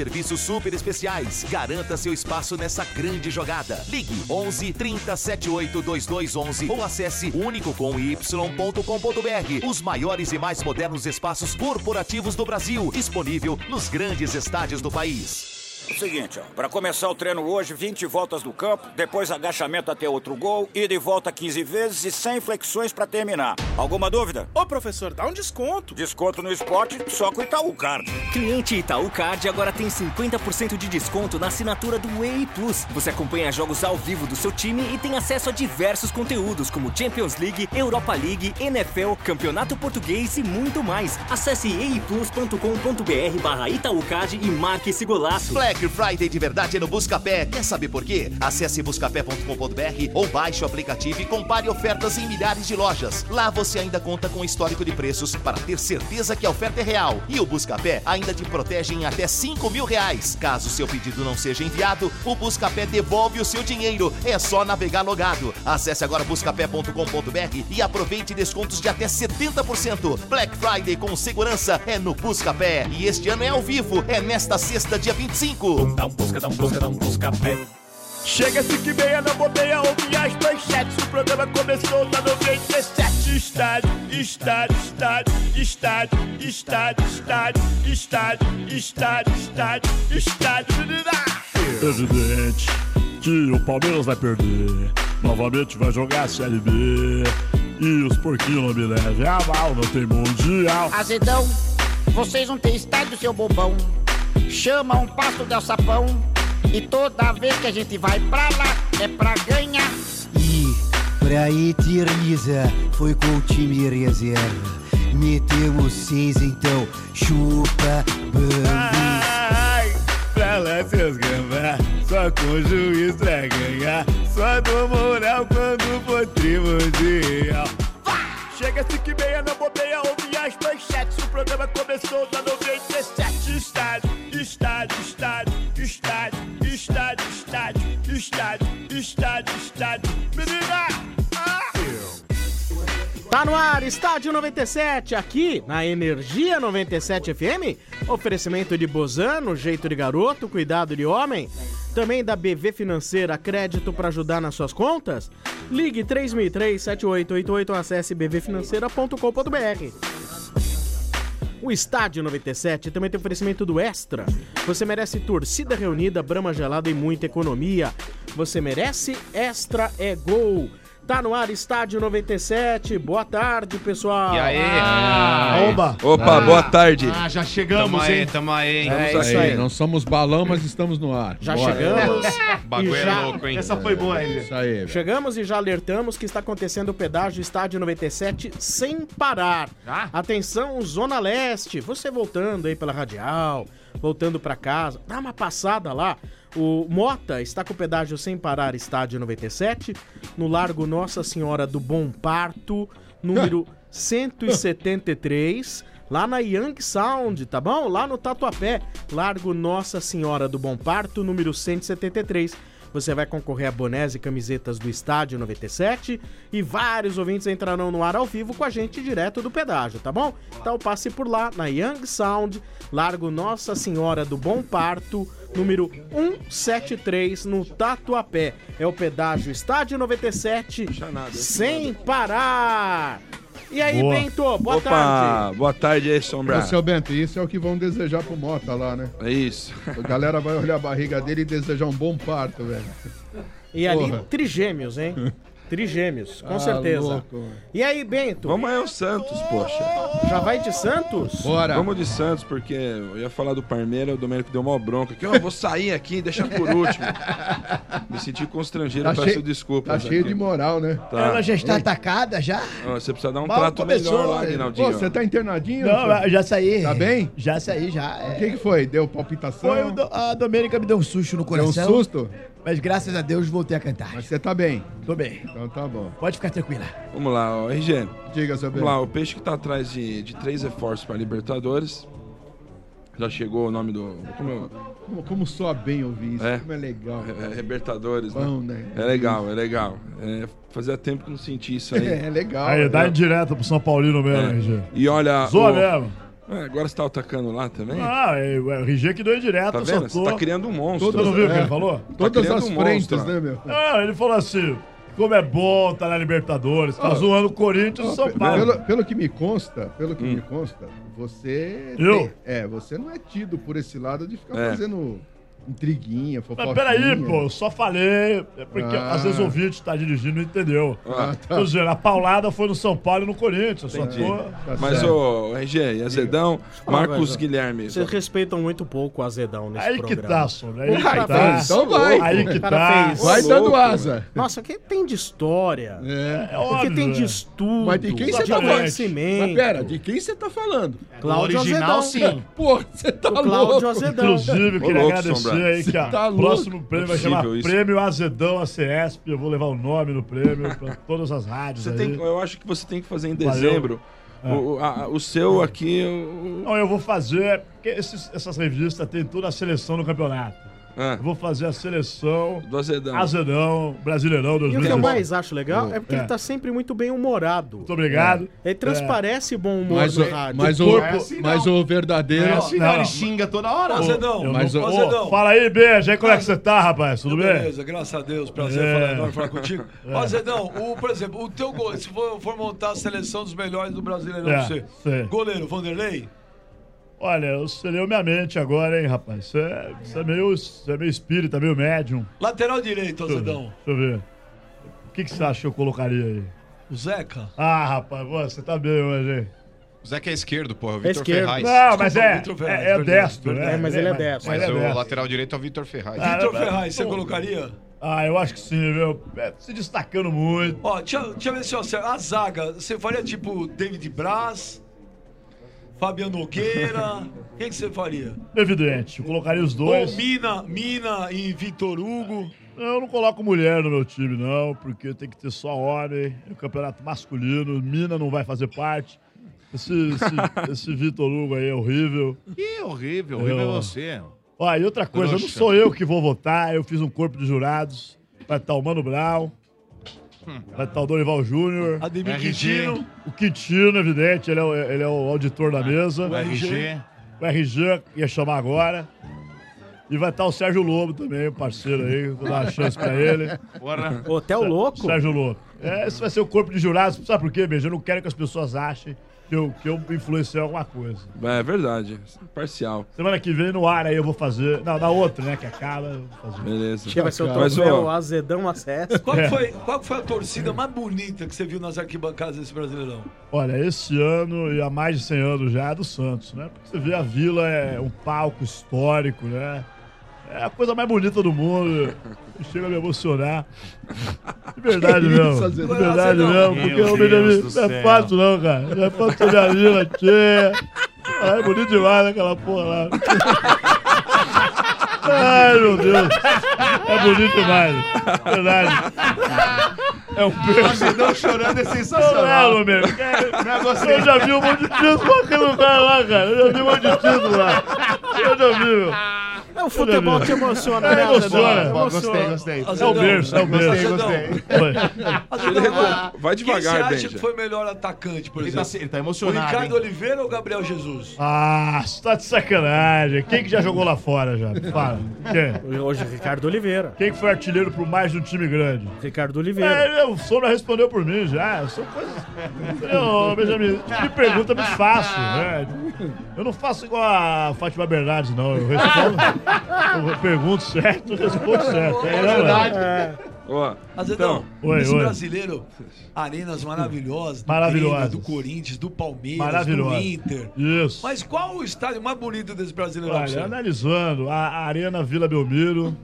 serviços super especiais. Garanta seu espaço nessa grande jogada. Ligue 11 30 78 2211 ou acesse únicocomY.com.br. Os maiores e mais modernos espaços corporativos do Brasil, disponível nos grandes estádios do país. Seguinte, ó, pra começar o treino hoje, 20 voltas do campo, depois agachamento até outro gol, ida e volta 15 vezes e 100 flexões pra terminar. Alguma dúvida? Ô, professor, dá um desconto. Desconto no esporte só com o Itaú Card. Cliente Itaú Card agora tem 50% de desconto na assinatura do Way Plus. Você acompanha jogos ao vivo do seu time e tem acesso a diversos conteúdos como Champions League, Europa League, NFL, Campeonato Português e muito mais. Acesse eiplus.com.br barra Itaú Card e marque esse golaço. Black Friday de verdade no Buscapé. Quer saber por quê? Acesse buscapé.com.br ou baixe o aplicativo e compare ofertas em milhares de lojas. Lá você ainda conta com histórico de preços para ter certeza que a oferta é real. E o Buscapé ainda te protege em até 5 mil reais. Caso seu pedido não seja enviado, o Buscapé devolve o seu dinheiro. É só navegar logado. Acesse agora buscapé.com.br e aproveite descontos de até 70%. Black Friday com segurança é no Buscapé. E este ano é ao vivo. É nesta sexta, dia 25. Dá um busca, dá um busca, dá um busca pé. Chega 5 e meia na bobeia, ouve as manchetes. O programa começou na 97. Estádio, estádio, estádio, estádio, estádio, estádio, estádio, estádio, estádio, estádio. Evidente que o Palmeiras vai perder. Novamente vai jogar a Série B. E os porquinhos não me levem a mal, não tem mundial. Azedão, vocês não têm estádio, seu bobão. Chama um passo del sapão. E toda vez que a gente vai pra lá, é pra ganhar. E pra eterniza foi com o time reserva. Metemos seis então, chupa. Ai, pra lá seus gambá, só com o juiz pra ganhar. Só do moral quando for primordial. Chega 5 e meia na bobeia, ouve as manchetes. O programa começou na 97 estádio, estádio, estádio, estádio, estádio, estádio, estádio, estádio. Menina! Ah! Tá no ar, Estádio 97, aqui na Energia 97 FM. Oferecimento de Bozano, jeito de garoto, cuidado de homem. Também da BV Financeira, crédito para ajudar nas suas contas. Ligue 3003 7888 ou acesse bvfinanceira.com.br. O Estádio 97 também tem oferecimento do Extra. Você merece torcida reunida, brama gelada e muita economia. Você merece Extra é Gol. Tá no ar, Estádio 97. Boa tarde, pessoal. E aí? Ah, Oba! Opa, boa tarde. Ah, já chegamos, Tamo aí, hein? tamo aí, hein? É Estamos isso aí. aí. Não somos balão, mas estamos no ar. Já Bora. chegamos. Bagulho e é já... louco, hein? Essa foi boa ainda. Isso aí, velho. Chegamos e já alertamos que está acontecendo o pedágio Estádio 97 sem parar. Atenção, Zona Leste. Você voltando aí pela radial, voltando pra casa, dá uma passada lá. O Mota está com o pedágio sem parar Estádio 97, no Largo Nossa Senhora do Bom Parto, número 173. Lá na Young Sound, tá bom? Lá no Tatuapé, Largo Nossa Senhora do Bom Parto, número 173. Você vai concorrer a bonés e camisetas do Estádio 97 e vários ouvintes entrarão no ar ao vivo com a gente direto do pedágio, tá bom? Então passe por lá na Young Sound, Largo Nossa Senhora do Bom Parto, número 173 no Tatuapé. É o pedágio Estádio 97 sem parar. E aí, Boa. Bento, boa Opa, tarde. boa tarde aí, Sombra. Ô, seu Bento, isso é o que vão desejar pro Mota lá, né? É isso. A galera vai olhar a barriga dele e desejar um bom parto, velho. E ali, Porra. trigêmeos, hein? Trigêmeos, com Ah, certeza. louco. E aí, Bento? Vamos aí ao Santos, poxa. Já vai de Santos? Bora. Vamos de Santos, porque eu ia falar do Parmeira, o Domênico deu uma bronca. Que eu vou sair aqui, deixa por último. Me senti constrangido, Tá peço cheio- desculpas. Tá cheio aqui. de moral, né? Tá. Ela já está atacada já? Ó, Você precisa dar um Mal trato começou, melhor lá, Pô, Aguinaldinho. você tá internadinho? Não, eu já saí. Tá bem? Já saí, já. O é. que que foi? Deu palpitação? Foi o do- a Domênica me deu um susto no Deu um coração. susto? Mas graças a Deus voltei a cantar. Mas você tá bem. Tô bem. Então tá bom. Pode ficar tranquila. Vamos lá, ó, RG. Diga, seu Vamos Bento. lá, o Peixe que tá atrás de, de três reforços para Libertadores. Já chegou o nome do. Como eu- Como, como soa bem ouvir isso. É. Como é legal. é, é, Libertadores, né? Bom, né? É legal, é legal. É, fazia tempo que não senti isso aí. É legal. Aí, dá é. direto pro São Paulino mesmo, É. RG. E olha. Zoa o- mesmo. É, agora você tá atacando lá também? Ah, é, o RG que deu direto, Tá vendo? Você tá criando um monstro. Você não viu o que É. ele falou? Todas criando as um frentes, monstro. né, meu? Ah, ele falou assim, como é bom tá na Libertadores, tá Ó, zoando o Corinthians e o São Pe- Paulo. Pelo, pelo que me consta, pelo que me consta, você. Eu? tem- é, você não é tido por esse lado de ficar É. fazendo intriguinha, Mas fofoquinha. peraí, pô, eu só falei, é porque Ah. às vezes o ouvinte tá dirigindo e não entendeu. Ah, tá. Tô dizendo, a paulada foi no São Paulo e no Corinthians, eu só tô... Tá Mas, ô, RG, e Azedão, falar, Marcos mas, Guilherme. Vocês respeitam muito pouco o Azedão nesse Aí que programa. tá, Sombra, aí que tá. Então vai. Aí pô. que tá. fez. Vai dando asa. Nossa, o que tem de história? É. É O que óbvio, tem de né? estudo? Mas de quem você tá de falando? conhecimento? Mas pera, de quem você tá falando? Cláudio original, Azedão. sim. Pô, você tá O louco. Cláudio Azedão. Inclusive, eu queria agradecer Sombra. aí que tá louco? próximo prêmio vai chamar isso. Prêmio Azedão ACESP. Eu vou levar o nome no prêmio pra todas as rádios Você aí. tem, eu acho que você tem que fazer em dezembro. É. O, a- o seu aqui. o- Não, eu vou fazer, porque esses- essas revistas têm toda a seleção do campeonato. Ah, Eu vou fazer a seleção do Azedão. Azedão, Brasileirão E o que eu 2020. mais acho legal é porque É. ele tá sempre muito bem humorado. Muito obrigado. Ele transparece bom humor Mas, no o, rádio. mas, O corpo- é assim, mas o verdadeiro. É assim, Não, não, não. ele xinga toda hora. Azedão, Mas não- Azedão. fala aí, beijo. Aí como é que você tá, rapaz? Tudo bem? Beleza, graças a Deus, prazer É. falar, enorme falar contigo. Ó, Zedão, o, por exemplo, o teu gol, se for, for montar a seleção dos melhores do Brasileirão, É, você. sei. Goleiro, Vanderlei? Olha, eu selei minha mente agora, hein, rapaz. Você é, é meio, você é meio espírita, meio médium. Lateral direito. Azedão. Deixa eu ver. O que, que você acha que eu colocaria aí? O Zeca? Ah, rapaz, você tá bem hoje, hein? O que é esquerdo, porra. O É Vitor esquerdo. Ferraz. Não, mas Desculpa, é, Vitor Ferraz, é, é destro, né? verdade. É, mas ele é destro. Mas ele é o destro. lateral direito é o Vitor Ferraz. Ah, Vitor é, Ferraz, você colocaria? Ah, eu acho que sim, viu? É, se destacando muito. Ó, deixa, deixa eu ver se eu acerto. A zaga, você faria tipo David Braz, Fabiano Nogueira. Quem que você faria? Evidente, eu colocaria os Ou dois. Mina, Mina e Vitor Hugo. Eu não coloco mulher no meu time, não, porque tem que ter só homem. É um campeonato masculino, Mina não vai fazer parte. Esse, esse, esse Vitor Hugo aí é horrível. Que horrível, horrível é Eu- você. Ó, e outra coisa, não Trouxa. sou eu que vou votar, eu fiz um corpo de jurados. Vai estar o Mano Brown, vai estar o Dorival Júnior, Ademir RG. Quintino. o Quintino, evidente, ele é o, ele é o auditor da mesa. O RG. O RG ia chamar agora. E vai estar o Sérgio Lobo também, o parceiro aí, vou dar uma chance pra ele. Bora. Hotel Louco? Sérgio Lobo. É, esse vai ser o corpo de jurados, sabe por quê, beijo? Eu não quero que as pessoas achem que eu, que eu influenciei alguma coisa. É verdade. Parcial. Semana que vem no ar aí eu vou fazer. Não, na outra, né? Que acaba, eu vou fazer. Beleza. Que vai ser o Mas, troféu ó, Azedão Acesso. Qual É. foi, qual foi a torcida mais bonita que você viu nas arquibancadas desse Brasileirão? Olha, esse ano e há mais de 100 anos já é do Santos, né? Porque você vê a Vila é um palco histórico, né? É a coisa mais bonita do mundo. Chega a me emocionar. De verdade Que isso, mesmo. De verdade Azedão. mesmo. Meu Porque o Benjamin não é fácil não, cara. Não é fácil ter a cheia. Ah, é bonito demais aquela porra lá. Ai, meu Deus. É bonito demais. Verdade. É um beijo. Azedão chorando é Não, sensacional. meu amigo. Não gostei. Eu já vi um monte de título naquele lugar lá, cara. Eu já vi um monte de título lá. Eu já vi, meu. É, o futebol te emociona, É, né, emociona. Gostei, gostei. É o berço, é o Gostei, berço. gostei. Azedão, Vai Quem você devagar, acha que Benja. foi melhor atacante, por tá, exemplo? ele tá O emocionado. Ricardo? Oliveira ou o Gabriel Jesus? Ah, você tá de sacanagem. Quem que já jogou lá fora já? Fala. Quem? Hoje, Ricardo Oliveira. Quem que foi artilheiro por mais de um time grande? Ricardo Oliveira. É, o Sombra respondeu por mim já. São coisas. Ô, Benjamin, me pergunta muito fácil, né? Eu não faço igual a Fátima Bernardes, não. Eu respondo. Eu pergunto certo, respondo certo. É, verdade. Ó, Azedão, Oi, esse oi. brasileiro, arenas maravilhosas, do Maravilhosas. Grêmio, do Corinthians, do Palmeiras, do. Inter. Isso. Mas qual o estádio mais bonito desse brasileirão? Olha, analisando, a Arena Vila Belmiro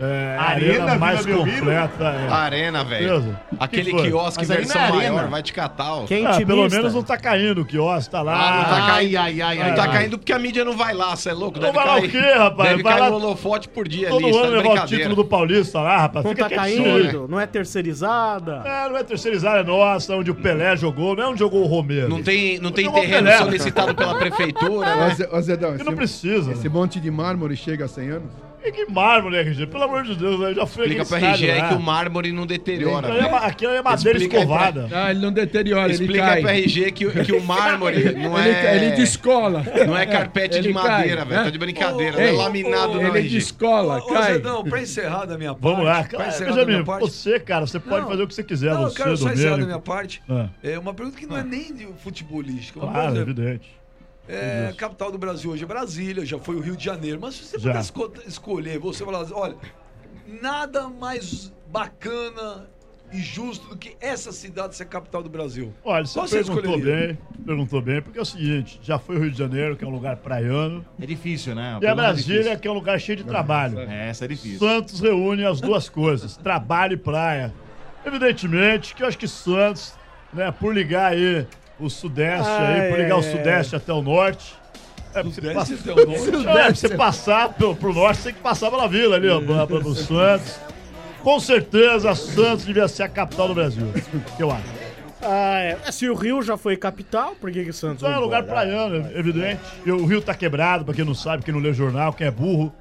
é Arena arena Vila mais Belmiro? completa. É. Arena, velho. Aquele Que quiosque Mas versão é arena. maior vai te catar, ó. Quem Ah, pelo menos não tá caindo o quiosque, tá lá. Ah, não tá caindo. Ai, ai, ai, Não ai. tá ai. caindo porque a mídia não vai lá, você é louco? Não vai lá o quê, rapaz? Deve Vai cair lá- um holofote por dia Todo ali, tá ano de levar o título do Paulista lá, rapaz. Não Fica tá caindo, não é terceirizada. É, não é terceirizada, é nossa, onde o Pelé jogou, não é onde jogou o Romero. Não tem, não tem terreno solicitado pela prefeitura, né? Ô, Zedão, não precisa. esse monte de mármore chega a 100 anos? E que mármore, RG? Pelo amor de Deus, eu já fui Explica pro RG estádio aí que o mármore não deteriora. Aquilo é ma- aquilo é madeira Explica aí pra- escovada. Ah, ele não deteriora, ele Explica cai. aí pro RG que, o- que o mármore não Ele- é. ele descola. Não é carpete de Ele cai, madeira, velho. né? Tá de brincadeira. Ei, não é laminado, não, Ele RG. descola, Ô, cai. Zedão, pra encerrar da minha parte. Vamos lá, pra cara. encerrar da minha Benjamin, parte. você, cara, você pode Não, fazer o que você quiser. Não, eu você, quero só encerrar da minha parte. Ah. É uma pergunta que não é nem de futebolística. Por Claro, evidente. É, a capital do Brasil hoje é Brasília, já foi o Rio de Janeiro. Mas se você Já. pudesse escolher, você falar assim, olha, nada mais bacana e justo do que essa cidade ser a capital do Brasil. Olha, você Qual perguntou escolheria? bem, perguntou bem, porque é o seguinte, já foi o Rio de Janeiro, que é um lugar praiano, É difícil, né? e a Brasília, difícil. que é um lugar cheio de trabalho. É, essa é difícil. Santos reúne as duas coisas, trabalho e praia. Evidentemente que eu acho que Santos, né, por ligar aí o Sudeste aí, Ai, por ligar o ai, Sudeste até o Norte. É, você Sudeste passa- até o Norte. É, você passar pro, pro Norte, você tem que passar pela vila ali, ó, pra- pra- pro Santos. Com certeza, Santos devia ser a capital do Brasil, que eu acho. Ah, é. Se o Rio já foi capital, por que que Santos Só é não lugar pode? praiano, evidente. E o Rio tá quebrado, pra quem não sabe, quem não lê jornal, quem é burro.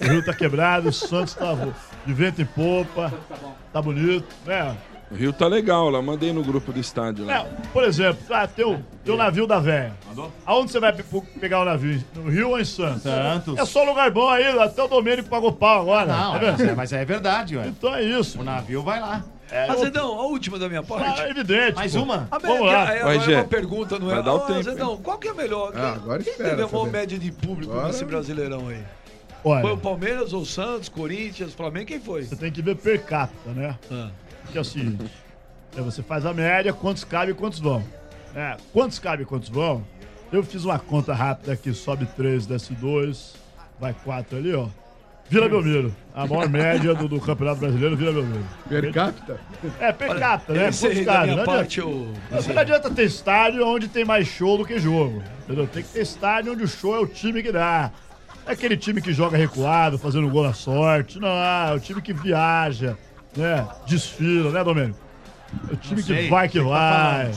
O Rio tá quebrado, o Santos tá de vento em popa, tá bonito, né? O Rio tá legal lá, mandei no grupo do estádio lá. É, por exemplo, ah, tem, o, tem o navio da véia. Aonde você vai pe- pegar o navio? No Rio ou em Santos? Santos. É só lugar bom aí, até o Domênico pagou pau agora. Não, tá vendo? mas é, mas é verdade, ué. Então é isso. O navio vai lá. É, Mas, Zedão, a última da minha parte. Ah, evidente. Mais pô. uma? A Vamos lá. é, Vai, agora é Gê. uma pergunta, não é? Vai dar o tempo, Zedão, qual que é melhor? Ah, agora Quem espera teve a maior saber. média de público Agora- nesse Brasileirão aí? Olha, Foi o Palmeiras ou o Santos, Corinthians, Flamengo? Quem foi? você tem que ver per capita, né? Ah. Que é o seguinte: é, você faz a média, quantos cabe e quantos vão. É, quantos cabe e quantos vão? Eu fiz uma conta rápida aqui, sobe 3, desce 2, vai 4 ali, ó. Vila Belmiro, a maior média do, do Campeonato Brasileiro, Vila Belmiro. Per capita? É, per capita, né? Cabe? minha Não parte, adianta, eu... não adianta ter estádio onde tem mais show do que jogo. Entendeu? Tem que ter estádio onde o show é o time que dá. É aquele time que joga recuado, fazendo gol na sorte. Não, é o time que viaja, né? Desfila, né, Domênico? É o time que sei, vai que tá vai.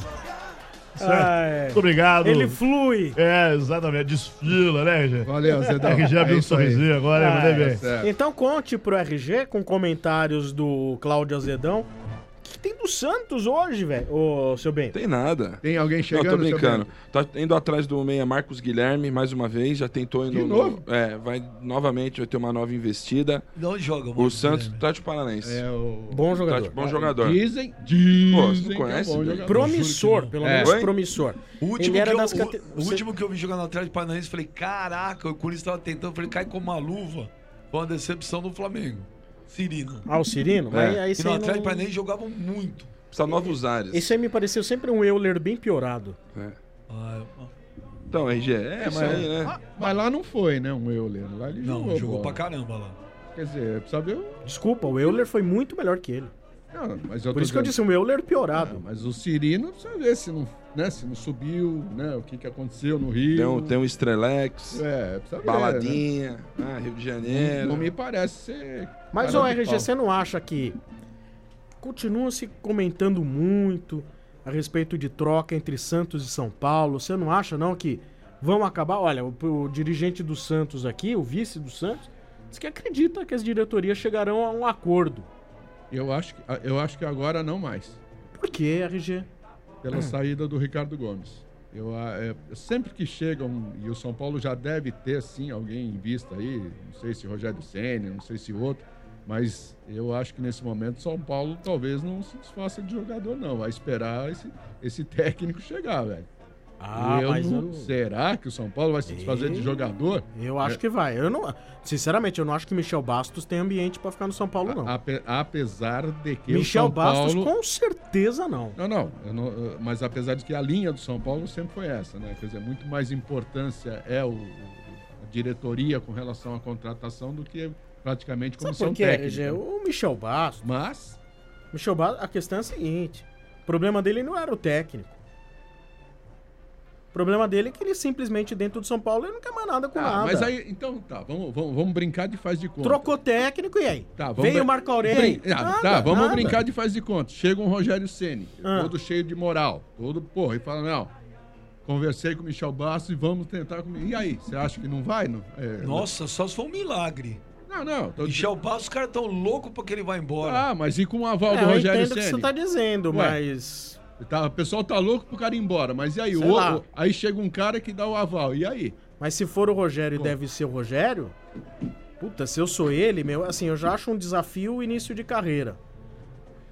Certo? É. Muito obrigado. Ele flui. É, exatamente. Desfila, né, RG? Valeu, Zedão. RG abriu É um sorrisinho agora, Ah, é bem. certo. Então conte pro RG com comentários do Cláudio Azedão. Tem do Santos hoje, velho? Ô, seu bem. Tem nada. Tem alguém Não, chegando? tô seu brincando. Tá indo atrás do meia Marcos Guilherme, mais uma vez, já tentou indo De no- novo? É, vai novamente, vai ter uma nova investida. De onde joga? O Santos Guilherme? tá de Paranaense. É o... Bom Tá jogador. de bom jogador. Dizem, Pô, dizem você não é conhece, jogador. Promissor, pelo É. menos Oi? promissor. O último, que eu, o- cate- o Você- último que eu vi jogar no Atlético Paranaense, falei, caraca, o Corinthians tava tentando, falei, cai como uma luva. Foi uma decepção do Flamengo. Cirino. Ah, o Cirino? É. Mas aí E no não... Atlético Paranaense jogavam muito. Precisa novos ares. Esse aí me pareceu sempre um Euler bem piorado. É. Ah, Então, RG, é, isso mas- aí, né? Ah, Mas lá não foi, né, um Euler. Lá ele não, jogou, jogou bola. pra caramba lá. Quer dizer, precisa ver o... Desculpa, o Euler foi muito melhor que ele. Não, mas eu Por isso que eu dizendo- disse um Euler piorado. Ah, mas o Cirino, precisa ver se não, né, se não subiu, né, o que, que aconteceu no Rio. Tem um, tem um Strelex, É, precisa ver, né? baladinha, ah, Rio de Janeiro. Não me parece ser... Mas, de RG, você não acha que continua se comentando muito a respeito de troca entre Santos e São Paulo? Você não acha, não, que vão acabar? Olha, o, o dirigente do Santos aqui, o vice do Santos, diz que acredita que as diretorias chegarão a um acordo. Eu acho, que, eu acho que agora não mais. Por que, RG? Pela saída do Ricardo Gomes. Eu, ah, é, sempre que chegam, e o São Paulo já deve ter, sim, alguém em vista aí, não sei se Rogério Senna, não sei se outro, mas eu acho que nesse momento São Paulo talvez não se desfaça de jogador, não. Vai esperar esse, esse técnico chegar, velho. Ah, eu mas não- eu- Será que o São Paulo vai se desfazer de jogador? Eu acho É. que vai. Eu não, sinceramente, eu não acho que Michel Bastos tem ambiente pra ficar no São Paulo, não. Ape- apesar de que Michel o São Bastos, Paulo... com certeza não. Não, não, não, mas apesar de que a linha do São Paulo sempre foi essa, né? Quer dizer, muito mais importância é o, a diretoria com relação à contratação do que praticamente Sabe comissão por quê, técnica. RG? O Michel Bastos. Mas. Michel Bastos, a questão é a seguinte: o problema dele não era o técnico. O problema dele é que ele simplesmente, dentro do São Paulo, ele não quer mais nada com Ah, nada. mas aí, então tá, vamos, vamos, vamos brincar de faz de conta. Trocou técnico e aí? Tá, vamos Veio o Marco Aurélio. Brin- ah, Nada, tá, vamos nada. brincar de faz de conta. Chega um Rogério Ceni, Ah. todo cheio de moral, todo porra, e fala: não, conversei com o Michel Bastos e vamos tentar. Com... E aí, você acha que não vai? Não? É, Nossa, só se for um milagre. Não, não. Tô... Michel Bastos, os caras tão loucos pra que ele vá embora. Ah, mas e com o aval É, do eu Rogério entendo o que você tá dizendo, Ué, mas. Tá, o pessoal tá louco pro cara ir embora, mas e aí? O- o- aí chega um cara que dá o aval, e aí? Mas se for o Rogério e deve ser o Rogério, puta, se eu sou ele, meu, assim, eu já acho um desafio o início de carreira.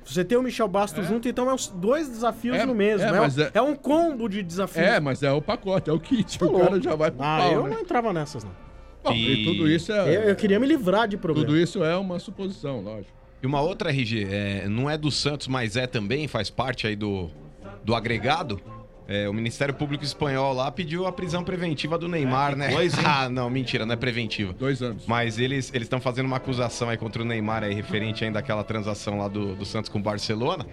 Você tem o Michel Bastos junto, então é os dois desafios É, no mesmo. é, É, um- é- é um combo de desafios. É, mas é o pacote, é o kit. Tá o cara louco. já vai pro Ah, pau, eu né? não entrava nessas, não. Bom, e... tudo isso é. Eu, eu queria me livrar de problema. Tudo isso é uma suposição, lógico. E uma outra RG, é, não é do Santos, mas é também, faz parte aí do, do agregado. É, o Ministério Público Espanhol lá pediu a prisão preventiva do Neymar, né? coisa, hein? ah, não, mentira, não é preventiva. Dois anos. Mas eles estão fazendo uma acusação aí contra o Neymar aí, referente ainda àquela transação lá do, do Santos com o Barcelona.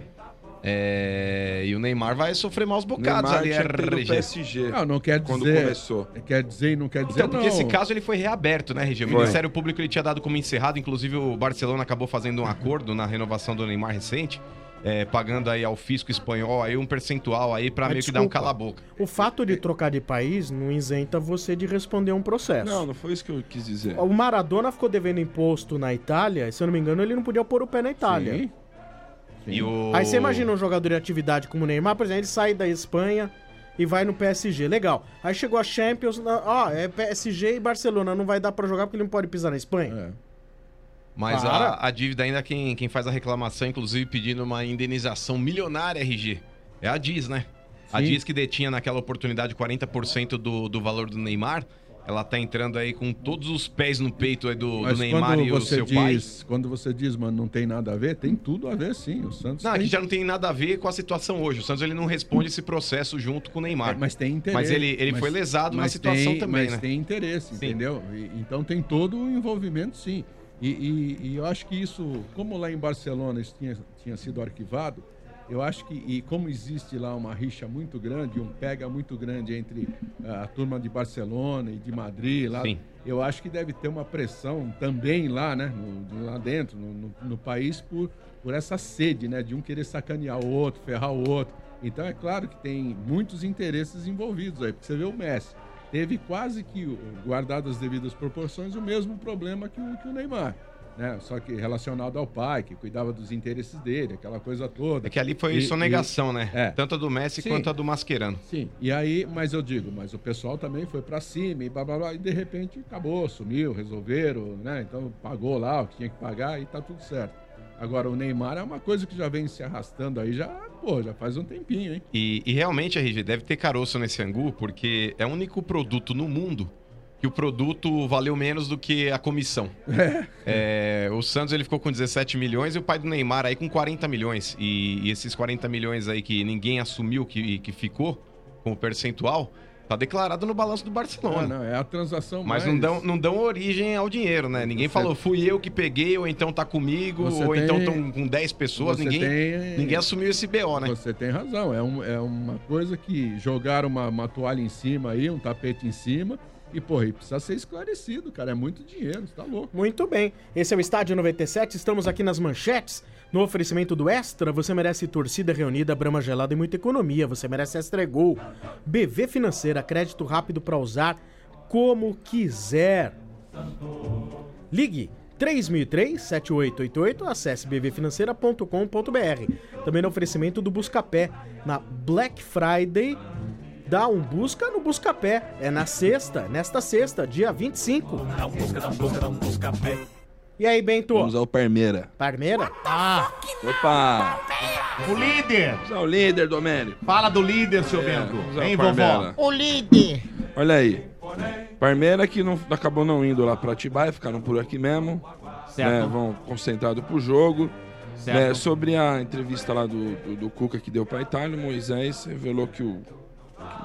É, e o Neymar vai sofrer maus bocados Neymar ali, RG. PSG. Não, não quer Quando dizer. começou. Quer dizer e não quer dizer. Então, porque não. esse caso ele foi reaberto, né, RG? O Foi. Ministério Público ele tinha dado como encerrado, inclusive o Barcelona acabou fazendo um acordo na renovação do Neymar recente, é, pagando aí ao fisco espanhol aí um percentual aí pra Mas meio que dar um desculpa, cala-boca. O fato de trocar de país não isenta você de responder um processo. Não, não foi isso que eu quis dizer. O Maradona ficou devendo imposto na Itália, e, se eu não me engano, ele não podia pôr o pé na Itália. Sim. E o... Aí você imagina um jogador de atividade como o Neymar, por exemplo, ele sai da Espanha e vai no PSG. Legal. Aí chegou a Champions, ó, é PSG e Barcelona, não vai dar pra jogar porque ele não pode pisar na Espanha. É. Mas Para. a, a dívida ainda, quem, quem faz a reclamação, inclusive pedindo uma indenização milionária, RG, é a Diz, né? A Sim. Diz que detinha naquela oportunidade 40% do, do valor do Neymar, ela tá entrando aí com todos os pés no peito aí do, do Neymar e o seu pai. diz, quando você diz, mano, não tem nada a ver, tem tudo a ver sim. O Santos Não, tem... aqui já não tem nada a ver com a situação hoje. O Santos ele não responde esse processo junto com o Neymar. É, mas tem interesse. Mas ele, ele Mas- foi lesado na situação tem- também, mas né? tem interesse, entendeu? E- então tem todo o envolvimento, sim. E, e- e eu acho que isso, como lá em Barcelona isso tinha, tinha sido arquivado, eu acho que, e como existe lá uma rixa muito grande, um pega muito grande entre ah, a turma de Barcelona e de Madrid, lá, Sim. eu acho que deve ter uma pressão também lá, né, no- lá dentro, no, no- no país, por, por essa sede, né, de um querer sacanear o outro, ferrar o outro. Então é claro que tem muitos interesses envolvidos aí, porque você vê o Messi. Teve quase que, guardado as devidas proporções, o mesmo problema que o, que o Neymar. Né? Só que relacionado ao pai, que cuidava dos interesses dele, aquela coisa toda. É que ali foi E- sonegação, né? É. Tanto a do Messi Sim. quanto a do Mascherano. Sim, e aí, mas eu digo, mas o pessoal também foi pra cima e blá blá blá, e de repente acabou, sumiu, resolveram, né? Então pagou lá o que tinha que pagar e tá tudo certo. Agora o Neymar é uma coisa que já vem se arrastando aí já, pô, já faz um tempinho, hein? E, e realmente, RG, deve ter caroço nesse angu, porque é o único produto no mundo que o produto valeu menos do que a comissão. É, o Santos ele ficou com 17 milhões e o pai do Neymar aí com 40 milhões. E, e esses 40 milhões aí que ninguém assumiu que, que ficou como percentual, tá declarado no balanço do Barcelona. Não, não, é a transação Mas mais... não dão, não dão origem ao dinheiro, né? Ninguém Você- falou, fui eu que peguei, ou então tá comigo, Você ou tem- então estão com 10 pessoas. você Ninguém, tem- ninguém assumiu esse BO, né? Você tem razão, é, um- é uma coisa que jogaram uma, uma toalha em cima aí, um tapete em cima, e, e precisa ser esclarecido, cara, é muito dinheiro, tá louco. Muito bem. Esse é o Estádio 97. Estamos aqui nas manchetes. No oferecimento do Extra, você merece torcida reunida, brama gelada e muita economia. Você merece Extra Gol. BV Financeira, crédito rápido para usar como quiser. Ligue 3003-7888, acesse bvfinanceira.com.br. Também no oferecimento do Buscapé, na Black Friday. Dá um busca no Buscapé. É na sexta, nesta sexta, dia 25. Dá um busca, dá um busca, dá um busca pé. E aí, Bento? Vamos ao Parmeira. Parmeira? Ah, Opa! o líder. Vamos ao líder, Domênico. Fala do líder, seu É, Bento. vamos ao Hein, vovó? Parmeira. O líder. Olha aí. Parmeira que não, acabou não indo lá pra Atibaia, ficaram por aqui mesmo. Certo. né, vão concentrado pro jogo. Certo. né, sobre a entrevista lá do, do, do Cuca que deu pra Itália, o Moisés revelou que o,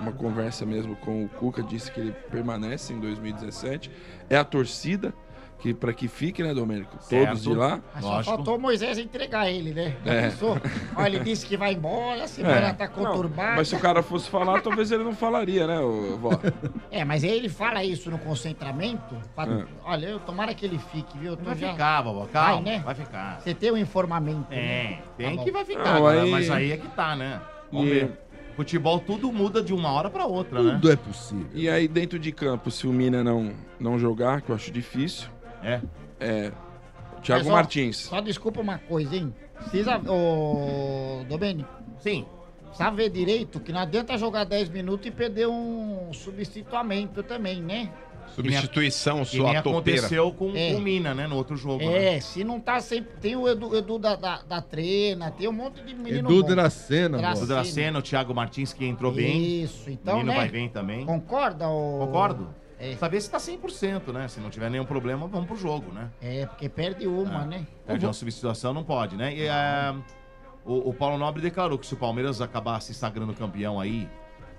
uma conversa mesmo com o Cuca disse que ele permanece em 2017. É a torcida que para que fique, né, Domênico? Todos de lá. Mas só faltou o Moisés entregar ele, né? Já É. pensou? Olha, ele disse que vai embora, a semana É. tá conturbada. mas se o cara fosse falar, talvez ele não falaria, né, vó? É, mas aí ele fala isso no concentramento. pra- É. Olha, eu tomara que ele fique, viu? Vai já- ficar, vovó. Calma. Vai, né? Vai ficar. Você tem um informamento. É, né? tem Tá que vai ficar. Não, agora, aí- Mas aí é que tá, né? Vamos E- ver. Futebol tudo muda de uma hora pra outra, né? Tudo é possível. E aí, dentro de campo, se o Mina não, não jogar, que eu acho difícil, É. É. Thiago ó, Martins. Só desculpa uma coisa, hein? Precisa, ô, Domênico. Sim. Precisa ver direito que não adianta jogar 10 minutos e perder um substituamento também, né? Substituição, Que sua nem topeira. aconteceu com, É. com o Mina, né? No outro jogo. É, né? se não tá sempre. Tem o Edu, Edu da, da, da Trena, tem um monte de menino. Edu. Dracena, O Dracena. Dracena, o Thiago Martins, que entrou bem. Isso, então, O Nino né? vai bem também. Concorda. Concordo. É. Saber se tá 100%, né? Se não tiver nenhum problema, vamos pro jogo, né? É, porque perde uma, né? Perde uma substituição, não pode, né? E, é, o, o Paulo Nobre declarou que se o Palmeiras acabar se sagrando campeão aí,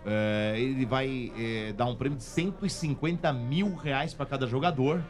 é, ele vai é, dar um prêmio de 150 mil reais para cada jogador.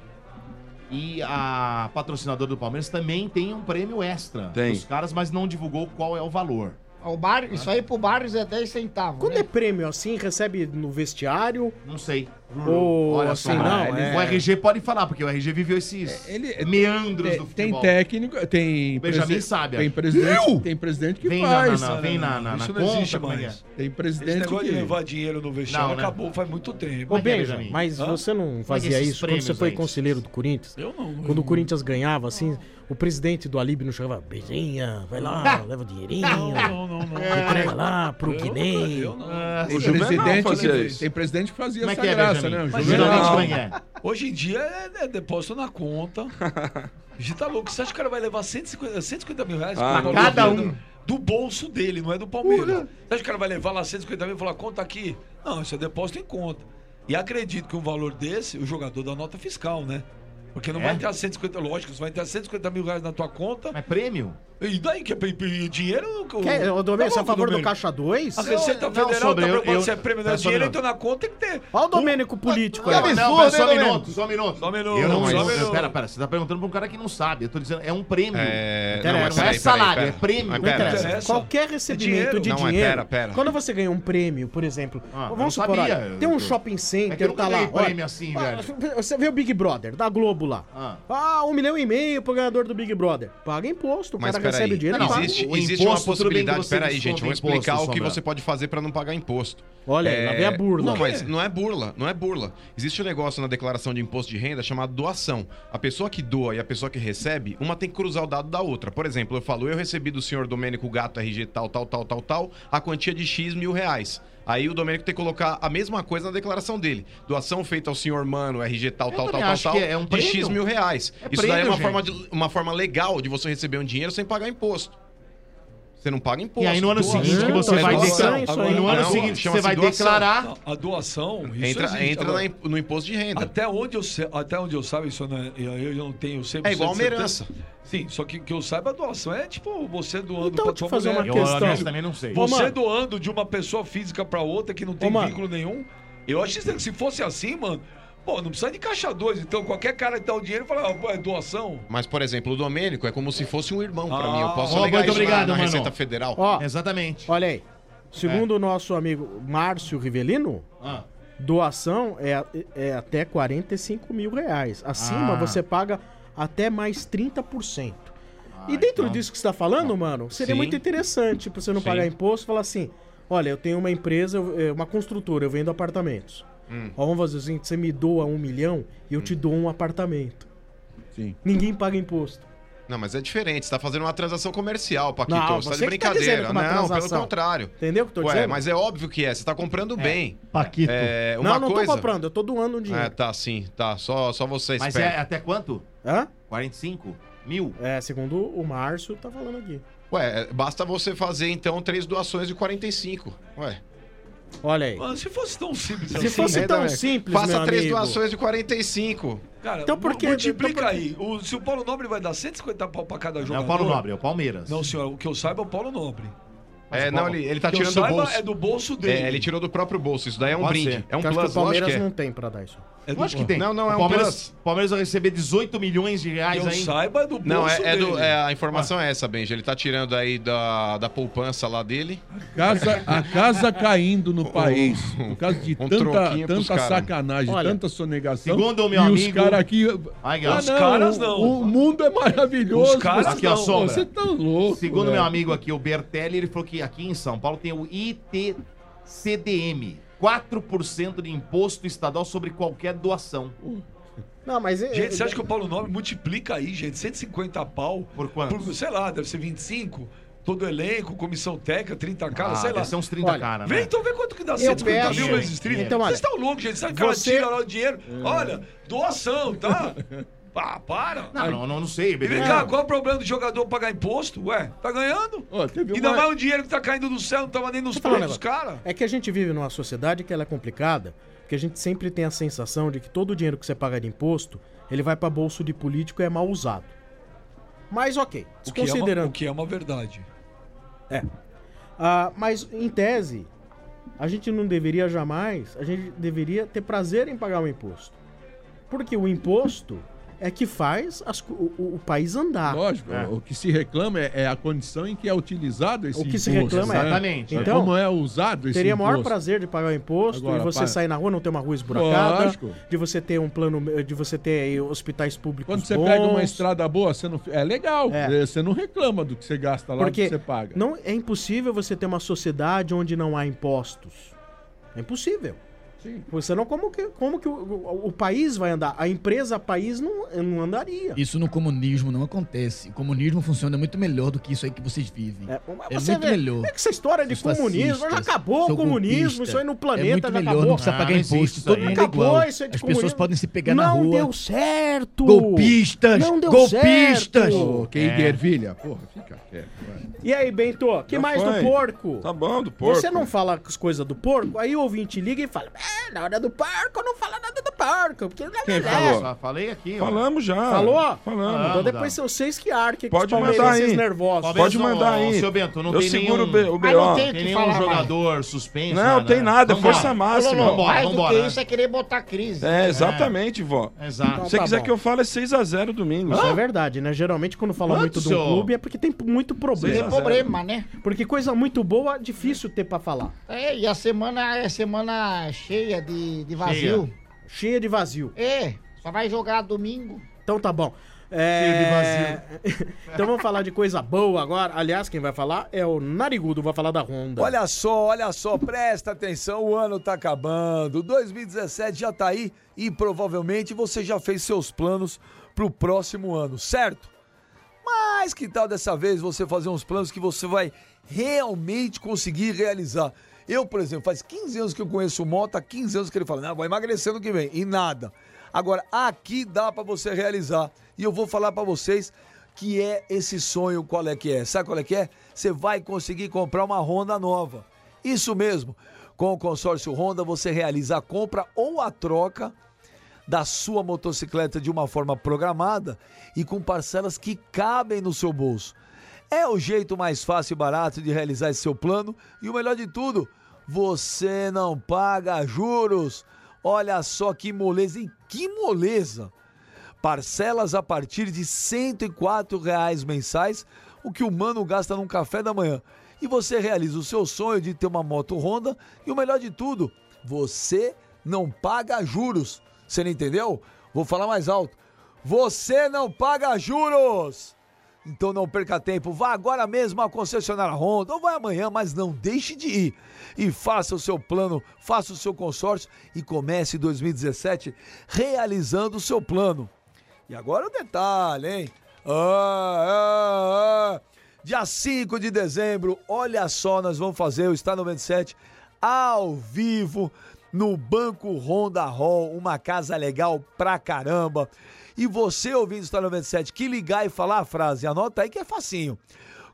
E a patrocinadora do Palmeiras também tem um prêmio extra Tem. dos caras, mas não divulgou qual é o valor. O bar, isso aí pro Barrios é 10 centavos. Quando né? é prêmio assim, recebe no vestiário? Não sei. Ou Olha assim, só, não, ele- é... o RG pode falar, porque o RG viveu esses meandros Tem, do tem futebol. técnico, tem. Benjamin sabe, Tem presidente, Eu? tem presidente que Vem na- faz. na- na- vem na- na- Isso na não conta, existe é que é? mais. Tem Esse presidente negócio que. de levar dinheiro no vestiário Não, né? acabou faz muito tempo. Ô, é, Benjamin? mas Hã? você não é fazia isso quando você foi conselheiro do Corinthians? Eu não. Quando o Corinthians ganhava, assim, o presidente do Alib não chegava, Beijinha, vai lá, leva o dinheirinho, Não, não, não. entrega lá pro Guinei. Eu não. Tem O presidente, fazia que, isso. tem presidente que fazia Como é essa que é, graça, Né? Mas Geralmente, não. como é? Hoje em dia é, é depósito na conta. Gente tá louco. Você acha que o cara vai levar 150, 150 mil reais Ah, cada um. Do bolso dele, não é do Palmeiras. Você acha que o cara vai levar lá 150 mil e falar, conta aqui? Não, isso é depósito em conta. E acredito que um valor desse, o jogador dá nota fiscal, né? Porque não É? vai ter 150, lógico, você vai ter 150 mil reais na tua conta. É prêmio? E daí que é dinheiro? o- Quer, ô, Domênico, você é a favor do? Caixa 2? A Receita não, Federal sobre, tá eu- se é prêmio, não um dinheiro, então na conta tem que ter. Olha o Domênico político aí. Não, não, só um minuto, só um minuto. Só um minuto, Eu não, só eu- minuto. Pera, pera, você tá perguntando pra um cara que não sabe. Eu tô dizendo, é um prêmio. É, mas Não é salário, é prêmio. Não. Qualquer recebimento É de Não, dinheiro. pera, pera. Quando você ganha um prêmio, por exemplo, Ah, não vamos supor, sabia, olha, tem um shopping É center, tá lá. prêmio assim, ah, velho. Você vê o Big Brother, da Globo lá. Ah. Ah, um milhão e meio pro ganhador do Big Brother. Paga imposto, o cara recebe o dinheiro paga. existe, O existe uma possibilidade. Peraí, gente, imposto, explicar o que Sombra. você pode fazer pra não pagar imposto. Olha aí, lá vem a burla. Não, mas não é burla, não é burla. Existe um negócio na declaração de imposto de renda chamado doação. A pessoa que doa e a pessoa que recebe, uma tem que cruzar o dado da outra. Por exemplo, eu falo, eu recebi do senhor Domênico Gato RG tal, tal, tal, tal, tal, a quantia de X mil reais. Aí o Domênico tem que colocar a mesma coisa na declaração dele. Doação feita ao senhor Mano, RG tal, Eu tal, tal, tal, é um de prêmio. X mil reais. É Isso daí é prêmio, uma forma, de- uma forma legal de você receber um dinheiro sem pagar imposto. Você não paga imposto. E aí no ano Doação. seguinte que você É vai declarar. aí. No ano Não, seguinte que você vai doação. declarar. A doação, isso Entra, existe. entra Agora, no imposto de renda. Até onde eu sei, até onde eu saiba, isso não é, eu, eu não tenho 100% É igual uma herança. Sim, só que que eu saiba a doação é tipo você doando Então, pra eu tua fazer mulher. uma Eu questão. honesto, também não sei. Ô, Você mano. doando de uma pessoa física pra outra que não tem Ô, vínculo nenhum. Eu acho que se fosse assim, mano, pô, não precisa de caixa dois. Então qualquer cara que dá o dinheiro fala, ah, pô, é doação. Mas, por exemplo, o Domênico é como se fosse um irmão pra Ah. mim. Eu posso Ó, alegar muito na- obrigado, na, mano. Receita Federal. Ó, Exatamente. olha aí. Segundo o nosso amigo Márcio Rivelino, Ah. doação é, é até 45 mil reais. Acima Ah. você paga até mais 30%. e dentro então. disso que você está falando, mano, seria Sim. muito interessante pra você não Sim. pagar imposto falar assim: olha, eu tenho uma empresa, é, uma construtora, eu vendo apartamentos. Hum. Ó, vamos fazer assim: você me doa um milhão e eu te dou um apartamento. Sim. Ninguém paga imposto. Não, mas é diferente. Você tá fazendo uma transação comercial, Paquito. Não, você tá de tá brincadeira. é uma não, transação. pelo contrário. Entendeu o que eu tô Ué, dizendo? mas é óbvio que é. Você tá comprando bem. Paquito. É, uma não, não coisa... tô comprando, eu tô doando um dinheiro. É, tá, sim. Tá, só, só você Mas espera. é até quanto? Hã? 45 mil? É, segundo o Márcio, tá falando aqui. Ué, basta você fazer, então, três doações de 45. Ué. Olha aí. Mano, se fosse tão simples Se assim, fosse É, tão Domênico. simples, Faça meu três amigo. doações de 45. cara, Então por que- multiplica então por aí. O, se o Paulo Nobre vai dar 150 pau pra cada Não é jogador... o Paulo Nobre, é o Palmeiras. Não, senhor, o que eu saiba é o Paulo Nobre. É, não, ele, ele tá que eu tirando do saiba bolso. é do bolso dele. É, ele tirou do próprio bolso. Isso daí é um Pode brinde. ser. É um Eu acho plus, que o Palmeiras que é. não tem pra dar isso. É Eu acho que tem. Não, não, é o um Palmeiras, plus. Palmeiras vai receber 18 milhões de reais eu aí. saiba do bolso Não, é, é do- é, a informação é essa, Benji. Ele tá tirando aí da, da poupança lá dele. Casa, a casa caindo no país. Por causa de um tanta, tanta cara. sacanagem, Olha, tanta sonegação. segundo o meu e amigo- os caras aqui. Ai, ah, os não, caras o- não. O, mundo é maravilhoso. Os caras Aqui, ó, Sombra. Você tá louco. Segundo velho. meu amigo aqui, o Bertelli, ele falou que aqui em São Paulo tem o ITCDM. 4% de imposto estadual sobre qualquer doação. Não, mas... Gente, você acha que o Paulo Nobre multiplica aí, gente, 150 pau? Por quanto? sei lá, deve ser 25. Todo elenco, comissão técnica, 30 caras, Ah, sei lá. deve ser uns 30 cara, né? Vem, então vê quanto que dá Eu 150 peço- mil vezes stream. Então, olha, Vocês estão loucos, gente. Sabe que o cara você- tira lá o dinheiro? Olha, doação, tá? Ah, para. Não, não, não, não sei, E vem beleza. cá, qual é o problema do jogador pagar imposto? Ué, tá ganhando? teve Ainda uma- mais um dinheiro que tá caindo do céu, não tava nem nos planos dos caras. É que a gente vive numa sociedade que ela é complicada, porque a gente sempre tem a sensação de que todo o dinheiro que você paga de imposto, ele vai para bolso de político e é mal usado. Mas ok, O que, é uma, o que é uma verdade. É. Ah, mas, em tese, a gente não deveria jamais, a gente deveria ter prazer em pagar o imposto. Porque o imposto é que faz as o, o- país andar. Lógico, o que se reclama é, é a condição em que é utilizado esse O que se imposto, reclama né? é. Exatamente. Então, como é usado esse Teria maior imposto. prazer de pagar o imposto Agora, e você para- sair na rua não ter uma rua esburacada, Lógico. de você ter um plano, de você ter hospitais públicos Quando você bons. pega uma estrada boa, você não, é legal. É. É, Você não reclama do que você gasta lá, do Porque que você paga. não é impossível você ter uma sociedade onde não há impostos. É impossível. Você não como que como que o, o- o país vai andar? A empresa país não, não andaria. Isso no comunismo não acontece. O comunismo funciona muito melhor do que isso aí que vocês vivem. É, Você muito vê, melhor. É que essa história de comunismo já acabou o comunismo, golpistas. isso aí no planeta é muito já melhor, acabou. não precisa pagar imposto, todo mundo é acabou igual. isso aí de As comunismo. pessoas podem se pegar não na rua. deu certo. Golpistas, Não deu golpistas. certo. Ô, que É. ervilha. Porra, fica E aí, Bento, que Já mais foi. do porco? Tá bom, do porco. Você não fala as coisas do porco, aí o ouvinte liga e fala: É, na hora do porco não fala nada do porco. Porque não é Quem verdade." falou? Só falei aqui, ó. Falamos já. Falou? Falamos. Então depois são vocês que arquem Pode mandar aí. nervosos. Pode mandar aí. Seu Bento, não Eu tem seguro nenhum, o B- o Ah, não BO. tem, que nenhum falar jogador suspenso. Não, nada, tem nada, é Vambora. força máxima. Lolo, mais do Vambora, que né? isso é querer botar crise. É, exatamente, vó. Exato. Se você Então tá quiser que eu fale, é 6x0 domingo. Isso é verdade, né? Geralmente quando fala muito senhor? clube é porque tem muito problema. Tem problema, né? Porque coisa muito boa, difícil ter pra falar. É, e a semana é semana cheia de, de vazio. Cheia de vazio. É, só vai jogar domingo. Então tá bom. É... então vamos falar de coisa boa agora. Aliás, quem vai falar é o Narigudo, vai falar da Honda. Olha só, olha só, presta atenção, o ano tá acabando, 2017 já tá aí e provavelmente você já fez seus planos pro próximo ano, certo? Mas que tal dessa vez você fazer uns planos que você vai realmente conseguir realizar? Eu, por exemplo, faz 15 anos que eu conheço o Mota, há 15 anos que ele fala, não, vou emagrecer no que vem, e nada. Agora, aqui dá pra você realizar, e eu vou falar pra vocês que é esse sonho, qual é que é? Sabe qual é que é? Você vai conseguir comprar uma Honda nova. Isso mesmo. Com o consórcio Honda, você realiza a compra ou a troca da sua motocicleta de uma forma programada e com parcelas que cabem no seu bolso. É o jeito mais fácil e barato de realizar esse seu plano e o melhor de tudo, você não paga juros. Olha só que moleza, e que moleza! Parcelas a partir de 104 reais mensais, o que o mano gasta num café da manhã. E você realiza o seu sonho de ter uma moto Honda e o melhor de tudo, você não paga juros. Você não entendeu? Vou falar mais alto. Você não paga juros! Então não perca tempo, vá agora mesmo à concessionária Honda ou vai amanhã, mas não deixe de ir. E faça o seu plano, faça o seu consórcio e comece 2017 realizando o seu plano. E agora o detalhe, hein? Ah, ah, ah. Dia 5 de dezembro, olha só, nós vamos fazer o Está 97 ao vivo no Banco Honda Hall, uma casa legal pra caramba. E você ouvindo o Está 97 que ligar e falar a frase, anota aí que é facinho.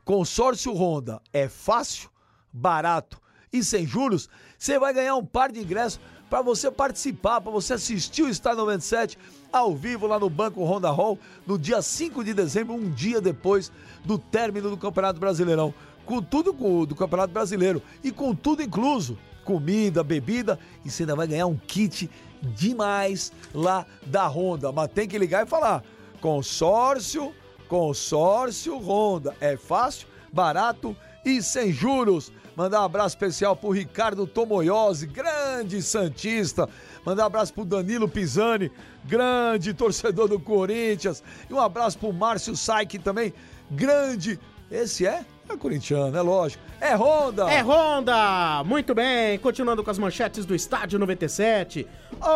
Consórcio Honda é fácil, barato e sem juros, você vai ganhar um par de ingressos para você participar, para você assistir o Star 97 ao vivo lá no Banco Honda Hall no dia 5 de dezembro, um dia depois do término do Campeonato Brasileirão. Com tudo do Campeonato Brasileiro e com tudo incluso. Comida, bebida e você ainda vai ganhar um kit demais lá da Honda. Mas tem que ligar e falar: consórcio, consórcio Honda. É fácil, barato e sem juros. Mandar um abraço especial pro Ricardo Tomoyose, grande Santista. Mandar um abraço pro Danilo Pisani, grande torcedor do Corinthians. E um abraço pro Márcio Saik também, grande. Esse é? É corintiano, é lógico. É Honda! É Honda! Muito bem, continuando com as manchetes do Estádio 97.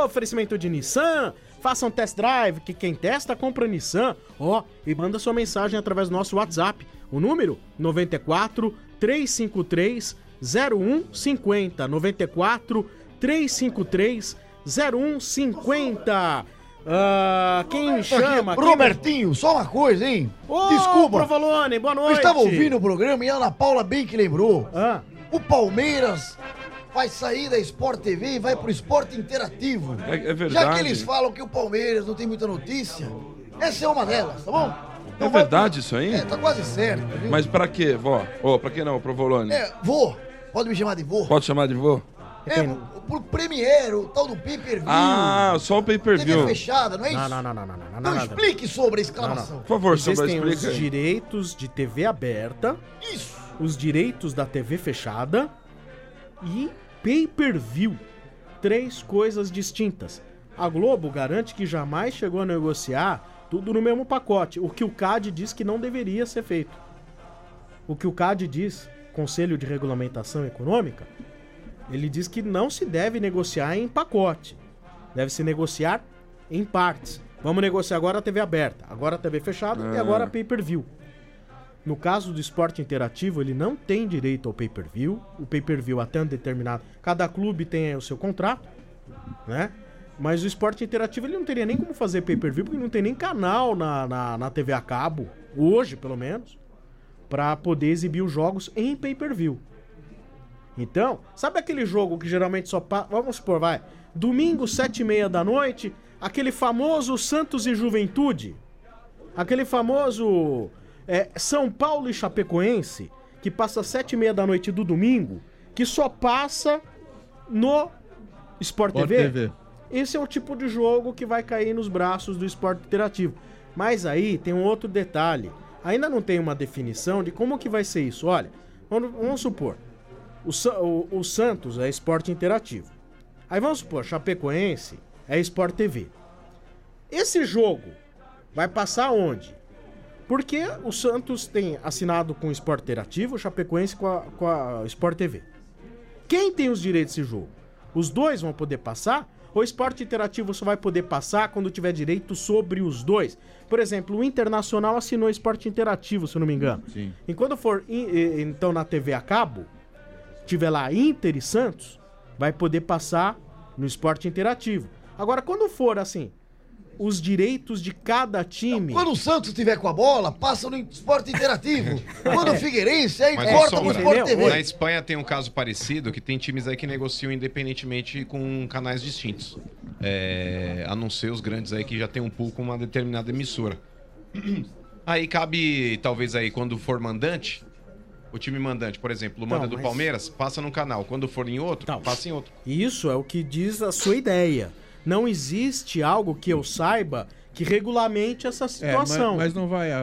Oferecimento de Nissan. Faça um test drive, que quem testa compra Nissan. Ó, e manda sua mensagem através do nosso WhatsApp. O número 94 353 0150. 94 353 0150. Ah, quem chama? Quem- Robertinho, só uma coisa, hein? Ô, Desculpa. Provolone, boa Eu noite. estava ouvindo o programa e a Ana Paula bem que lembrou. Ah. O Palmeiras vai sair da Sport TV e vai pro Esporte Interativo. É- é verdade. Já que eles falam que o Palmeiras não tem muita notícia, essa é uma delas, tá bom? É verdade isso aí? É, tá quase certo, viu? Mas pra quê, vó? Ô, pra que não, Provolone? É, vô, pode me chamar de vô? Pode chamar de vô? É, pro Premiere, o tal do pay-per-view. Ah, só o TV pay-per-view. fechada, não é isso? Não, não, não, não, não, não, Então nada. explique sobre a Não, exclamação. não. Por favor, Existem explica os direitos de TV aberta. Isso. Os direitos da TV fechada. E pay-per-view. Três coisas distintas. A Globo garante que jamais chegou a negociar tudo no mesmo pacote. O que o CAD diz que não deveria ser feito. O que o CAD diz, Conselho de Regulamentação Econômica, ele diz que não se deve negociar em pacote. Deve se negociar em partes. Vamos negociar agora a TV aberta, agora a TV fechada e Ah. agora a pay-per-view. No caso do esporte interativo, ele não tem direito ao pay-per-view. O pay-per-view até um determinado. Cada clube tem o seu contrato, né? Mas o esporte interativo ele não teria nem como fazer pay-per-view, porque não tem nem canal na, na, na TV a cabo, hoje pelo menos, pra poder exibir os jogos em pay-per-view. Então, sabe aquele jogo que geralmente só passa. Vamos supor, vai. Domingo, sete e meia da noite, aquele famoso Santos e Juventude. Aquele famoso é, São Paulo e Chapecoense, que passa sete e meia da noite do domingo, que só passa no Sport, Sport TV. TV. Esse é o tipo de jogo que vai cair nos braços do esporte interativo. Mas aí tem um outro detalhe. Ainda não tem uma definição de como que vai ser isso. Olha, vamos, vamos supor, o, o- o Santos é esporte interativo. Aí vamos supor, Chapecoense é Sport TV. Esse jogo vai passar onde? Porque o Santos tem assinado com o Sport Interativo, o Chapecoense com a, com a Sport TV. Quem tem os direitos desse jogo? Os dois vão poder passar? Ou o Esporte Interativo só vai poder passar quando tiver direito sobre os dois? Por exemplo, o Internacional assinou Esporte Interativo, se eu não me engano. Sim. E quando for então na TV a cabo, tiver lá Inter e Santos, vai poder passar no Esporte Interativo. Agora, quando for assim, os direitos de cada time. Quando o Santos tiver com a bola, passa no esporte interativo. Quando o Figueirense, aí Mas corta Sombra, Sport TV. Na Espanha tem um caso parecido, que tem times aí que negociam independentemente com canais distintos. É, a não ser os grandes aí que já tem um pool com uma determinada emissora. Aí cabe, talvez aí, quando for mandante, o time mandante, por exemplo, manda Não, do mas- Palmeiras, passa num canal. Quando for em outro, passa em outro. Isso é o que diz a sua ideia. Não existe algo que eu saiba que regulamente essa É, mas, situação. mas não vai a-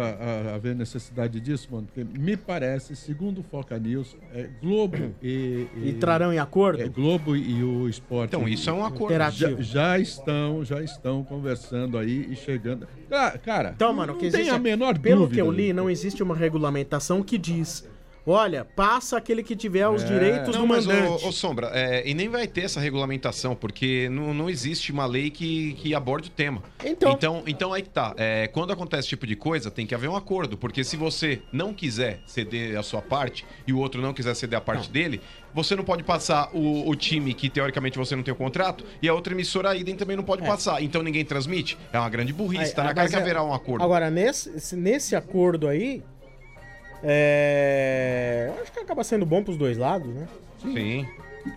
a- haver necessidade disso, mano, porque me parece, segundo o Foca News, é Globo e, Entrarão em acordo? É, Globo e o Esporte. Então, isso é um acordo. Já, já estão, já estão conversando aí e chegando. Cara, cara Então, mano, não que tem existe a é- menor Pelo dúvida. que eu li, não existe uma regulamentação que diz: olha, passa aquele que tiver os É. direitos Não, do mas, mandante. ô, ô, Sombra, é, e nem vai ter essa regulamentação, porque não, não existe uma lei que, que aborde o tema. Então. então, então aí que tá. É, quando acontece esse tipo de coisa, tem que haver um acordo, porque se você não quiser ceder a sua parte e o outro não quiser ceder a parte dele, você não pode passar o, o time que teoricamente você não tem o contrato e a outra emissora idem também não pode passar. Então ninguém transmite. É uma grande burrice, Aí, tá na ah, cara que é- haverá um acordo. Agora, nesse, nesse acordo aí, é... acho que acaba sendo bom pros dois lados, né? Sim.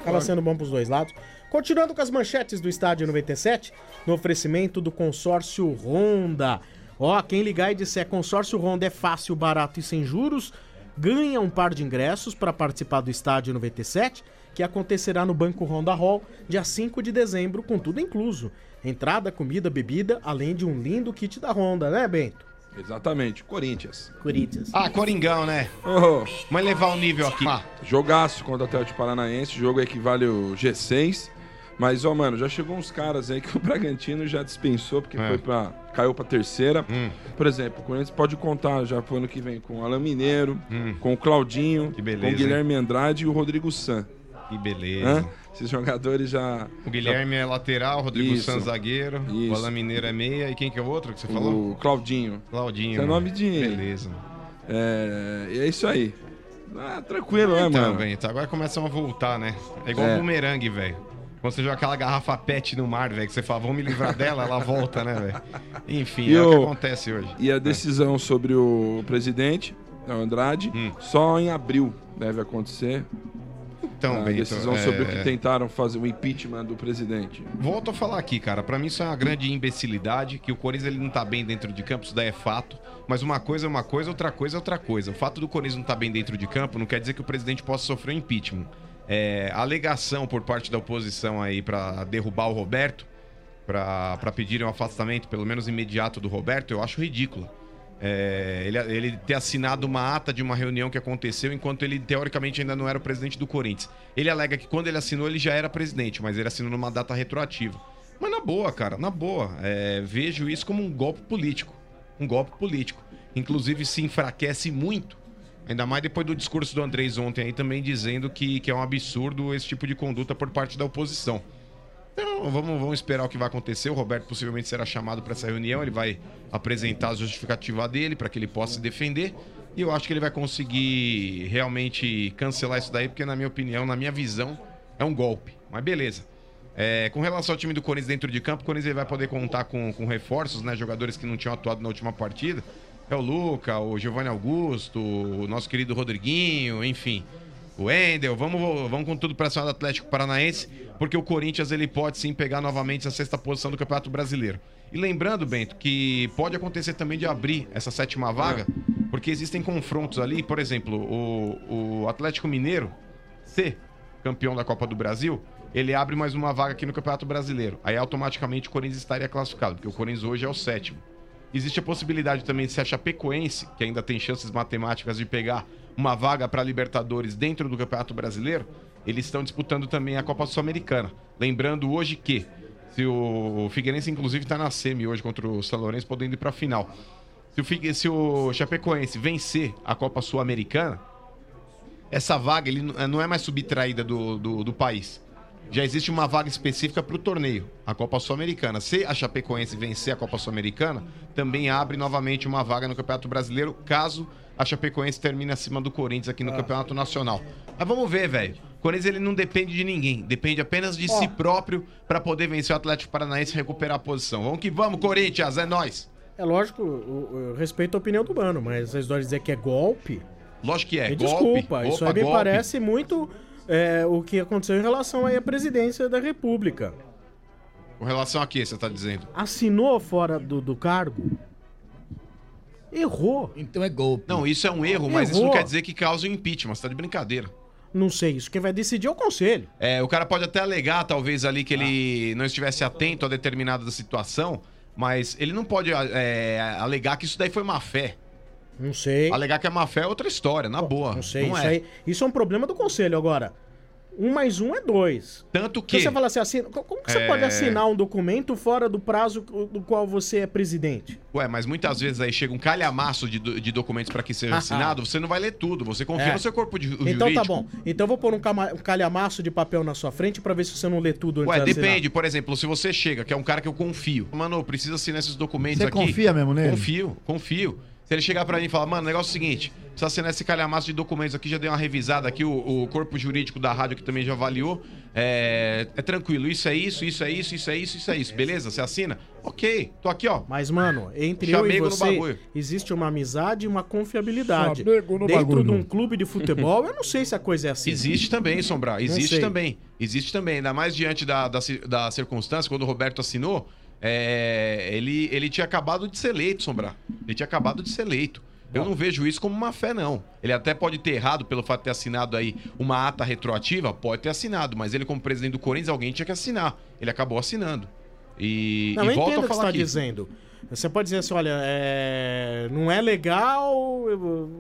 Acaba sendo bom pros dois lados. Continuando com as manchetes do Estádio 97, no oferecimento do consórcio Honda. Ó, quem ligar e disser consórcio Honda é fácil, barato e sem juros, ganha um par de ingressos para participar do Estádio 97, que acontecerá no Banco Honda Hall, dia 5 de dezembro, com tudo incluso. Entrada, comida, bebida, além de um lindo kit da Honda, né, Bento? Exatamente, Corinthians. Corinthians. Ah, Coringão, né? Oh, Mas levar o nível aqui. jogaço contra o Atlético Paranaense, jogo equivale o G6. Mas, ó, mano, já chegou uns caras aí que o Bragantino já dispensou, porque É. foi pra, caiu pra terceira. Hum. Por exemplo, o Corinthians pode contar já pro ano que vem com o Alan Mineiro, com o Claudinho, Hum. beleza, com o Guilherme Andrade e o Rodrigo San. Que beleza. Hã? Esses jogadores já. O Guilherme é lateral, o Rodrigo Isso. Santos zagueiro, Isso. o Alain Mineiro é meia e quem que é o outro que você falou? O Claudinho. Claudinho. É nome de. Beleza. É, e é isso aí. Ah, tranquilo, né, então, mano? Bento, agora começam a voltar, né? É igual É. bumerangue, velho. Quando você joga aquela garrafa pet no mar, velho, que você fala, vamos me livrar dela, ela volta, né, velho? Enfim, E é o o- que acontece hoje. E a decisão sobre o presidente, o Andrade, Hum. só em abril deve acontecer. Então, a Bento, decisão sobre o é- que tentaram fazer o impeachment do presidente. Volto a falar aqui, cara. Pra mim isso é uma grande imbecilidade, que o Corinthians ele não tá bem dentro de campo, isso daí é fato. Mas uma coisa é uma coisa, outra coisa é outra coisa. O fato do Corinthians não tá bem dentro de campo não quer dizer que o presidente possa sofrer um impeachment. É, a alegação por parte da oposição aí pra derrubar o Roberto, pra pra pedirem um afastamento, pelo menos imediato do Roberto, eu acho ridícula. É, ele, ele ter assinado uma ata de uma reunião que aconteceu enquanto ele teoricamente ainda não era o presidente do Corinthians. Ele alega que quando ele assinou ele já era presidente, mas ele assinou numa data retroativa. Mas na boa, cara, na boa. É, vejo isso como um golpe político. Um golpe político. Inclusive se enfraquece muito. Ainda mais depois do discurso do Andrés ontem aí também dizendo que, que é um absurdo esse tipo de conduta por parte da oposição. Então, vamos, vamos esperar o que vai acontecer. O Roberto possivelmente será chamado para essa reunião. Ele vai apresentar a justificativa dele para que ele possa se defender. E eu acho que ele vai conseguir realmente cancelar isso daí, porque, na minha opinião, na minha visão, é um golpe. Mas beleza. É, com relação ao time do Corinthians dentro de campo, o Corinthians vai poder contar com, com reforços, né? Jogadores que não tinham atuado na última partida. É o Luca, o Giovanni Augusto, o nosso querido Rodriguinho, enfim. O Endel, vamos, vamos com tudo para cima do Atlético Paranaense, porque o Corinthians ele pode sim pegar novamente a sexta posição do Campeonato Brasileiro. E lembrando, Bento, que pode acontecer também de abrir essa sétima vaga, porque existem confrontos ali, por exemplo, o, o Atlético Mineiro, C, campeão da Copa do Brasil, ele abre mais uma vaga aqui no Campeonato Brasileiro. Aí automaticamente o Corinthians estaria classificado, porque o Corinthians hoje é o sétimo. Existe a possibilidade também de se a Chapecoense, que ainda tem chances matemáticas de pegar uma vaga para Libertadores dentro do Campeonato Brasileiro, eles estão disputando também a Copa Sul-Americana. Lembrando hoje que se o Figueirense inclusive está na semi hoje contra o São Lourenço, podendo ir para a final. Se o, Figue- se o Chapecoense vencer a Copa Sul-Americana, essa vaga ele não é mais subtraída do, do, do país. Já existe uma vaga específica para o torneio, a Copa Sul-Americana. Se a Chapecoense vencer a Copa Sul-Americana, também abre novamente uma vaga no Campeonato Brasileiro, caso a Chapecoense termine acima do Corinthians aqui no Campeonato Nacional. Mas vamos ver, velho. O Corinthians ele não depende de ninguém, depende apenas de Ó. si próprio para poder vencer o Atlético Paranaense e recuperar a posição. Vamos que vamos, Corinthians, é nós. É lógico, eu, respeito a opinião do mano, mas essa história de dizer que é golpe. Lógico que é, Me golpe. desculpa, isso Opa, aí me golpe. parece muito é, o que aconteceu em relação aí à presidência da República. Com relação a quê, você tá dizendo? Assinou fora do, do cargo. Errou. Então é golpe. Não, isso é um erro, mas isso não Errou. quer dizer que cause um impeachment. Você tá de brincadeira. Não sei, isso quem vai decidir é o conselho. É, o cara pode até alegar, talvez, ali que ele não estivesse atento a determinada situação, mas ele não pode é, alegar que isso daí foi má fé. Não sei. Alegar que é má fé é outra história, na boa. Não sei, não isso, é. aí, isso é um problema do conselho. Agora, um mais um é dois. Tanto que. você fala assim, assina, co- como que você É. pode assinar um documento fora do prazo do qual você é presidente? Ué, mas muitas vezes aí chega um calhamaço de, de documentos para que seja assinado, você não vai ler tudo, você confia É. no seu corpo de, Então jurídico. tá bom. Então eu vou pôr um, cama- um calhamaço de papel na sua frente pra ver se você não lê tudo antes Ué, de assinar. depende. Por exemplo, se você chega, que é um cara que eu confio. Mano, precisa assinar esses documentos Você aqui. confia mesmo nele? Confio, confio. Se ele chegar pra mim e falar, mano, o negócio é o seguinte, precisa assinar esse calhamaço de documentos aqui, já dei uma revisada aqui, o, o corpo jurídico da rádio que também já avaliou. É, é tranquilo, isso é isso, isso é isso, isso é isso, isso é isso. Beleza? Você assina? Ok, tô aqui, ó. Mas, mano, entre eu e você, bagulho. existe uma amizade e uma confiabilidade. Chamego no Dentro bagulho. de um clube de futebol, eu não sei se a coisa é assim. Existe também, Sombra. Existe também. Existe também. Ainda mais diante da, da, da circunstância, quando o Roberto assinou, é, ele, ele tinha acabado de ser eleito, Sombra. Ele tinha acabado de ser eleito. Eu não vejo isso como uma fé, não. Ele até pode ter errado pelo fato de ter assinado aí uma ata retroativa, pode ter assinado, mas ele, como presidente do Corinthians, alguém tinha que assinar. Ele acabou assinando. E, Não, e eu volto entendo a o que você falar está dizendo. Você pode dizer assim, olha, é, não é legal,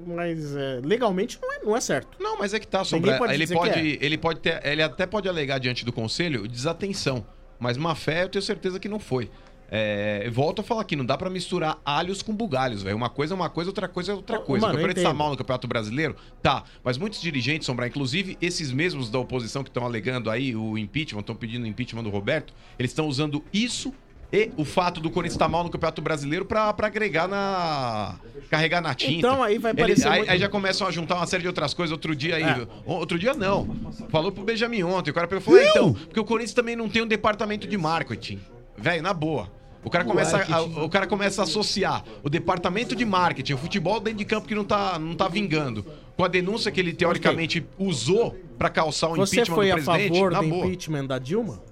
mas é, legalmente não é, não é certo. Não, mas é que tá, Sombra. pode ele pode, é. ele pode ter, ele até pode alegar diante do conselho desatenção, mas má fé eu tenho certeza que não foi. É, volto a falar aqui, não dá pra misturar alhos com bugalhos, velho. Uma coisa é uma coisa, outra coisa é outra coisa. mano, o campeonato está mal no Campeonato Brasileiro? Tá. Mas muitos dirigentes, Sombra, inclusive esses mesmos da oposição que estão alegando aí o impeachment, estão pedindo o impeachment do Roberto, eles estão usando isso e o fato do Corinthians estar mal no Campeonato Brasileiro pra, pra agregar na. carregar na tinta. Então, aí vai parecer aí, muito- aí já começam a juntar uma série de outras coisas. Outro dia aí. É. Outro dia não. Falou pro Benjamin ontem. O cara falou, "É, então, porque o Corinthians também não tem um departamento de marketing. Velho, na boa. O cara, começa a, o cara começa a associar o departamento de marketing, o futebol dentro de campo que não tá, não tá vingando, com a denúncia que ele teoricamente usou pra calçar o Você impeachment foi do a presidente. favor na do boa. impeachment da Dilma?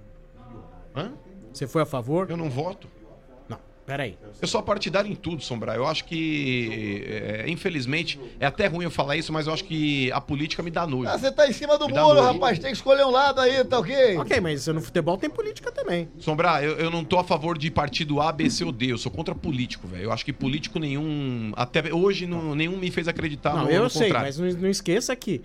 Hã? Você foi a favor? Eu não voto. Não, peraí. Eu sou partidário em tudo, Sombra. Eu acho que, é, infelizmente, é até ruim eu falar isso, mas eu acho que a política me dá nojo. Ah, você tá em cima do Me muro, rapaz. Tem que escolher um lado aí, tá ok? Ok, mas no futebol tem política também. Sombra, eu, eu não tô a favor de partido A, B, C ou D. Eu sou contra político, velho. Eu acho que político nenhum. Até hoje, não- nenhum me fez acreditar não, no, eu no sei, contrário. mas não, não esqueça que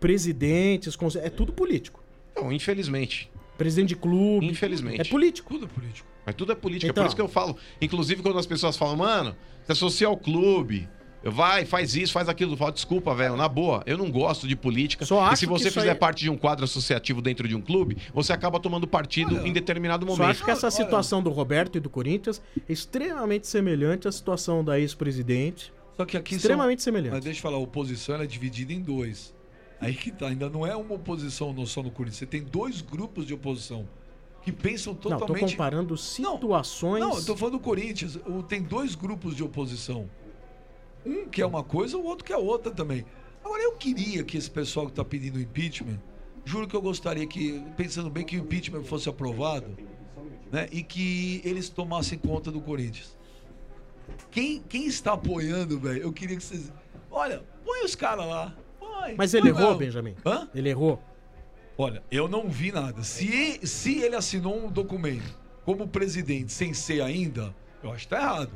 presidentes, é tudo político. Não, infelizmente. Presidente de clube. Infelizmente. É político. Tudo político. Mas tudo é política. Então. Por isso que eu falo. Inclusive, quando as pessoas falam, mano, você associa ao clube. Vai, faz isso, faz aquilo. Eu falo, desculpa, velho, na boa, eu não gosto de política. Só e acho se que você fizer aí- parte de um quadro associativo dentro de um clube, você acaba tomando partido em determinado Só momento. acho que essa situação do Roberto e do Corinthians é extremamente semelhante à situação da ex-presidente. Só que aqui Extremamente são... semelhante. Mas deixa eu falar, a oposição ela é dividida em dois. Aí que tá, ainda não é uma oposição no- só no Corinthians. Você tem dois grupos de oposição que pensam Não, totalmente. tô comparando situações. Não, eu tô falando do Corinthians. Tem dois grupos de oposição. Um que é uma coisa, o outro que é outra também. Agora, eu queria que esse pessoal que tá pedindo impeachment, juro que eu gostaria que, pensando bem, que o impeachment fosse aprovado, né? E que eles tomassem conta do Corinthians. Quem, quem está apoiando, velho? Eu queria que vocês. Olha, põe os caras lá. Põe, Mas ele errou, lá. Benjamin. Hã? Ele errou. Olha, eu não vi nada. Se, se ele assinou um documento como presidente sem ser ainda, eu acho que tá errado.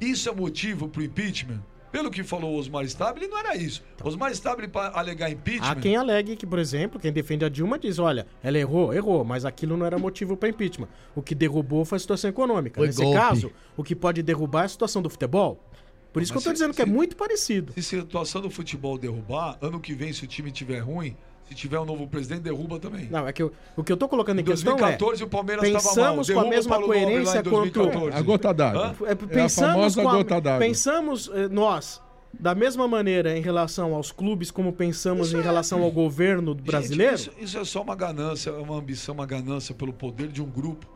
Isso é motivo pro impeachment? Pelo que falou o Osmar Stabile, não era isso. Osmar Stabile, para alegar impeachment. Há quem alegue que, por exemplo, quem defende a Dilma diz: olha, ela errou, errou, mas aquilo não era motivo para impeachment. O que derrubou foi a situação econômica. Foi Nesse golpe. caso, o que pode derrubar é a situação do futebol. Por isso Mas que eu tô se- dizendo que é muito parecido. Se a situação do futebol derrubar, ano que vem, se o time tiver ruim, se tiver um novo presidente, derruba também. Não, é que eu- o que eu tô colocando em, Em questão 2014 é. o Palmeiras tava mal. pensamos com a Derruba o mesma coerência em quanto. 2014. A gota d'água. É, É a pensamos famosa com a- gota d'água. Pensamos eh, nós da mesma maneira em relação aos clubes como pensamos em relação ao governo brasileiro. Gente, isso, isso é só uma ganância, é uma ambição, uma ganância pelo poder de um grupo.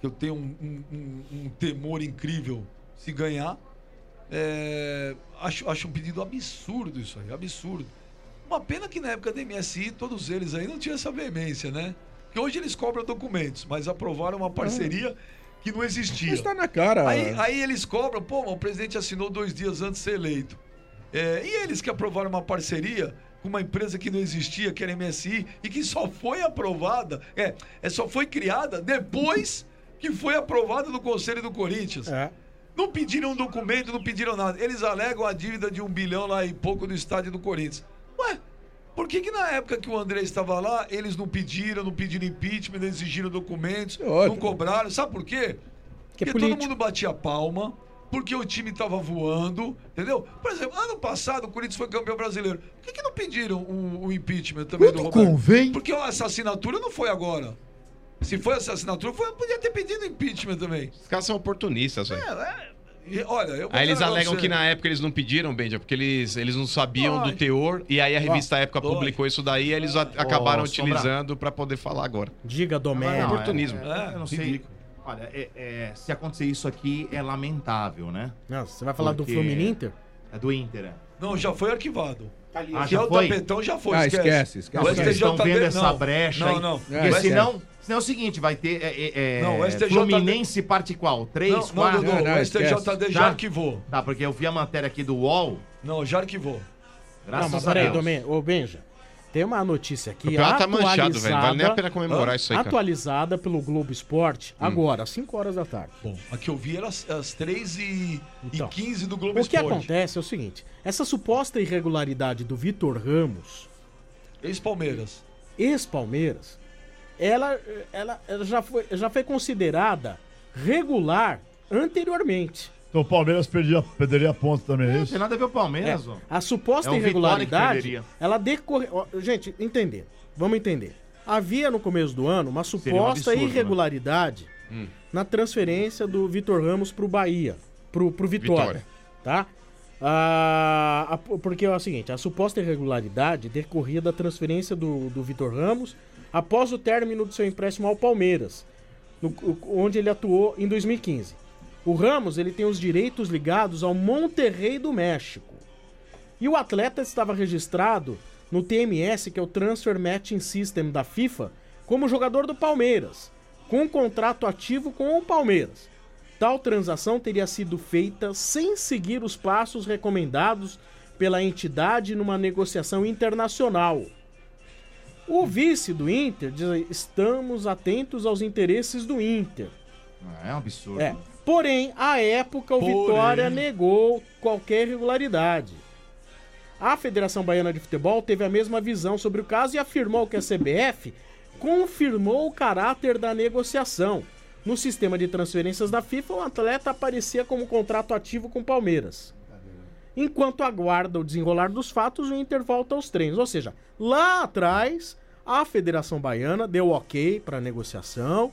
Que eu tenho um, um- um- um temor incrível se ganhar. É, acho, acho um pedido absurdo isso aí, absurdo. Uma pena que na época da MSI, todos eles aí não tinham essa veemência, né? Que hoje eles cobram documentos, mas aprovaram uma parceria que não existia. Mas tá na cara. Aí, aí eles cobram, pô, o presidente assinou dois dias antes de ser eleito. É, e eles que aprovaram uma parceria com uma empresa que não existia, que era MSI, e que só foi aprovada, é, é só foi criada depois que foi aprovada no Conselho do Corinthians. Não pediram um documento, não pediram nada. Eles alegam a dívida de um bilhão lá e pouco do estádio do Corinthians. Ué, por que, que na época que o André estava lá, eles não pediram, não pediram impeachment, não exigiram documentos, não cobraram? Sabe por quê? Que é porque todo mundo batia palma, porque o time estava voando, entendeu? Por exemplo, ano passado o Corinthians foi campeão brasileiro. Por que, que não pediram o, o impeachment também do Roberto? convém. Porque essa assinatura não foi agora. Se foi essa assinatura, foi, podia ter pedido impeachment também. Os caras são oportunistas, velho. E, olha, eu vou Aí eles alegam você. que na época eles não pediram, Benja, porque eles, eles não sabiam do teor, e aí a revista Época lógico. publicou isso daí e eles a- acabaram utilizando pra poder falar agora. Diga, Domé. Não, oportunismo. É, eu não sei. Olha, é- é, se acontecer isso aqui é lamentável, né? Não, você vai falar do Porque- Fluminense Inter? É do Inter, é. Não, já foi arquivado. Ah, que já é o foi? tapetão, já foi. Ah, esquece. esquece, esquece. Vocês estão STJD vendo essa não. brecha Não, aí? não. Porque O senão, senão é o seguinte, vai ter é, é, Não, o STJD Fluminense parte qual? Três, Não, não, quatro? Dudu, o STJD já arquivou. Tá, porque eu vi a matéria aqui do UOL. Não, já arquivou. Graças não, mas a peraí, Deus. Domê, ô Benja. Tem uma notícia aqui. O campeonato tá manchado, velho. Não vale nem a atualizada- pena comemorar isso aí, cara. Atualizada pelo Globo Esporte, Hum. agora, às 5 horas da tarde. Bom, a que eu vi era às, às 3 e, e 15 do Globo O que Esporte. acontece é o seguinte: essa suposta irregularidade do Vitor Ramos, Ex-Palmeiras. ex-Palmeiras, ela, ela, ela já, foi, já foi considerada regular anteriormente. Então o Palmeiras perdia, perderia ponto também, é isso? Tem nada a ver com o Palmeiras, É, ó. a suposta É o irregularidade, ela decorre... ó, Gente, entender. Vamos entender. Havia no começo do ano uma Seria um suposta absurdo, né? irregularidade Hum. na transferência do Vitor Ramos pro Bahia, pro, pro Vitória, Vitória. tá? Ah, a- porque é o seguinte, a suposta irregularidade decorria da transferência do, do Vitor Ramos após o término do seu empréstimo ao Palmeiras, no- onde ele atuou em 2015. O Ramos ele tem os direitos ligados ao Monterrey do México. E o atleta estava registrado no TMS, que é o Transfer Matching System da FIFA, como jogador do Palmeiras, com um contrato ativo com o Palmeiras. Tal transação teria sido feita sem seguir os passos recomendados pela entidade numa negociação internacional. O vice do Inter diz: estamos atentos aos interesses do Inter. É um absurdo. É. Porém, à época, o Porém. Vitória negou qualquer irregularidade. A Federação Baiana de Futebol teve a mesma visão sobre o caso e afirmou que a CBF confirmou o caráter da negociação. No sistema de transferências da FIFA, o atleta aparecia como contrato ativo com o Palmeiras. Enquanto aguarda o desenrolar dos fatos, o Inter volta aos treinos. Ou seja, lá atrás, a Federação Baiana deu ok para a negociação,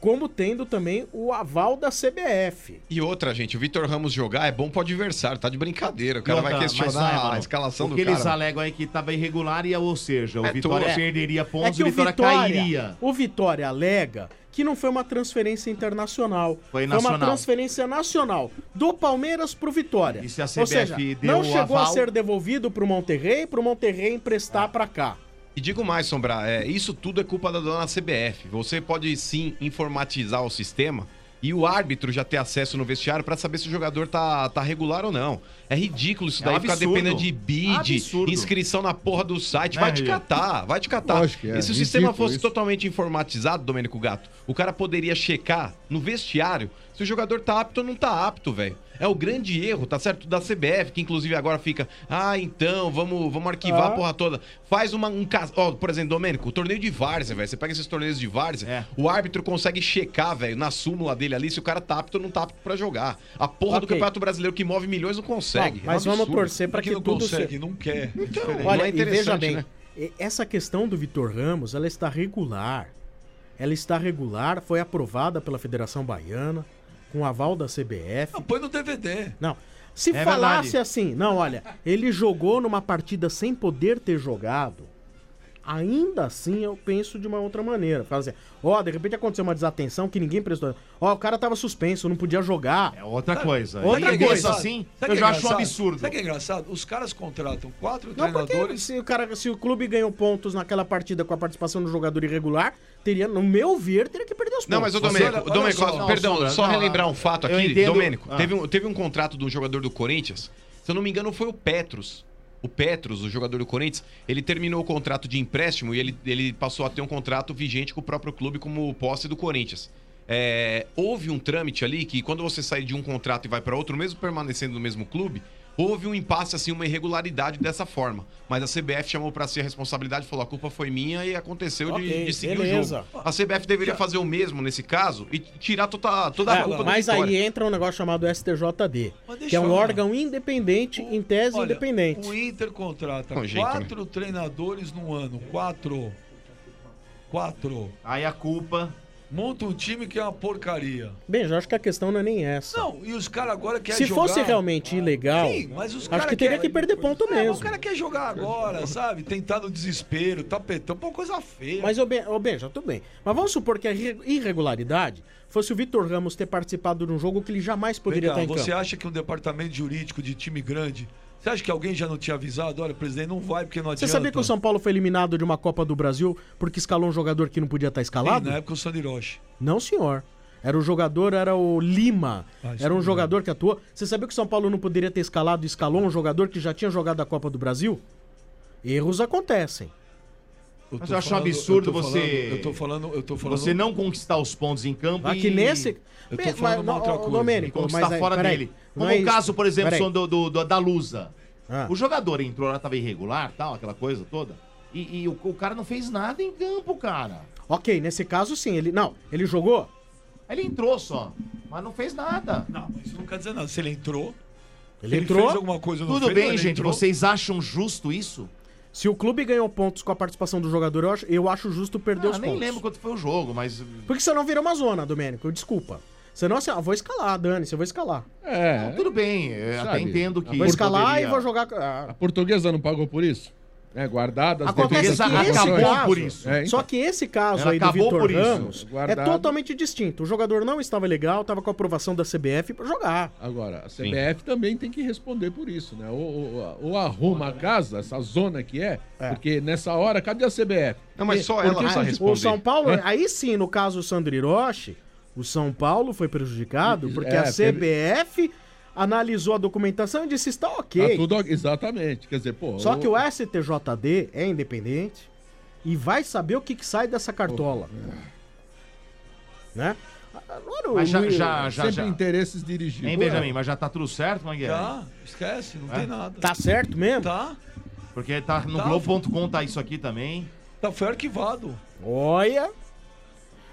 como tendo também o aval da CBF. E outra, gente, o Vitor Ramos jogar é bom pro adversário, tá de brincadeira. O cara vai Outra, mas, questionar a escalação o do que cara. eles alegam aí que tava irregular, e, ou seja, o É Vitória tudo. perderia pontos É e o Vitória, cairia. O Vitória alega que não foi uma transferência internacional. Foi uma nacional. transferência nacional do Palmeiras pro Vitória. E se a Ou CBF seja, deu não o chegou a aval- ser devolvido pro Monterrey, pro Monterrey emprestar pra cá. E digo mais, Sombra, é, isso tudo é culpa da dona CBF. Você pode sim informatizar o sistema e o árbitro já ter acesso no vestiário pra saber se o jogador tá, tá regular ou não. É ridículo isso É daí, um ficar dependendo de bid, Absurdo. inscrição na porra do site. Vai te Rio? catar, vai te catar. Lógico que é, e se o sistema fosse isso. totalmente informatizado, Domênico Gato, o cara poderia checar no vestiário se o jogador tá apto ou não tá apto, velho. É o grande erro, tá certo? Da CBF, que inclusive agora fica, ah, então, vamos, vamos arquivar Ah. a porra toda. Faz uma, um caso. Ó, por exemplo, Domênico, o torneio de várzea, velho. Você pega esses torneios de várzea, É. o árbitro consegue checar, velho, na súmula dele ali, se o cara tá apto ou não tá apto pra jogar. A porra do Ok. Campeonato Brasileiro que move milhões não consegue. Não, mas É um vamos torcer pra que, não tudo consegue, se... não quer. Então, Olha, não é e veja bem, né? essa questão do Vitor Ramos, ela está regular. Ela está regular, foi aprovada pela Federação Baiana, com aval da CBF. Não, põe no DVD. Não. Se É falasse verdade. assim, não, olha, ele jogou numa partida sem poder ter jogado, ainda assim eu penso de uma outra maneira. Fala assim, ó, de repente aconteceu uma desatenção que ninguém prestou. Ó, o cara tava suspenso, não podia jogar. É outra coisa. Outra é coisa. assim, Sabe eu que já é acho um absurdo. Sabe o que é engraçado? Os caras contratam quatro Não, treinadores. se o, cara, se o clube ganhou pontos naquela partida com a participação do jogador irregular, teria, no meu ver, teria que perder os pontos. Não, mas o Domênico, Domênico, só. perdão, Sombra, só não, relembrar um fato aqui, Domênico. Ah. Teve, um, teve um contrato de um jogador do Corinthians, se eu não me engano, foi o Petros. O Petros, o jogador do Corinthians, ele terminou o contrato de empréstimo e ele, ele passou a ter um contrato vigente com o próprio clube como posse do Corinthians. É, houve um trâmite ali que quando você sai de um contrato e vai para outro, mesmo permanecendo no mesmo clube, houve um impasse, assim, uma irregularidade dessa forma. Mas a CBF chamou para si a responsabilidade, falou: a culpa foi minha e aconteceu de- Ok, de, seguir beleza. o jogo. A CBF deveria fazer o mesmo nesse caso e tirar toda, toda a É, culpa do mas aí entra um negócio chamado STJD, que é um órgão independente, em tese Olha, independente. O Inter contrata Com jeito, né? quatro treinadores no ano. Quatro. Quatro. Aí a culpa. Monta um time que é uma porcaria. Bem, eu acho que a questão não é nem essa. Não, e os caras agora querem Se jogar... fosse realmente ilegal, Sim, mas os acho que teria quer- que perder ponto É, mas mesmo. O cara quer jogar agora, sabe? Tentar no desespero, tapetão, pô, coisa feia. Mas, ô Ben, ô ben, já tudo bem. Mas vamos supor que a irre- irregularidade fosse o Vitor Ramos ter participado de um jogo que ele jamais poderia Vem cá, estar em você campo. acha que um departamento jurídico de time grande, você acha que alguém já não tinha avisado? Olha, presidente, não vai porque não Você adianta. sabia que o São Paulo foi eliminado de uma Copa do Brasil porque escalou um jogador que não podia estar escalado? Sim, na época o Sandiroche. Não, senhor. Era o jogador, era o Lima. Ah, era um não jogador que atuou. Você sabia que o São Paulo não poderia ter escalado e escalou um jogador que já tinha jogado a Copa do Brasil? Erros acontecem. Mas eu acho um absurdo eu tô você. falando- eu tô falando, eu tô falando. Você não conquistar os pontos em campo Aqui e... nesse. Eu tô falando mas, uma outra coisa. Domênico, e conquistar aí, fora peraí, dele. Como é o isso. caso, por exemplo, Peraí. do, do- do- da Lusa. Ah. O jogador entrou lá, tava irregular, tal, aquela coisa toda. E, e o, o cara não fez nada em campo, cara. Ok, nesse caso sim, ele. Não, ele jogou? Ele entrou só, mas não fez nada. Não, isso não quer dizer nada. Se ele entrou. Ele entrou. fez alguma coisa no Tudo bem, gente, vocês acham justo isso? Se o clube ganhou pontos com a participação do jogador, eu acho, eu acho justo perder Ah, os nem pontos. lembro quanto foi o jogo, mas. Porque senão vira uma zona, Domênico, desculpa. Senão assim, ah, vou escalar, Dani, eu vou escalar. É. Tudo bem, eu até entendo que. Vou escalar e vou jogar. ah, A portuguesa não pagou por isso? É, guardada as Acontece que esse proporções. caso, É, então. só que esse caso Ela aí do acabou Vitor por isso. Ramos é Guardado. totalmente distinto. O jogador não estava legal, estava com a aprovação da CBF pra jogar. Agora, a CBF também tem que responder por isso, né? Ou, ou- ou arruma a casa, essa zona que é, porque nessa hora, cadê a CBF? Não, mas só ela são- vai O São Paulo, É. aí sim, no caso do Sandro Hiroshi, o São Paulo foi prejudicado porque É, a teve- CBF analisou a documentação e disse está ok. Tá tudo exatamente. Quer dizer, pô. Só que o STJD é independente e vai saber o que, que sai dessa cartola. Né? Agora, o Mas já, já, já, sempre já. interesses dirigidos. Hein, Benjamin? Mas já tá tudo certo, Mangueira? Tá, esquece, não É? tem nada. Tá certo mesmo? Tá. Porque tá no Tá. Globo.com tá isso aqui também. Tá, foi arquivado. Olha.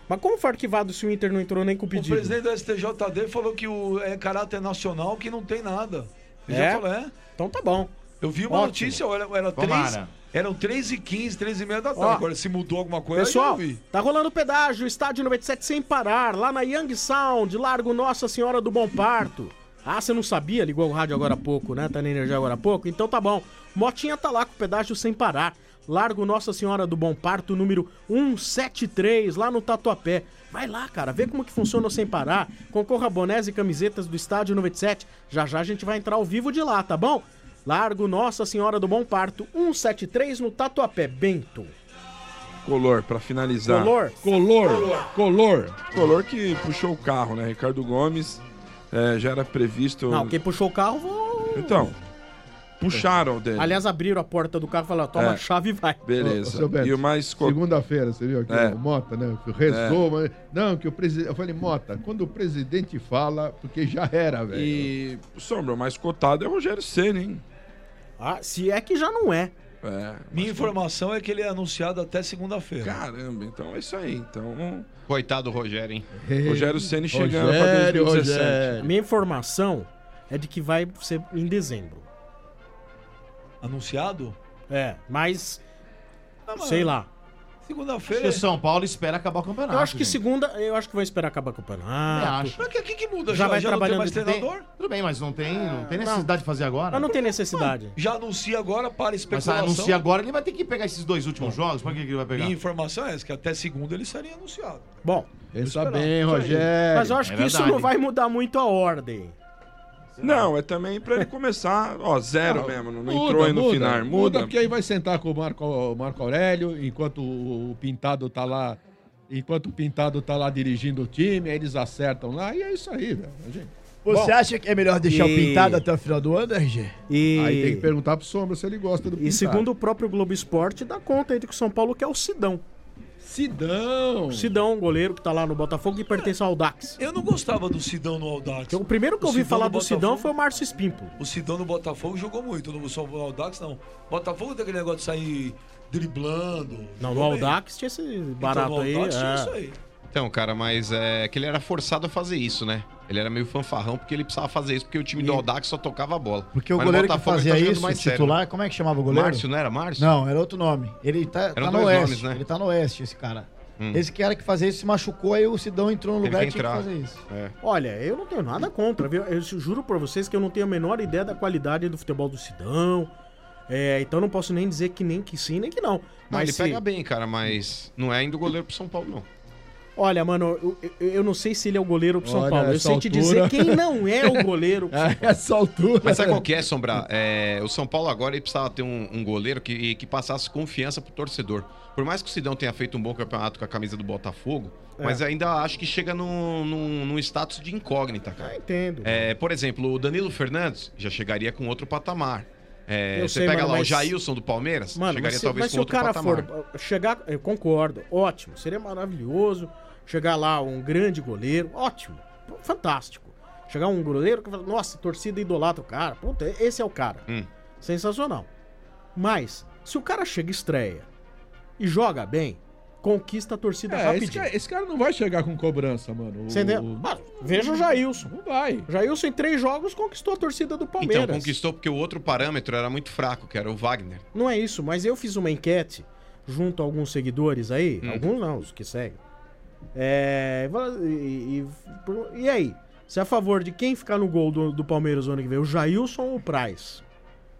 Mas como foi arquivado se o Inter não entrou nem com o O pedido? presidente do STJD falou que o, é caráter nacional, que não tem nada. Ele É? já falou, é. Então tá bom. Eu vi uma Ótimo. notícia, era, era Tomara. três, eram 3 e 15, 3 e meia da tarde. Ó, Agora, se mudou alguma coisa, Pessoal, eu já vi. tá rolando pedágio, estádio 97 sem parar, lá na Young Sound, Largo Nossa Senhora do Bom Parto. Ah, você não sabia? Ligou o rádio agora há pouco, né? Tá na energia agora há pouco? Então tá bom. Motinha tá lá com pedágio sem parar. Largo Nossa Senhora do Bom Parto, número 173, lá no Tatuapé. Vai lá, cara, vê como que funciona sem parar. Concorra bonés e camisetas do Estádio 97. Já já a gente vai entrar ao vivo de lá, tá bom? Largo Nossa Senhora do Bom Parto, 173 no Tatuapé, Bento. Color, pra finalizar. Color? Color. Color. Color que puxou o carro, né? Ricardo Gomes é, já era previsto. Não, quem puxou o carro vou... Então, puxaram dele. Aliás, abriram a porta do carro e falaram, toma É. a chave e vai. Beleza. Ô, Beto, e o mais. Segunda-feira, você viu aqui, É. o Mota, né? Rezou, mas. Não, que o presidente. Eu falei, Mota, quando o presidente fala, porque já era, velho. E o Sombra, o mais cotado é o Rogério Senna, hein? Ah, se é que já não é. É. Minha informação é que ele é anunciado até segunda-feira. Caramba, então é isso aí. Então. Coitado do Rogério, hein? Rogério Ceni chegando Rogério, pra 2017. Minha informação é de que vai ser em dezembro. Anunciado? É, mas... Ah, mas sei lá. Segunda-feira. o São Paulo espera acabar o campeonato. Eu acho que gente. segunda... Eu acho que vai esperar acabar o Eu campeonato. acho. Mas o que, que, que muda? Já Já, vai já não tem trabalhando mais treinador? Tudo bem, mas não tem, não tem Não. necessidade de fazer agora. Mas não tem necessidade. Já anuncia agora para Mas especulação. anuncia agora, ele vai ter que pegar esses dois últimos jogos. Pra que que ele vai pegar? Minha informação é essa, que até segunda ele seria anunciado. Bom, Pensa esperar. bem. Rogério. mas eu acho É que isso não vai mudar muito a ordem. Não, é também pra ele começar, ó, zero Não, mesmo. Não muda, entrou aí no muda, final. Muda. porque aí vai sentar com o Marco, o Marco Aurélio, enquanto o, o Pintado tá lá. Enquanto o Pintado tá lá dirigindo o time, aí eles acertam lá, e é isso aí, velho. Você acha que é melhor deixar e- o pintado até o final do ano, RG? E... Aí tem que perguntar pro Sombra se ele gosta do Pintado. E segundo o próprio Globo Esporte, dá conta aí de que o São Paulo quer o Sidão. Sidão! O Sidão, um goleiro que tá lá no Botafogo e pertence ao Audax. Eu não gostava do Sidão no Audax. O primeiro que eu ouvi falar no do Sidão foi o Márcio Espímpolo. O Sidão no Botafogo jogou muito, no São Paulo Audax não. Botafogo tem aquele negócio de sair driblando. Não, no. Audax tinha esse barato então, no aí. Audax tinha é. isso aí. Então, cara, mas é que ele era forçado a fazer isso, né? Ele era meio fanfarrão porque ele precisava fazer isso porque o time do Audax só tocava a bola. Porque o Mas goleiro que Botafogo ele fazia tá isso, mais sério, titular, né? como é que chamava o goleiro? Márcio, não era Márcio? Não, era outro nome. Ele tá, tá no Oeste. nomes, né? Ele tá no Oeste, esse cara. Hum. Esse cara que fazia isso se machucou, aí o Sidão entrou no Teve lugar que e tinha que entrar. fazer isso. É. Olha, eu não tenho nada contra, viu? Eu juro pra vocês que eu não tenho a menor ideia da qualidade do futebol do Sidão. É, então não posso nem dizer que nem que sim, nem que não. Não, Mas ele se- pega bem, cara, mas não é ainda o goleiro pro São Paulo, não. Olha, mano, eu, eu- não sei se ele é o goleiro pro São Olha, Paulo. Eu sei te altura. dizer quem não é o goleiro pro São Paulo. Essa altura. Mas sabe qual que é, Sombra? É, o São Paulo agora ele precisava ter um, um goleiro que, que passasse confiança pro torcedor. Por mais que o Sidão tenha feito um bom campeonato com a camisa do Botafogo, É. mas ainda acho que chega num, num, num status de incógnita, cara. Ah, entendo. É, por exemplo, o Danilo Fernandes já chegaria com outro patamar. É, você sei, pega mano, lá o mas- Jailson do Palmeiras, Mano, chegaria mas se, talvez mas com se o outro cara patamar. for chegar, eu concordo, ótimo, seria maravilhoso. Chegar lá um grande goleiro, ótimo, fantástico. Chegar um goleiro que fala, nossa, torcida idolatra o cara, puta, esse é o cara. Hum. Sensacional. Mas, Se o cara chega estreia e joga bem, conquista a torcida É, esse rapidinho. cara, esse cara não vai chegar com cobrança, mano. O- Você entendeu? Ah, veja o Jailson. Não vai. Jailson, em três jogos, conquistou a torcida do Palmeiras. Então, conquistou porque o outro parâmetro era muito fraco, que era o Wagner. Não é isso, mas eu fiz uma enquete junto a alguns seguidores aí, Hum. alguns não, os que seguem. É, e, e- e aí? Você é a favor de quem ficar no gol do, do Palmeiras o ano que vem? O Jailson ou o Praz?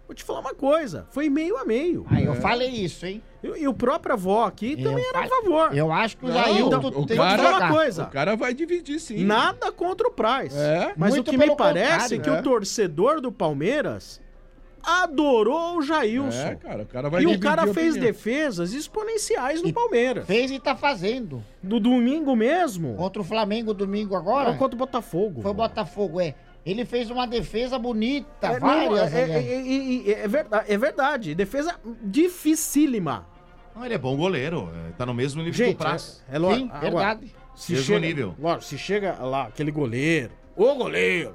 Vou te falar uma coisa, foi meio a meio. Aí eu falei isso, hein? E, e o próprio avó aqui também era a favor. Eu acho que o Não, Jailton então, tem vou que uma coisa. O cara vai dividir sim. Nada contra o Praz. É. Mas Muito o que me parece é que é. o torcedor do Palmeiras adorou o Jailson. É, cara, o cara vai E o cara fez opinião. defesas exponenciais no Palmeiras. Fez e tá fazendo. No domingo mesmo. Contra o Flamengo domingo agora. Não, contra o Botafogo. Foi o Botafogo, é. Ele fez uma defesa bonita, É, não, várias. é, aliás. é, é, é, é verdade, é verdade. Defesa dificílima. Não, ele é bom goleiro. é, Tá no mesmo nível Gente, que o Praz. é, é lógico. Sim, Agora, verdade. Se Mesmo chega, nível. lógico, se chega lá, aquele goleiro, o goleiro,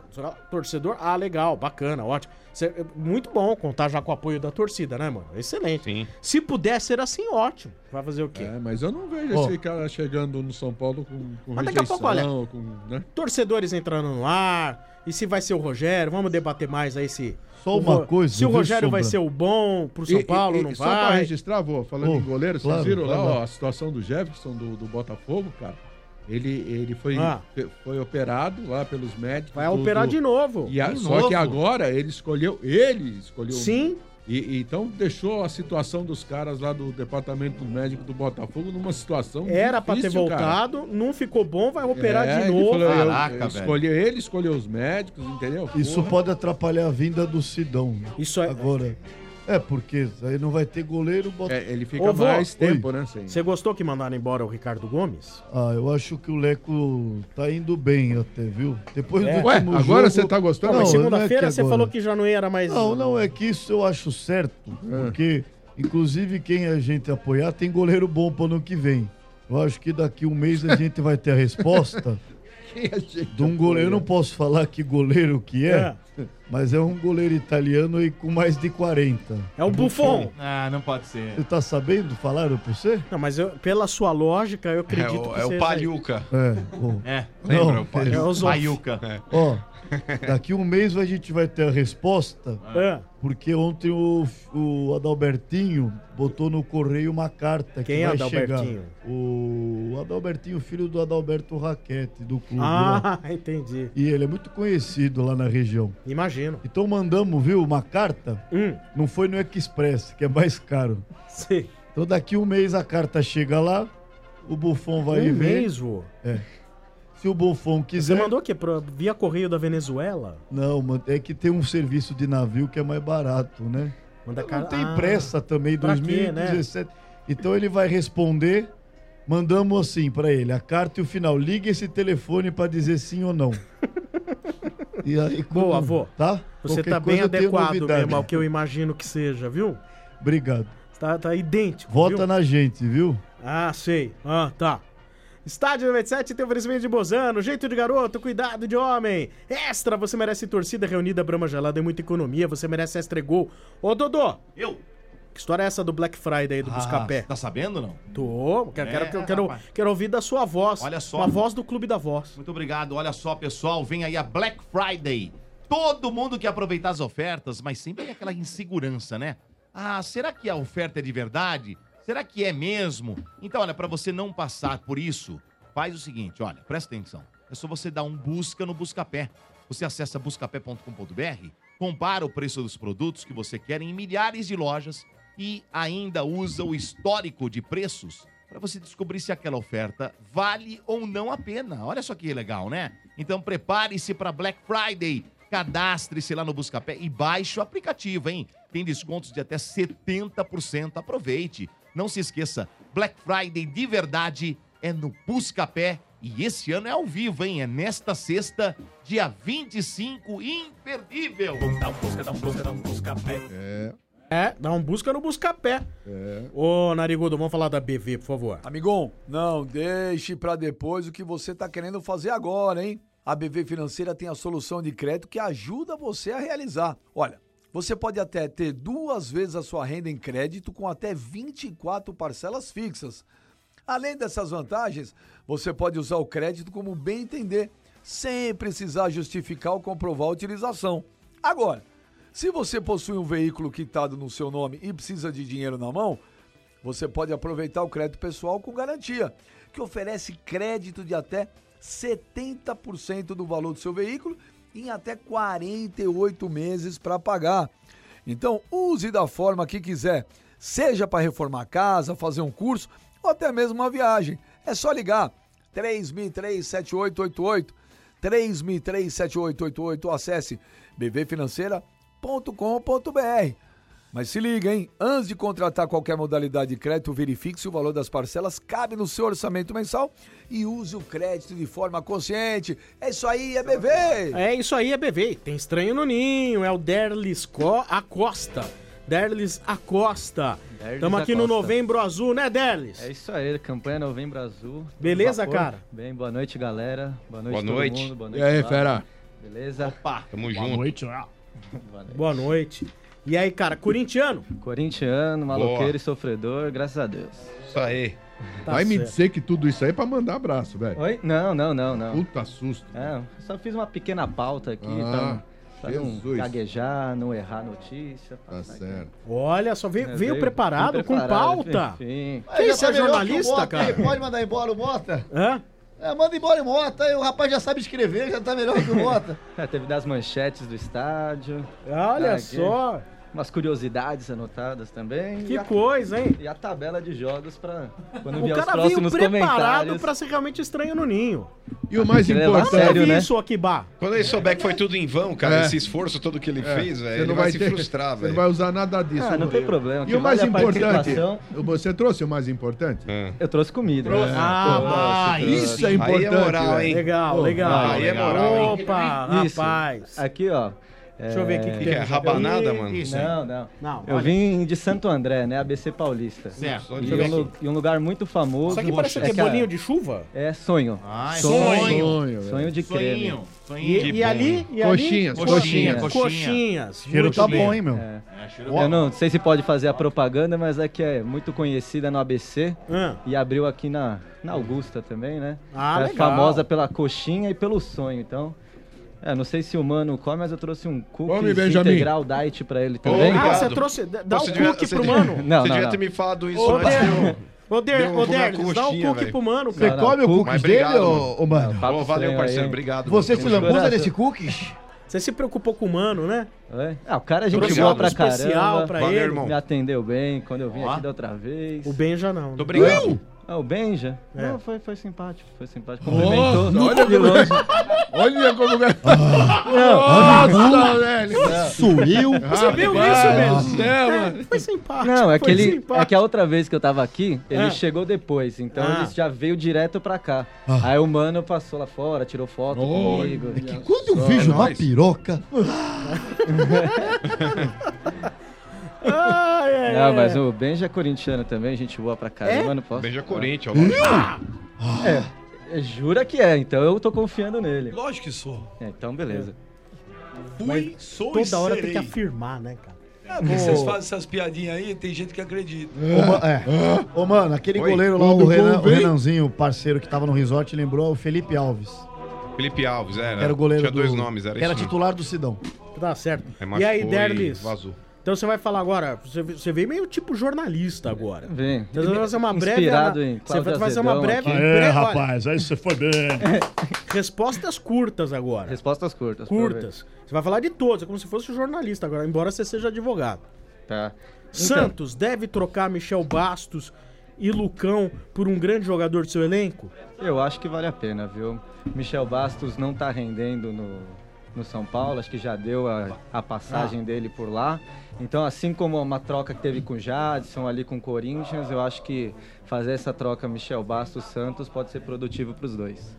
torcedor, ah, legal, bacana, ótimo. É muito bom contar já com o apoio da torcida, né, mano? Excelente. Sim. Se puder ser assim, ótimo. Vai fazer o quê? É, mas eu não vejo Ó. esse cara chegando no São Paulo com, com Mas daqui a pouco, olha, com, né? torcedores entrando no ar, e se vai ser o Rogério, vamos debater mais aí se... Só o uma Ro- coisa, Se o Rogério vai ser o bom pro São E- Paulo, e- não e Só pra vai. registrar, vô, falando Oh, em goleiro, vocês claro, viram lá vai lá. ó, a situação do Jefferson, do, do Botafogo, cara? Ele, ele foi, Ah. foi operado lá pelos médicos. Vai do- operar do- de novo. E a- De só que novo? agora ele escolheu, ele escolheu. Sim. E, e então deixou a situação dos caras lá do departamento médico do Botafogo numa situação Era pra ter difícil, cara. voltado, não ficou bom, vai operar É, de ele novo. falou, Caraca, eu escolhi, ele escolheu os médicos, entendeu? Isso Porra. pode atrapalhar a vinda do Sidão. Isso é. Agora. É, porque aí não vai ter goleiro. Bota... É, ele fica Ô, vô, mais oi. tempo, né? Sem... Você gostou que mandaram embora o Ricardo Gomes? Ah, eu acho que o Leco tá indo bem até, viu? Depois É. do Ué, agora jogo- você tá gostando? Não, é segunda-feira que você agora. falou que já não era mais. Não, não, é que isso eu acho certo. Porque, inclusive, quem a gente apoiar tem goleiro bom pro ano que vem. Eu acho que daqui um mês a gente vai ter a resposta Quem a gente de um goleiro. Eu não posso falar que goleiro que é, É. mas é um goleiro italiano e com mais de 40. É o Buffon. Ah, não pode ser. Você tá sabendo? Falaram pra você? Não, mas eu- pela sua lógica, eu É acredito o, que é o Paliuca. É. ó. É. Lembra Não, o Paliuca? É os Maiuca. Ó, daqui um mês a gente vai ter a resposta, É. porque ontem o, o Adalbertinho botou no correio uma carta Quem que é vai Adalbertinho? chegar. O Adalbertinho, filho do Adalberto Raquete, do clube. lá. Ah, entendi. E ele é muito conhecido lá na região. Imagino. Então mandamos, viu, uma carta. Hum, Não foi no Express, que é mais caro. sim. Então daqui um mês a carta chega lá, o Buffon vai e Um vem. mês, vô. Se o Buffon Você quiser... mandou o quê? Pro- via correio da Venezuela? Não, é que tem um serviço de navio que é mais barato, né? Manda Não cara- tem Ah, pressa também, pra quê, né? 2017. Então ele vai responder. Mandamos assim pra ele, a carta e o final. Liga esse telefone pra dizer sim ou não. E aí, quando- Boa, avô. Tá? Você Qualquer tá bem adequado mesmo ao que eu imagino que seja, viu? Obrigado. Tá, tá idêntico. Vota viu? na gente, viu? Ah, sei. Ah, tá. Estádio 97 tem oferecimento de Bozano, jeito de garoto, cuidado de homem. Extra, você merece torcida reunida, Brama Gelada e muita economia, você merece extra gol. Ô, Dodô, Eu? que história é essa do Black Friday aí do Buscapé? Tá sabendo não? Tô, quero, É, quero, quero, rapaz. quero ouvir da sua voz. Olha só. Uma voz do Clube da Voz. Muito obrigado. Olha só, pessoal, vem aí a Black Friday. Todo mundo quer aproveitar as ofertas, mas sempre tem aquela insegurança, né? Ah, será que a oferta é de verdade? Será que é mesmo? Então, olha, para você não passar por isso, faz o seguinte, olha, presta atenção. É só você dar um busca no Buscapé. Você acessa buscapé.com.br, compara o preço dos produtos que você quer em milhares de lojas e ainda usa o histórico de preços para você descobrir se aquela oferta vale ou não a pena. Olha só que legal, né? Então prepare-se para Black Friday. Cadastre-se lá no Buscapé e baixe o aplicativo, hein? Tem descontos de até 70%. Aproveite. Não se esqueça, Black Friday de verdade é no Buscapé e esse ano é ao vivo, hein? É nesta sexta, dia 25, imperdível. Dá um busca, dá um busca, dá um busca pé. É, É, dá um busca no Buscapé. é. Ô, Narigudo, vamos falar da BV, por favor. Amigão, não deixe pra depois o que você tá querendo fazer agora, hein? A BV Financeira tem a solução de crédito que ajuda você a realizar. Olha, você pode até ter duas vezes a sua renda em crédito com até 24 parcelas fixas. Além dessas vantagens, você pode usar o crédito como bem entender, sem precisar justificar ou comprovar a utilização. Agora, se você possui um veículo quitado no seu nome e precisa de dinheiro na mão, você pode aproveitar o crédito pessoal com garantia, que oferece crédito de até 70% do valor do seu veículo em até 48 meses para pagar. Então, use da forma que quiser, seja para reformar a casa, fazer um curso ou até mesmo uma viagem. É só ligar 30037888, 30037888 ou acesse bvfinanceira.com.br. Mas se liga, hein? Antes de contratar qualquer modalidade de crédito, verifique se o valor das parcelas cabe no seu orçamento mensal e use o crédito de forma consciente. É isso aí, é BV! É isso aí, é BV. Tem estranho no ninho, é o Derlis Co Acosta. Derlis Acosta. Estamos aqui no. Novembro Azul, né, Derlis? É isso aí, campanha Novembro Azul. Beleza, Vapor. cara? Bem, boa noite, galera. Boa noite, Boa todo noite. mundo. Boa E noite, aí, Flávio. fera? Beleza? Opa, tamo Boa junto. noite, né? Boa noite. Boa noite. E aí, cara, corintiano? Corintiano, maloqueiro e sofredor, graças a Deus. Isso aí. Tá Vai me certo. dizer que tudo isso aí é pra mandar abraço, velho. Oi? Não, não, não, não. Puta susto. É, só fiz uma pequena pauta aqui Ah, pra, pra não Jesus. gaguejar, não errar a notícia. Tá certo. Olha, só veio, É, veio, veio- preparado, veio com pauta. enfim. Quem é tá jornalista, Mota cara? aí, Pode mandar embora o Mota? Hã? É, manda embora o Mota, aí o rapaz já sabe escrever, já tá melhor que o Mota. É, teve das manchetes do estádio. Olha Aqui. só. Umas curiosidades anotadas também. Que a, coisa, hein? E a tabela de jogos pra quando O vier os cara veio próximos preparado comentários. pra ser realmente estranho no ninho. E o mais importante. sério, vi né? isso, Akibá. Quando ele souber que foi tudo em vão, cara, É. esse esforço todo que ele É, fez, velho, ele não vai, se ter- frustrar, Você não velho. vai usar nada disso. Ah, não tem problema. E o mais vale a importante, você trouxe o mais importante? É. Eu trouxe comida. Ah, Ah, isso é importante. Aí é moral, velho. hein? Legal, legal. aí é moral? Opa, rapaz. Aqui, ó. Deixa eu ver aqui O que, que é? Rabanada, mano? Isso, Não, não. Não, Eu olha. vim de Santo André, né? ABC Paulista. Certo. E um, lu- e um lugar muito famoso. Isso aqui parece é que é que a- bolinho de chuva. É sonho. Ai, sonho. sonho. Sonho de creme. Sonhinho. E, e ali, e ali? Coxinhas, Coxinha, coxinhas. coxinha. Coxinhas. Cheiro tá bom, hein, meu? É. É, cheiro Eu não sei se pode fazer a propaganda, mas é que é muito conhecida no ABC Ah, e abriu aqui na, na Augusta também, né? Ah, é legal. famosa pela coxinha e pelo sonho, então. É, não sei se o mano come, mas eu trouxe um Benjamin. integral diet pra ele também. Ah, você trouxe. Dá Você um devia- cookie você pro mano. Não, Você não, devia não. ter me falado isso Ô, antes. Ô, Derlis, dá um cookie velho. pro mano, Você cara. come o cookies obrigado, dele, ô, mano? Ô, valeu, estranho parceiro. Obrigado. Você se lambuza desse cookies? Você se preocupou com o mano, né? É. Ah, o cara é gente Trouxe boa pra especial caramba. pra Valeu, ele. irmão. Me atendeu bem quando eu vim aqui da outra vez. O Benja não. Muito obrigado. Ah, o Benja? É. Não, foi, foi simpático, foi simpático. Cumprimentou. olha de longe. Olha como é. Ah, Nossa, velho. Viu Rapaz isso, do Benja? céu, É, mano. Foi simpático. Não, é que, ele, simpático. é que a outra vez que eu tava aqui, ele Ah. chegou depois, então Ah. ele já veio direto pra cá. Aí o mano passou lá fora, tirou foto Olha, comigo. É que quando eu vejo uma nóis. piroca. Ai, ai, Não, mas o Benja é corintiano também, gente boa pra caramba, não posso. Beija Corinthians, ó. É, é, jura que é, então eu tô confiando nele. Lógico que sou. É, então beleza. Fui, sou e Toda hora tem serei. que afirmar, né, cara? É, porque vocês fazem essas piadinhas aí, tem gente que acredita. Ô, ma- é. Ô, mano, aquele Oi. goleiro lá, o, Renan, o. Renanzinho, parceiro que tava no resort, lembrou o Felipe Alves. Felipe Alves, era. Que era o goleiro Tinha do... dois nomes, era era isso. titular do Sidão. Tá certo. É, e aí, Derlis? Vazou. Então você vai falar agora. Você, você veio meio tipo jornalista agora. Vem. Então você vai fazer uma breve. Inspirado em Você vai fazer uma Azedão breve. aqui. bre- É, rapaz, aí você foi bem. respostas curtas agora. Respostas curtas. Curtas. Você vai falar de todos, é como se fosse jornalista agora, embora você seja advogado. Tá. Santos deve trocar Michel Bastos e Lucão por um grande jogador de seu elenco? Eu acho que vale a pena, viu? Michel Bastos não tá rendendo no, no São Paulo, acho que já deu a, a passagem dele por lá. Então, assim como uma troca que teve com o Jadson ali com o Corinthians, eu acho que fazer essa troca Michel Bastos Santos pode ser produtivo para os dois.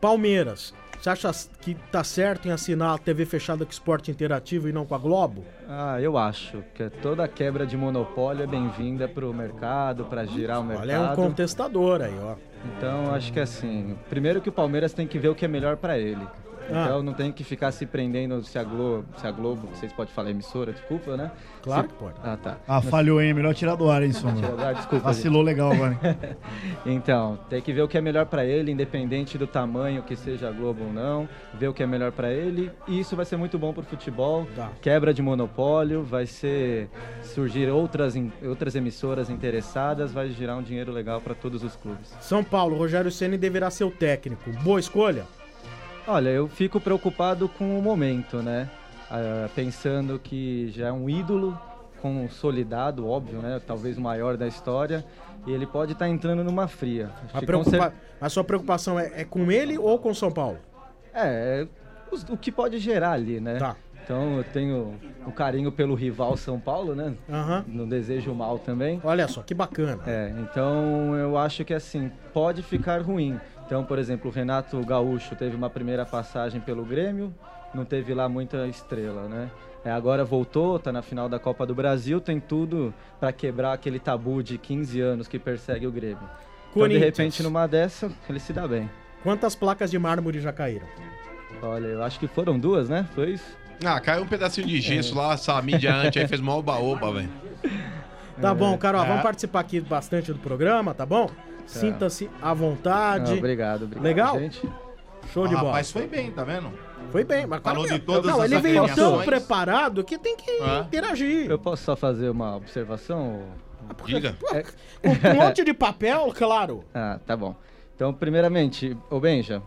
Palmeiras, você acha que tá certo em assinar a TV fechada com esporte interativo e não com a Globo? Ah, eu acho que toda quebra de monopólio é bem-vinda para o mercado, para girar o mercado. Olha, é um contestador aí, ó. Então, acho que assim, primeiro que o Palmeiras tem que ver o que é melhor para ele. Ah. Então não tem que ficar se prendendo se a Globo, se a Globo, vocês podem falar emissora, desculpa, né? Claro Se- que pode. Ah, tá. Ah, falhou, hein? Melhor tirar do ar, hein, Sombra? Tirar do ar, desculpa, Vacilou gente. legal agora, hein? Então, tem que ver o que é melhor pra ele, independente do tamanho que seja a Globo ou não, ver o que é melhor pra ele, e isso vai ser muito bom pro futebol. Tá. Quebra de monopólio, vai ser surgir outras outras emissoras interessadas, vai gerar um dinheiro legal pra todos os clubes. São Paulo, Rogério Ceni deverá ser o técnico. Boa escolha? Olha, eu fico preocupado com o momento, né? Ah, pensando que já é um ídolo consolidado, óbvio, né? Talvez o maior da história. E ele pode estar entrando numa fria. A, preocupa... a sua preocupação é, é com ele ou com São Paulo? É, os- o que pode gerar ali, né? Tá. Então eu tenho um carinho pelo rival São Paulo, né? Aham. Não desejo mal também. Olha só, que bacana. É, então eu acho que assim, pode ficar ruim. Então, por exemplo, o Renato Gaúcho teve uma primeira passagem pelo Grêmio, não teve lá muita estrela, né? É, agora voltou, tá na final da Copa do Brasil, tem tudo para quebrar aquele tabu de 15 anos que persegue o Grêmio. Então, de repente, numa dessa, ele se dá bem. Quantas placas de mármore já caíram? Olha, eu acho que foram duas, né? Foi isso? Ah, caiu um pedacinho de gesso lá, essa mídia antes aí fez mó oba-oba, velho. Tá bom, Carol, É. vamos participar aqui bastante do programa, tá bom? Sinta-se à vontade. Ah, obrigado, obrigado, Legal? gente. Show de O bola. rapaz foi bem, tá vendo? Foi bem, mas Falou claro de todas Não, as ele veio tão preparado que tem que Ah. interagir. Eu posso só fazer uma observação? Diga. É, um monte de papel, claro. Ah, tá bom. Então, primeiramente, ô Benja.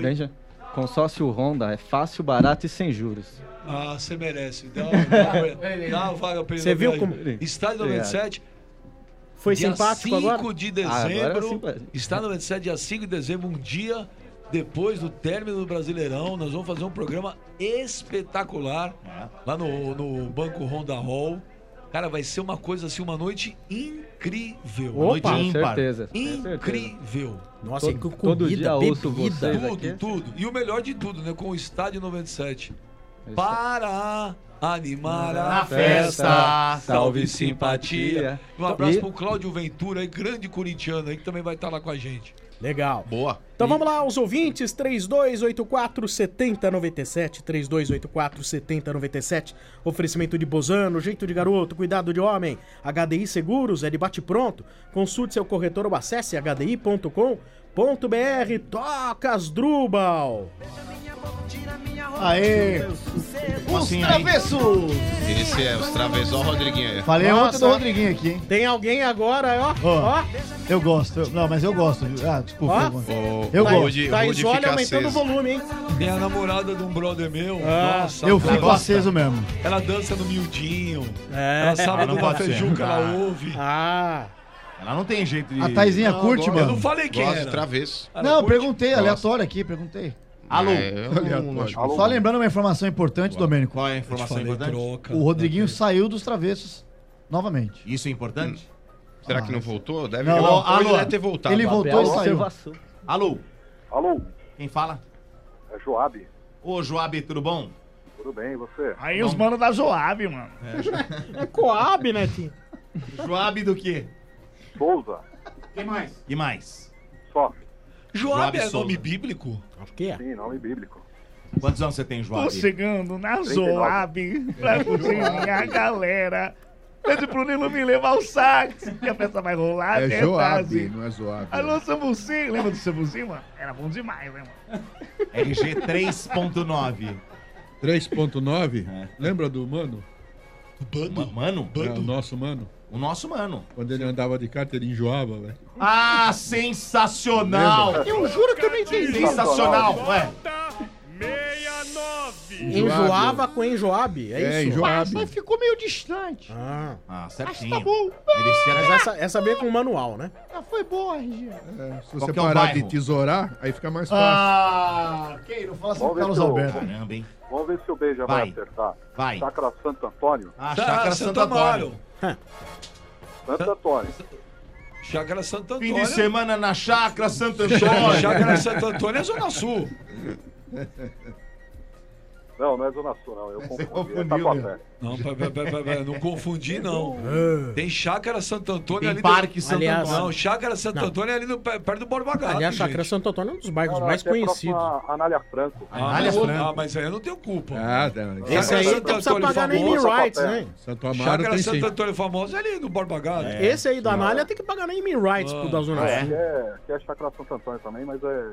Benja, consórcio Honda é fácil, barato e sem juros. Ah, você merece. Dá, dá, dá uma vaga pra ele. Você viu como- Estádio Obrigado. 97. Foi dia simpático 5 agora? de Ah, agora dezembro. é simpático. Está 97, dia 5 de dezembro, um dia depois do término do Brasileirão. Nós vamos fazer um programa espetacular lá no, no Banco Honda Hall. Cara, vai ser uma coisa assim, uma noite incrível. Opa, noite com ímpar. certeza. Incrível. Nossa, Todo- e com todo comida, dia ouço bebida. vocês Tudo, aqui. tudo. E o melhor de tudo, né? Com o Estádio 97. Isso. Para animar Na a festa. festa. Salve simpatia. Um abraço E- pro Cláudio Ventura, aí, grande corintiano aí, que também vai estar lá com a gente. Legal. Boa. Então vamos lá, os ouvintes, 3284 7097, 3284 7097. Oferecimento de Bozano, jeito de garoto, cuidado de homem. HDI Seguros, é de bate pronto. Consulte seu corretor ou acesse hdi.com.br. Tocas Drubal. Aê! Os assim aí? travessos! Esse é os travessó Rodriguinho aí. Falei Nossa. ontem do Rodriguinho aqui, hein? Tem alguém agora, ó. Ó, Ó, eu gosto. eu- não, mas eu gosto. viu? Ah, desculpa. Ó. eu gosto. O, Eu o gosto. O Thaís Rude olha aumentando o volume, hein? Tem a namorada de um brother meu. Ah, nossa, Eu fico aceso mesmo. Ela dança no miudinho. É. Ela não na pode ser. feijuca, ela Ah. ouve. Ah, Ela não tem jeito de. A Taizinha Não, curte, agora- Eu não mano. falei quem Gosto era. travesso. Ela Não, eu curte? perguntei, aleatório aqui, perguntei. Alô? É, Alô? Só lembrando uma informação importante, Domênico. Qual é a informação falei, importante? troca. O Rodriguinho saiu dos travessos novamente. Isso é importante? Será que não voltou? Deve, Não, alô, deve ter voltado. ele voltou e saiu. observação. Alô? Alô, Quem fala? é Joab. Ô, Joab, tudo bom? Tudo bem, e você? Aí os manos da Joab, mano. é Coab, né, Tim? Joab do quê? Souza, Quem mais? E mais? só. Joab Joab é Souza. nome bíblico? Acho que é. Sim, nome bíblico. Quantos anos você tem, Tô Joab? chegando na 39. Joab pra cozinhar a galera. Pede pro Nilo me levar o sax, que a festa vai rolar É até Joab, tarde. não é Zoab. Alô, Sambucim. Lembra do Sambucim, mano? Era bom demais, né, mano? RG 3.9. 3.9? É. Lembra do mano? Ma- Mano? É, o nosso mano. O nosso mano. Quando ele andava de carta, ele enjoava, velho. Ah, sensacional! Eu juro que eu não entendi. Sensacional! Ué, Enjoava com enjoabe, é, É, isso? enjoab. Mas ficou meio distante. Ah, ah, certinho. Tá bom. Eles mas essa, essa veio com manual, né? Ah, foi boa, RG. É, se Qual você que é o parar de bairro? tesourar, aí fica mais fácil. Ah, quem? Não fala assim Vamos Carlos Alberto. Caramba, hein? Vamos ver se o Beija vai, Vai. acertar. Vai. Chácara Santo Antônio. Ah, Tá, Chácara Santo Antônio. Santo Antônio. Chácara Santo Fim Antônio. de semana na Chácara Santo Antônio. Chácara Santo Antônio é Zona Sul. Não, não é Zona Sul, não. Eu confundi. É confundiu, Tatuapé. Não, pera, pera, pera, pera, não confundi, não. Tem Chácara Santo Antônio Tem ali. Parque do... Santo Aliás- Não, Chácara Santo Não. Antônio é ali no, pé- perto do Borba Gato, Aliás, Chácara. Santo Antônio é um dos bairros Não, mais é conhecidos. a Anália Franco. Ah, Anália mas, Franco. ah, mas aí eu não tenho culpa. Ah, não. Esse aí Santo não precisa Antônio pagar nem famoso, rights, né? Santo Amaro Chácara tem Santo sim. Antônio famoso é ali no Borba Gato. Esse aí da Anália tem que pagar nem rights pro da Zona Aqui Sul. é, aqui é Chácara Santo Antônio também, mas é,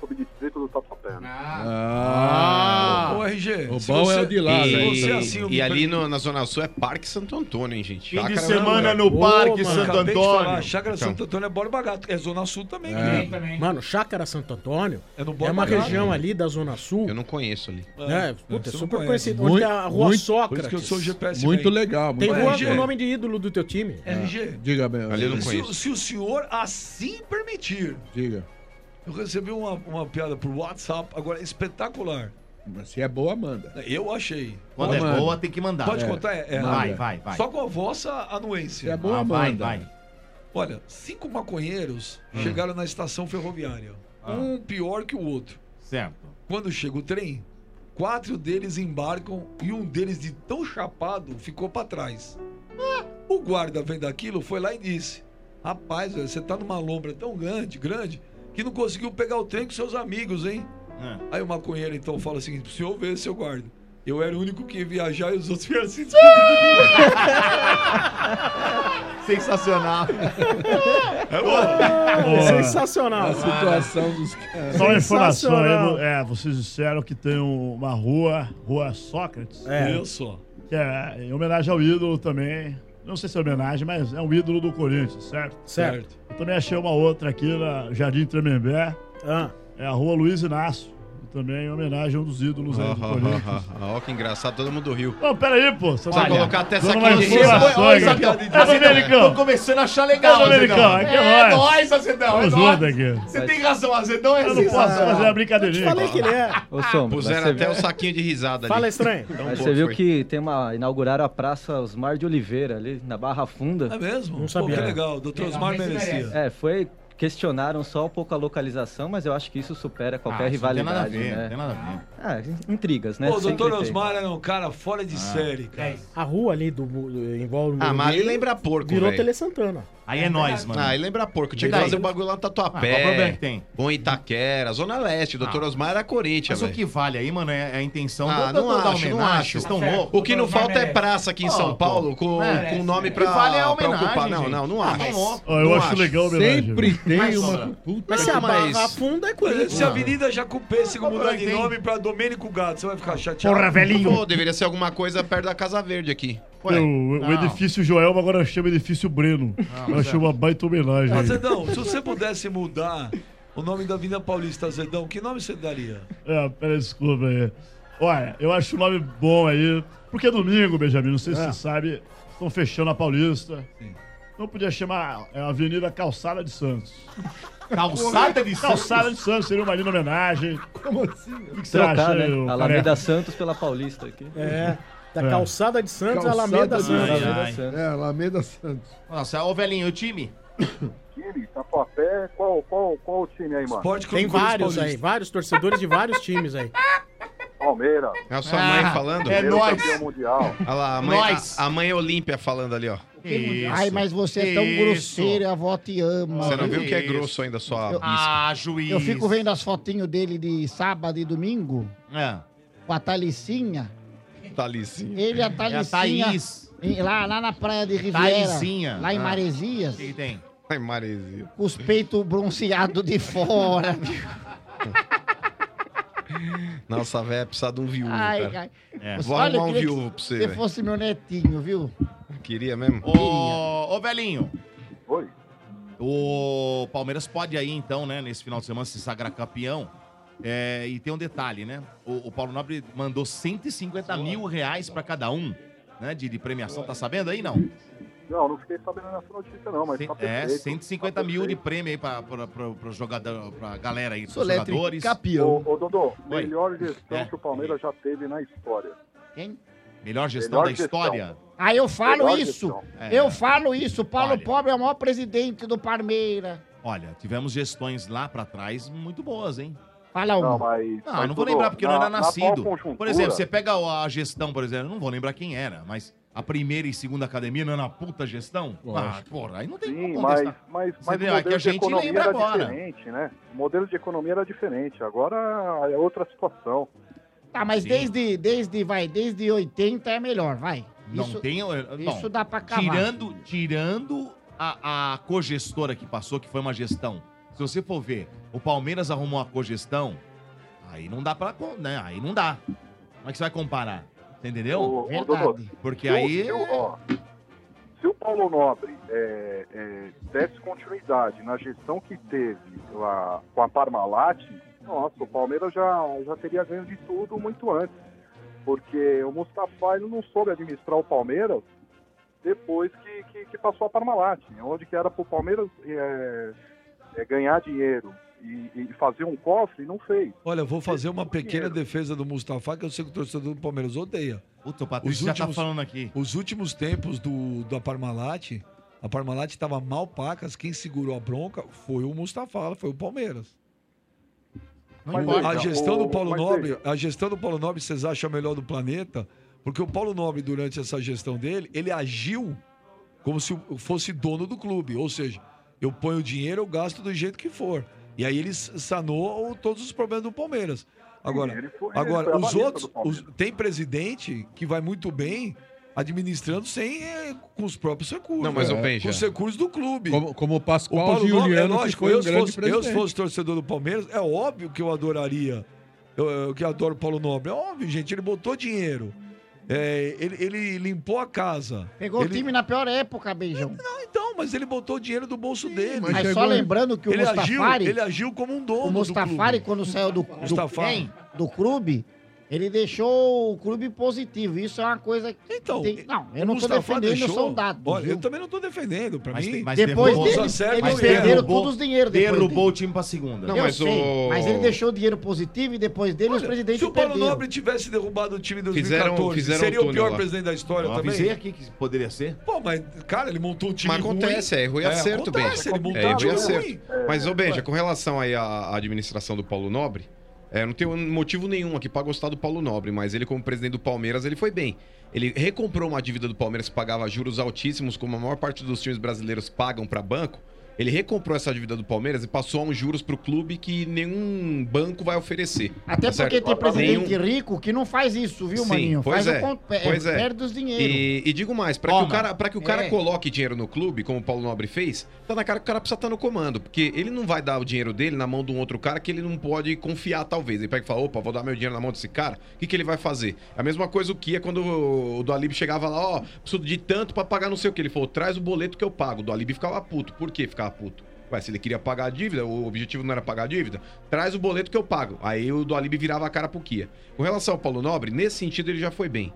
é um subdistrito do Tatuapé. Né? Ah, Ô, RG, o bom você- é o de lá, né? você E, assim, e ali no- na Zona Sul é Parque Santo Antônio, hein, gente? Fim de semana é. no Ô, Parque mano. Santo de falar, Antônio. Chácara Então. Santo Antônio é Borba Gato. É Zona Sul também. É. né? Mano, Chácara Santo Antônio É no é uma Gato. região ali da Zona Sul. Eu não conheço ali. É, puta, é você não super conhecido. Onde tem a Rua muito- Sócrates. Por que eu sou o GPS Muito legal. Tem rua com o nome de ídolo do teu time. RG, Diga, bem. Ali eu não conheço. se o senhor assim permitir, Diga. Eu recebi uma, uma piada por WhatsApp, agora espetacular. Mas Se é boa, manda. Eu achei. Quando é Manda. boa, tem que mandar. Pode É. contar? É, é, Vai, é. vai, vai. Só com a vossa Se é anuência. boa, Ah, vai, manda. vai. Olha, cinco maconheiros Hum. chegaram na estação ferroviária. Ah. Um pior que o outro. Certo. Quando chega o trem, quatro deles embarcam e um deles, de tão chapado, ficou pra trás. Ah, o guarda vendo aquilo foi lá e disse: Rapaz, velho, você tá numa lombra tão grande, grande, que não conseguiu pegar o trem com seus amigos, hein? É. Aí o maconheiro então fala o seguinte: pro senhor ver, seu guarda. Eu era o único que ia viajar e os outros vieram se despedir Sensacional. É Boa. Sensacional. A situação dos caras. Só uma informação aí, é, vocês disseram que tem um- uma rua, Rua Sócrates, É. Isso. que é em homenagem ao ídolo também. Não sei se é homenagem, mas é um ídolo do Corinthians, certo? Certo. Eu também achei uma outra aqui na Jardim Tremembé, Ah, é a Rua Luiz Inácio, também em homenagem a um dos ídolos aí do Corinthians. Ó, que engraçado, todo mundo riu. Não, peraí, pô. Você Precisa vai- colocar até uma de. Ô, aqui. Americano. Tô começando a achar legal, É Americano, Azedão. aqui é É nóis. nóis, Azedão. É Tamo junto nóis. aqui. Você tem razão, Azedão é Eu não posso sensacional. fazer a brincadeirinha. falei que ele é. Ô, Sombra, Puseram você até viu, o saquinho de risada ali. Fala estranho. Mas você viu que tem uma. Inauguraram a Praça Osmar de Oliveira ali, na Barra Funda. É mesmo? Não Pô, sabia. que legal. Doutor Osmar merecia. É, foi. Questionaram só um pouco a localização, mas eu acho que isso supera qualquer Ah, isso não tem nada a rivalidade, ver, né? não tem nada a ver. Ah, intrigas, né? O doutor. Osmar era um cara fora Ah. de série, cara. A rua ali do, do envolve Ah, mas ali lembra porco, Virou velho. Tele Santana. Aí é nóis, mano. Ah, ele lembra porco. Tinha E que fazer o bagulho lá no Ah, qual o Tatuapé. problema que tem? Bom Itaquera, Zona Leste. Doutor Ah. Osmar era Corinthians, Mas o velho. que vale aí, mano, é a intenção Ah, do, não do, da acho, não acho. Estão loucos? O que não falta é praça aqui em São Paulo com, É. nome O que pra, vale é a pra homenagem, ocupar. Não, não, não Ah, acho. louco. Ó, eu Não acho acho. legal. Sempre tem uma. Mas se a barra funda é Corinthians. Se a Avenida Jacupêssego mudar de nome pra Domênico Gato, você vai ficar chateado? Porra, velhinho. Pô, deveria ser alguma coisa perto da Casa Verde aqui. Ué, o, edifício Joelma agora chama edifício Breno. Eu achei uma baita homenagem. Azedão, se você pudesse mudar o nome da Avenida Paulista, Azedão, que nome você daria? É, pera, desculpa aí. Olha, eu acho o nome bom aí. Porque domingo, Benjamin, não sei se É. você sabe, estão fechando a Paulista. Não podia chamar é, Avenida Calçada de Santos. Calçada de Santos? Calçada de Santos seria uma linda homenagem. Como assim? O que você acha, Trocar, aí, né? Alameda careca? Santos pela Paulista aqui. É. Da É. calçada de Santos, Calçada Alameda de- Santos. Ai, Alameda ai. Santos. É, Alameda Santos. Nossa, ô velhinho, o time? Time, Tatuapé, qual, qual, qual o time aí, mano? Esporte Clube Tem vários aí, vários torcedores de vários times aí. Palmeiras. É a sua mãe Ah, falando? é campeão mundial. Olha lá, a mãe, Nós. a, a mãe Olímpia falando ali, ó. Isso. Ai, mas você é tão Isso. grosseiro, a avó te ama. Você não viu que é Isso. grosso ainda sua Eu-? Ah, juiz. Eu fico vendo as fotinhos dele de sábado e domingo, É. com a Thalicinha. Ele e a É a Thalicinha. Thaís. em- lá, lá na praia de Riviera. Thaisinha. Lá em Ah. Maresias. O que que tem? Ai, Maresia. Com os peitos bronzeados de fora. Nossa, velho, precisa de um viúvo, Ai, cara. ai. É. Vou olha, arrumar um viúvo pra você, Você velho. fosse meu netinho, viu? Queria mesmo? Ô, ô velhinho, Oi. o Palmeiras pode aí então, né, nesse final de semana se sagrar campeão. É, e tem um detalhe, né? O, o Paulo Nobre mandou 150 mil reais pra cada um, né? De, de premiação, tá sabendo aí, não? Não, não fiquei sabendo nessa notícia, não, mas Cem- tá é, perfeito. 150 tá mil de prêmio aí pra, pra, jogador, pra galera aí, pros Soletre jogadores. campeão. Ô, ô, Dodô, Oi. melhor gestão É. que o Palmeiras já teve na história. Quem? Melhor gestão Melhor da gestão. história. Ah, eu falo Melhor isso. gestão. É. Eu falo isso. Paulo Olha. Pobre é o maior presidente do Palmeiras. Olha, tivemos gestões lá pra trás muito boas, hein? Fala Não, mas. Não, mas, eu não vou lembrar porque eu não na- era na nascido. conjuntura- Por exemplo, você pega a gestão, por exemplo, eu não vou lembrar quem era, mas a primeira e segunda academia não era uma puta gestão? Ah, porra, aí não tem Sim, como mas, contestar. mas, mas vê, o é modelo que a de gente economia lembra era agora. diferente, né? O modelo de economia era diferente. Agora é outra situação. Tá, mas Sim. desde, desde, vai, desde 80 é melhor, vai. Não Isso- tem. Não, isso dá pra cavar. Tirando, tirando a, a cogestora que passou, que foi uma gestão. Se você for ver, o Palmeiras arrumou uma cogestão, aí não dá pra. con- Né? Aí não dá. Como é que você vai comparar? Você entendeu? Ô, ô, Dodô, Porque aí. Se o, ó, se o Paulo Nobre é, é, desse continuidade na gestão que teve lá com a Parmalat, nossa, o Palmeiras já, já teria ganho de tudo muito antes. Porque o Mustafa ele não soube administrar o Palmeiras depois que, que, que passou a Parmalat. Onde que era para o Palmeiras é, é, ganhar dinheiro e, e fazer um cofre, não fez. Olha, eu vou fazer uma pequena defesa do Mustafa, que eu sei que o torcedor do Palmeiras odeia. Puta, o Patrício já tá falando aqui. Os últimos tempos do, da Parmalat, a Parmalat estava mal pacas, quem segurou a bronca foi o Mustafa, foi o Palmeiras. Não a gestão do Paulo mas Nobre, veja. a gestão do Paulo Nobre, vocês acham a melhor do planeta? Porque o Paulo Nobre, durante essa gestão dele, ele agiu como se fosse dono do clube. Ou seja, eu ponho o dinheiro, eu gasto do jeito que for. E aí ele sanou o- todos os problemas do Palmeiras. Agora, ele foi- ele agora os outros, os- tem presidente que vai muito bem administrando sem eh, com os próprios recursos. Não, mas, É, Benja, com os recursos do clube. Como, como o Pascoal Paulo Nobre, Giuliano, é lógico, eu, um se fosse, eu, se fosse torcedor do Palmeiras, é óbvio que eu adoraria. Eu, eu que adoro o Paulo Nobre. É óbvio, gente. Ele botou dinheiro. É, ele, ele limpou a casa. Pegou ele... o time na pior época, Beijão. Não, então, mas ele botou o dinheiro do bolso dele. Mas, só lembrando que o ele Mustafari... Agiu, ele agiu como um dono O Mustafari, quando saiu do, do, Mustafari. do clube, ele deixou o clube positivo. Isso é uma coisa que então, tem... Não, eu O não tô Mustafa defendendo, deixou- são dados. Olha, viu? eu também não tô defendendo. Pra Mas mim, tem- mas Depois derrubou- dele, eles mas perderam derrubou- todos os dinheiros. derrubou dele. o time pra segunda. eu sei, mas ele deixou o dinheiro positivo e depois dele os presidentes Se o Paulo perderam. Nobre tivesse derrubado o time em Fizeram- 2014, fizeram seria um o túnel pior lá. presidente da história Eu também? avisei aqui que poderia ser. Pô, mas, cara, ele montou um time Mas acontece, ruim. é erro e acerto, bem. acontece, ele montou É um erro e time acerto. ruim. Mas, ô Benja, com relação aí à administração do Paulo Nobre, é, não tem motivo nenhum aqui pra gostar do Paulo Nobre, mas ele, como presidente do Palmeiras, ele foi bem. Ele recomprou uma dívida do Palmeiras que pagava juros altíssimos, como a maior parte dos times brasileiros pagam pra banco. Ele recomprou essa dívida do Palmeiras e passou uns juros pro clube que nenhum banco vai oferecer. Até tá porque certo? tem presidente Nenhum- rico que não faz isso, viu, Sim, maninho? pois faz é. o é, pois é. perde os dinheiros. E, e digo mais, para que, o cara, pra que o cara É. coloque dinheiro no clube, como o Paulo Nobre fez, tá na cara que o cara precisa estar no comando. Porque ele não vai dar o dinheiro dele na mão de um outro cara que ele não pode confiar, talvez. Ele pega e fala, opa, vou dar meu dinheiro na mão desse cara. O que, que ele vai fazer? A mesma coisa o que é quando o do Alib chegava lá, ó, preciso de tanto pra pagar não sei o que. Ele falou, traz o boleto que eu pago. O do Alib ficava puto. Por que ficava puto? Ué, se ele queria pagar a dívida, o objetivo não era pagar a dívida, traz o boleto que eu pago. Aí o do Alib virava a cara pro Kia. Com relação ao Paulo Nobre, nesse sentido ele já foi bem.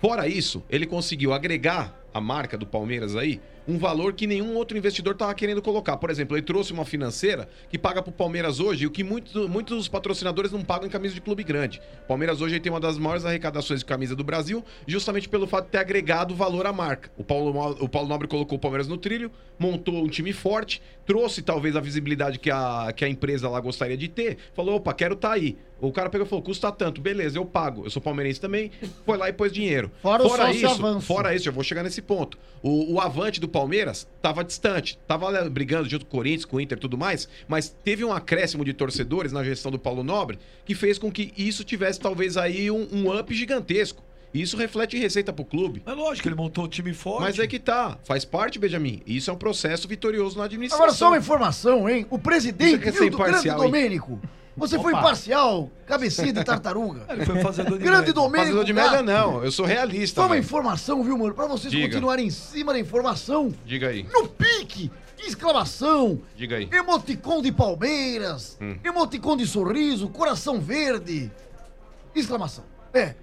Fora isso, ele conseguiu agregar a marca do Palmeiras aí um valor que nenhum outro investidor estava querendo colocar. Por exemplo, ele trouxe uma financeira que paga pro Palmeiras hoje o que muitos, muitos patrocinadores não pagam em camisa de clube grande. O Palmeiras hoje tem uma das maiores arrecadações de camisa do Brasil, justamente pelo fato de ter agregado valor à marca. O Paulo, o Paulo Nobre colocou o Palmeiras no trilho, montou um time forte, trouxe talvez a visibilidade que a, que a empresa lá gostaria de ter, falou, opa, quero estar aí. O cara pegou e falou, custa tanto, beleza, eu pago. Eu sou palmeirense também, foi lá e pôs dinheiro. Fora o sócio isso, avanço. fora isso, eu vou chegar nesse ponto. O, o avante do Palmeiras tava distante, tava né, brigando junto com o Corinthians, com o Inter e tudo mais, mas teve um acréscimo de torcedores na gestão do Paulo Nobre que fez com que isso tivesse talvez aí um, um up gigantesco. E isso reflete em receita pro clube. É lógico, ele montou um time forte. Mas é que tá, faz parte, Benjamin. Isso é um processo vitorioso na administração. Agora só uma informação, hein? O presidente viu, do grande imparcial, hein? Você foi Opa. imparcial, cabecinha de tartaruga. Ele foi fazedor de Grande média. Domênico. Fazedor de Gato. média não, eu sou realista. Só uma velho. informação, viu, mano? Pra vocês Diga. continuarem em cima da informação. Diga aí, No pique, exclamação, diga aí. emoticon de Palmeiras, Hum. emoticon de sorriso, coração verde. Exclamação. É,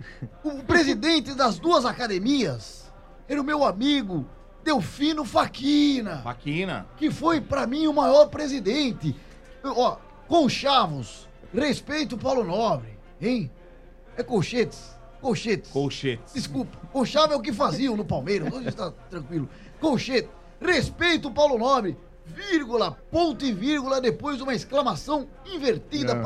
o presidente das duas academias era o meu amigo Delfino Faquina. Faquina. que foi pra mim o maior presidente. Eu, Ó, Conchavos, respeito o Paulo Nobre, hein? É colchetes, colchetes. Colchetes. Desculpa, Conchavo é o que faziam no Palmeiras, hoje está tranquilo. Colchete, respeito o Paulo Nobre, vírgula, ponto e vírgula, depois uma exclamação invertida Não.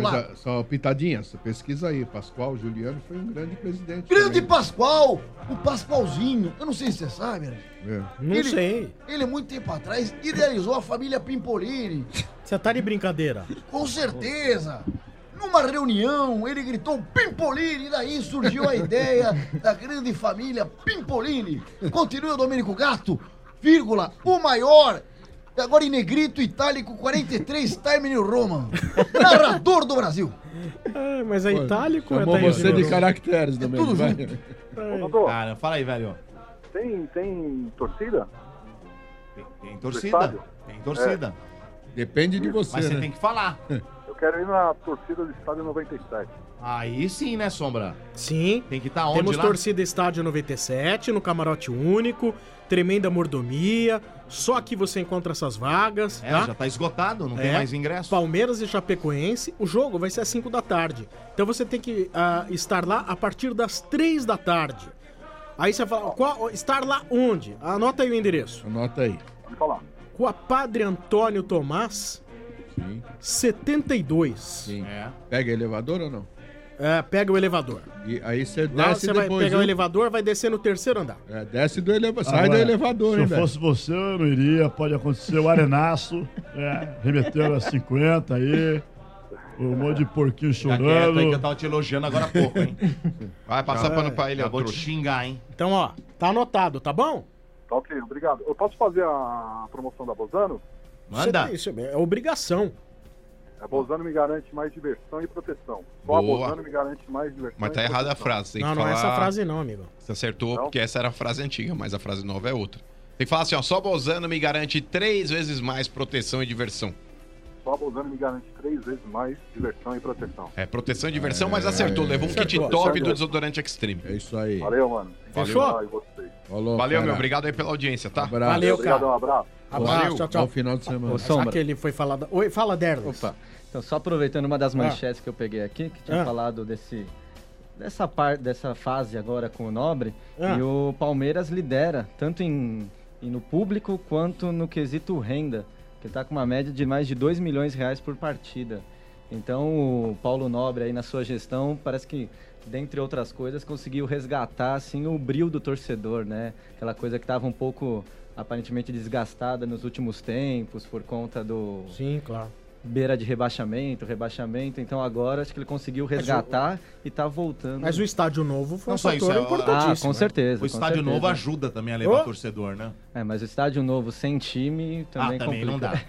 Mas, ah, só pitadinha, você pesquisa aí. Pascoal Juliano foi um grande presidente. Grande também. Pascoal! O Pascoalzinho. Eu não sei se você sabe, né? É. Não ele, sei. Ele, muito tempo atrás, idealizou a família Pimpolini. Você tá de brincadeira. Com certeza! Numa reunião, ele gritou Pimpolini, e daí surgiu a ideia da grande família Pimpolini. Continua Domênico Gato, vírgula, o maior, agora em negrito itálico 43, Time New Roman, narrador do Brasil. É, mas é itálico ou é você de caracteres, Domênico. tudo vai. junto. Cara, fala aí, velho. Tem, tem torcida? Tem No torcida? Tem torcida. Depende de você, Mas você né? tem que falar. Eu quero ir na torcida do estádio 97. Aí sim, né, Sombra? Sim. Tem que estar onde Temos lá? torcida Estádio 97, no camarote único, tremenda mordomia. Só aqui você encontra essas vagas. É, tá? já tá esgotado, não tem É. mais ingresso. Palmeiras e Chapecoense. O jogo vai ser às 5 da tarde. Então você tem que ah, estar lá a partir das 3 da tarde. Aí você fala, qual- estar lá onde? Anota aí o endereço. Anota aí. Pode falar. Rua Padre Antônio Tomás, Sim. 72. Sim. É. Pega elevador ou não? É, pega o elevador. E aí você Lá desce você vai depois. pegar o elevador, vai descer no terceiro andar. É, desce do elevador. Sai do elevador, Se hein, eu velho? fosse você, eu não iria. Pode acontecer o arenaço. É, remeteu a 50 aí. Um monte de porquinho quieto aí que eu chorando. tava te elogiando agora há pouco, hein? Vai passar pano pra ele, ó, Acabou de trouxa. xingar, hein? Então, ó, tá anotado, tá bom? Tá ok, obrigado. Eu posso fazer a promoção da Bozano? Manda. Você- Isso é obrigação. A Bozano me garante mais diversão e proteção. Só a Boa. Bozano me garante mais diversão Mas tá e errada a frase. Tem Não, que não é falar... essa frase não, amigo. Você acertou, Não? porque essa era a frase antiga, mas a frase nova é outra. Tem que falar assim, ó, só Bozano me garante três vezes mais proteção e diversão. Só a Bozano me garante três vezes mais diversão e proteção. É, proteção e diversão, mas acertou. Levou um kit Acertou, top acertou. do desodorante Extreme. É isso aí. Valeu, mano. Fechou? Vocês. Falou, Valeu, cara. meu. Obrigado aí pela audiência, tá? Abraço. Valeu, cara. Obrigado, um abraço. Abraço, Valeu. tchau, tchau. Bom final de semana. Ô, Sombra. que ele foi falar... Da... Oi, fala, Derlis. Opa. Então, só aproveitando uma das Ah. manchetes que eu peguei aqui, que tinha Ah. falado desse dessa parte dessa fase agora com o Nobre, Ah. e o Palmeiras lidera tanto em, em no público quanto no quesito renda, que está com uma média de mais de 2 milhões de reais por partida. Então, o Paulo Nobre aí na sua gestão, parece que dentre outras coisas conseguiu resgatar assim o brilho do torcedor, né? Aquela coisa que estava um pouco aparentemente desgastada nos últimos tempos por conta do Sim, claro. Beira de rebaixamento, rebaixamento. Então agora acho que ele conseguiu resgatar e tá voltando. Mas o estádio novo foi Não um só isso, fator é- importantíssimo. Ah, com né? certeza. O com estádio certeza. novo ajuda também a levar Ô. torcedor, né? É, mas o estádio novo sem time também, ah, também não dá.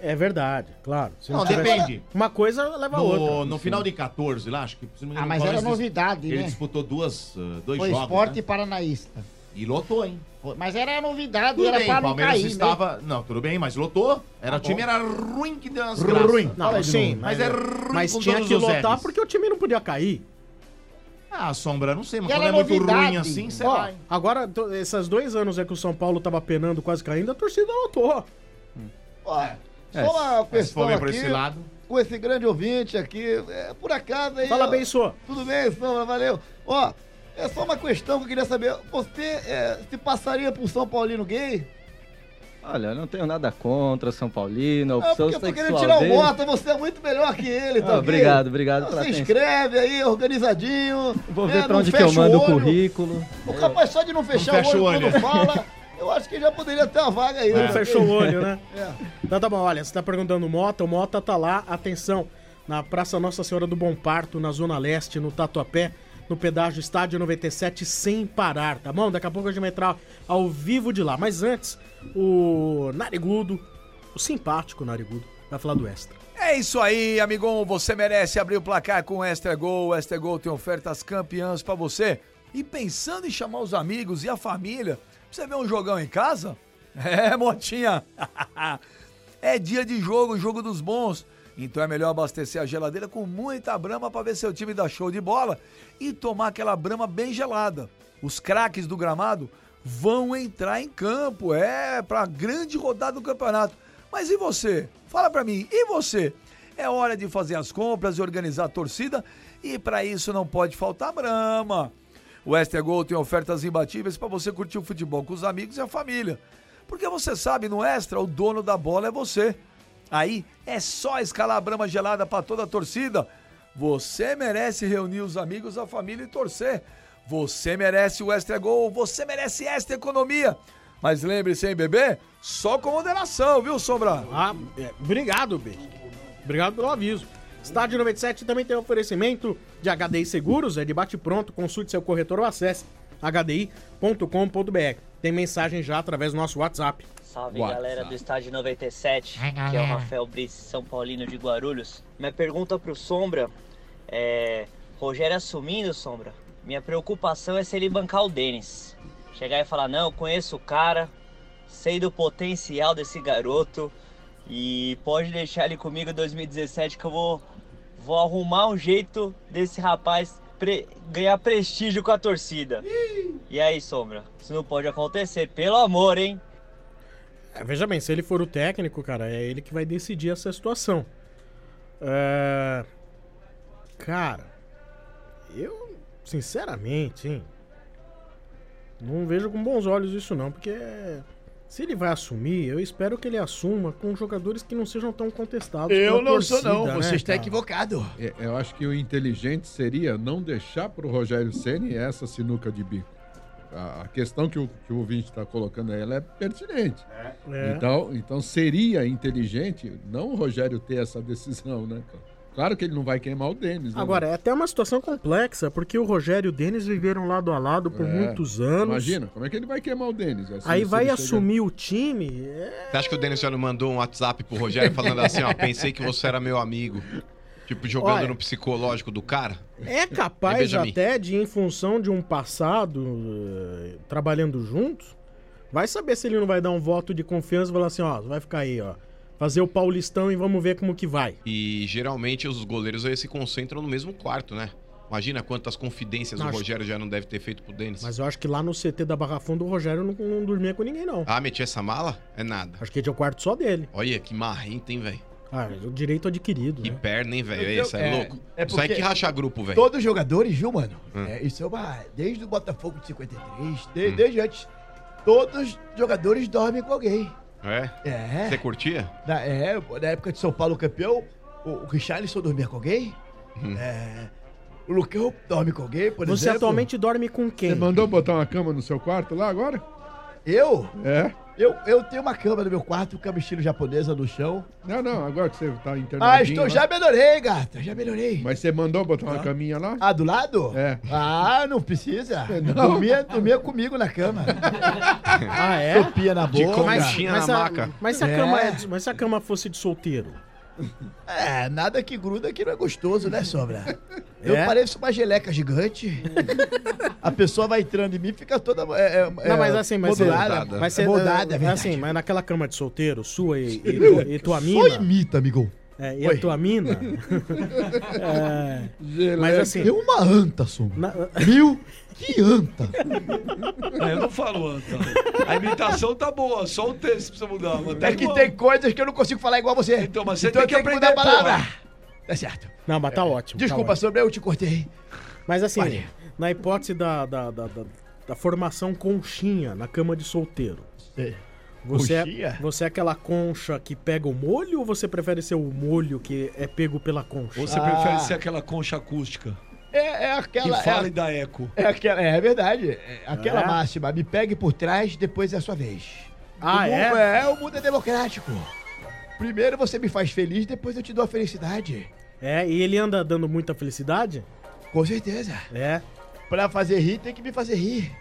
É verdade, claro. Se Não, tivesse- depende. Uma coisa leva a outra. no final de 14 lá, acho que... não Ah, mas o era novidade, Ele né? disputou duas, uh, dois Foi jogos, esporte né? paranaísta. E lotou, hein? Mas era novidade, Tudo era bem, pra o não Palmeiras cair, né? estava... Não, tudo bem, mas lotou. Era, Tá o time era ruim que deu umas graças. Ruim. Não, de sim, novo. mas é ruim Mas tinha que lotar R's. porque o time não podia cair. Ah, Sombra, não sei, mas quando era é muito novidade. ruim assim, Ó, vai. agora, esses dois anos é que o São Paulo tava penando, quase caindo, a torcida lotou. Ó, É, só uma Mas questão ver por aqui, esse lado... com esse grande ouvinte aqui, é, por acaso aí... Fala ó, bem, só. Tudo bem, Sombra, valeu. Ó, é só uma questão que eu queria saber. Você é, se passaria por São Paulino gay? Olha, eu não tenho nada contra São Paulino, a É opção porque eu tô querendo tirar o. Mota, você é muito melhor que ele, tá Ah, obrigado, obrigado pela Você atenção. escreve aí, organizadinho. Vou né, ver pra não onde que eu mando o olho. currículo. O rapaz só de não fechar fecha o olho, o olho. quando fala, eu acho que já poderia ter uma vaga aí. Não né? fechou o olho, né? É. Então tá bom, olha, você tá perguntando o Mota, o Mota tá lá, atenção, na Praça Nossa Senhora do Bom Parto, na Zona Leste, no Tatuapé, no pedágio Estádio 97, sem parar, tá bom? Daqui a pouco a gente vai entrar ao vivo de lá. Mas antes, o Narigudo, o simpático Narigudo, vai falar do Extra. É isso aí, amigão. Você merece abrir o placar com o Extra Gol. O Extra Gol tem ofertas campeãs pra você. E pensando em chamar os amigos e a família, você ver um jogão em casa? É, motinha. é dia de jogo, jogo dos bons. Então é melhor abastecer a geladeira com muita brama pra ver seu time dar show de bola e tomar aquela brama bem gelada. Os craques do gramado vão entrar em campo, é, pra grande rodada do campeonato. Mas e você? Fala pra mim, e você? É hora de fazer as compras e organizar a torcida e pra isso não pode faltar brama. O Extra Gol tem ofertas imbatíveis pra você curtir o futebol com os amigos e a família. Porque você sabe, no Extra, o dono da bola é você. Aí é só escalar a brama gelada pra toda a torcida. Você merece reunir os amigos, a família e torcer. Você merece o Extra Gol, você merece Extra Economia. Mas lembre-se, hein, bebê? Só com moderação, viu, Sombra? Ah, é, obrigado, B. Obrigado pelo aviso. Estádio 97 também tem oferecimento de HDI Seguros, é de bate pronto, consulte seu corretor ou acesse hdi.com.br. Tem mensagem já através do nosso WhatsApp. Salve galera do Estádio 97, que é o Rafael Brice, São Paulino de Guarulhos. Minha pergunta pro Sombra é: Rogério assumindo, Sombra, minha preocupação é se ele bancar o Denis. Chegar e falar: não, eu conheço o cara, sei do potencial desse garoto e pode deixar ele comigo em 2017 que eu vou, vou arrumar um jeito desse rapaz pre- ganhar prestígio com a torcida. E aí, Sombra? Isso não pode acontecer, pelo amor, hein? É, veja bem, se ele for o técnico, cara, é ele que vai decidir essa situação. É... Cara, eu, sinceramente, hein, não vejo com bons olhos isso não, porque se ele vai assumir, eu espero que ele assuma com jogadores que não sejam tão contestados. Eu não sou, torcida, não. né, Você está cara? equivocado. É, Eu acho que o inteligente seria não deixar para o Rogério Ceni essa sinuca de bico. A, a questão que o, que o ouvinte está colocando aí, ela é pertinente. É. Então, então seria inteligente não o Rogério ter essa decisão, né? cara? Claro que ele não vai queimar o Denis. Né? Agora, é até uma situação complexa, porque o Rogério e o Denis viveram lado a lado por É, muitos anos. Imagina, como é que ele vai queimar o Denis? assim, Aí vai ele chega- assumir o time. é- Você acha que o Denis já não mandou um WhatsApp pro Rogério falando assim, ó, pensei que você era meu amigo? Tipo, jogando Olha. no psicológico do cara? É É capaz Benjamin. até de, em função de um passado eh, trabalhando juntos, vai saber se ele não vai dar um voto de confiança e falar assim, ó, vai ficar aí, ó. Fazer o Paulistão e vamos ver como que vai. E geralmente os goleiros aí se concentram no mesmo quarto, né? Imagina quantas confidências Não, o acho- Rogério já não deve ter feito pro Denis. Mas eu acho que lá no CT da Barra Funda o Rogério não, não dormia com ninguém, não. Ah, meti essa mala? É nada. Acho que tinha o quarto só dele. Olha, que marrenta, hein, velho? Ah, o direito adquirido. Que né? perna, hein, velho? Isso é, é, louco. é Isso aí porque que racha grupo, velho. Todos os jogadores, viu, mano? Hum. É, isso é uma. Desde o Botafogo de 53, de- desde antes. Todos os jogadores dormem com alguém. É? É. Você curtia? Na, é, na época de São Paulo campeão, o, o Richarlison dormia com alguém. Hum. É, o Lucão dorme com alguém, por Você exemplo. atualmente dorme com quem? Você mandou botar uma cama no seu quarto lá agora? Eu? É. Eu, eu tenho uma cama no meu quarto, cama estilo japonesa no chão. Não, não, agora que você tá internado. Ah, estou, já melhorei, gata, já melhorei. Mas você mandou botar uma caminha lá? Ah, do lado? É. Ah, não precisa. Não. Dormia, dormia comigo na cama. Ah, é? Sopia na De boca. conchinha mas, na a- maca. mas se a É. cama é de- mas se a cama fosse de solteiro? É, nada que gruda que não é gostoso, né, Sombra? Eu É? pareço uma geleca gigante. A pessoa vai entrando em mim e fica toda. É, é, Não, mas assim, mas modulada. você, mas você é moldada, é verdade. assim, mas naquela cama de solteiro, sua e, e, tua, e tua Só mina. imita, amigo. É, e Oi. a tua mina. é, mas assim. É uma anta, Sombra. na- Viu? Que anta. É, eu não falo anta. A imitação tá boa, só o texto precisa mudar. Mas tá É que tem coisas que eu não consigo falar igual você. Então, mas você Então tem que mudar a aprender, palavra. Tá certo. Não, mas tá ótimo. tá Desculpa, ótimo. Sombra, eu te cortei. Mas assim, Olha. na hipótese da, da, da, da- da formação conchinha na cama de solteiro. Você é, você é aquela concha que pega o molho ou você prefere ser o molho que é pego pela concha? Ou você prefere ser aquela concha acústica? É, é aquela. que fala é, e dá eco. é, aquela, é verdade. É aquela É? máxima. Me pegue por trás, depois é a sua vez. Ah, o mundo, é? é? o mundo é democrático. Primeiro você me faz feliz, depois eu te dou a felicidade. É, e ele anda dando muita felicidade? Com certeza. É. Pra fazer rir, tem que me fazer rir.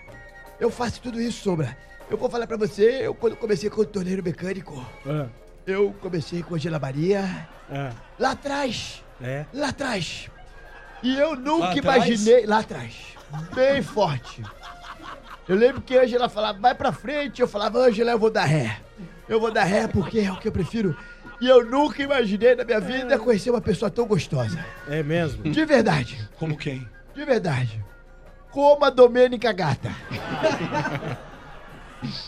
Eu faço tudo isso, Sombra. Eu vou falar pra você, eu quando comecei com o torneiro mecânico, É. eu comecei com a Angela Maria. É. Lá atrás. É. Lá atrás. E eu nunca Lá atrás? imaginei. Lá atrás. Bem forte. Eu lembro que a Angela falava, vai pra frente. Eu falava, Angela, eu vou dar ré. Eu vou dar ré porque é o que eu prefiro. E eu nunca imaginei na minha vida conhecer uma pessoa tão gostosa. É mesmo? De verdade. Como quem? De verdade. Como a Domênica Gata.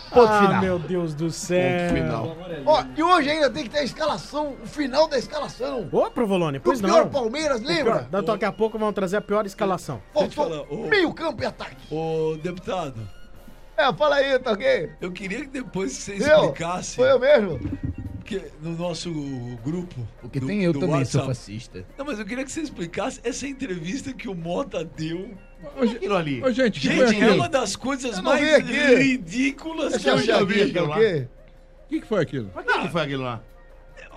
Ponto ah, final. meu Deus do céu. Ponto final. Ó, e hoje ainda tem que ter a escalação, o final da escalação. Ô, Provolone, pois Do não. pior Palmeiras, lembra? pior- Daqui a pouco vão trazer a pior escalação. Faltou ô- meio campo e ataque. Ô, deputado, É, fala aí, tá ok? eu queria que depois você Eu? explicasse. Foi eu mesmo? que, no nosso grupo. Porque do- tem eu também sou WhatsApp. fascista. Não, mas eu queria que você explicasse essa entrevista que o Mota deu. Aquilo ali? Ô, gente, que Gente, é uma das coisas mais ridículas que eu já vi. que é o quê? O que, que foi aquilo? Pra que, que foi aquilo lá?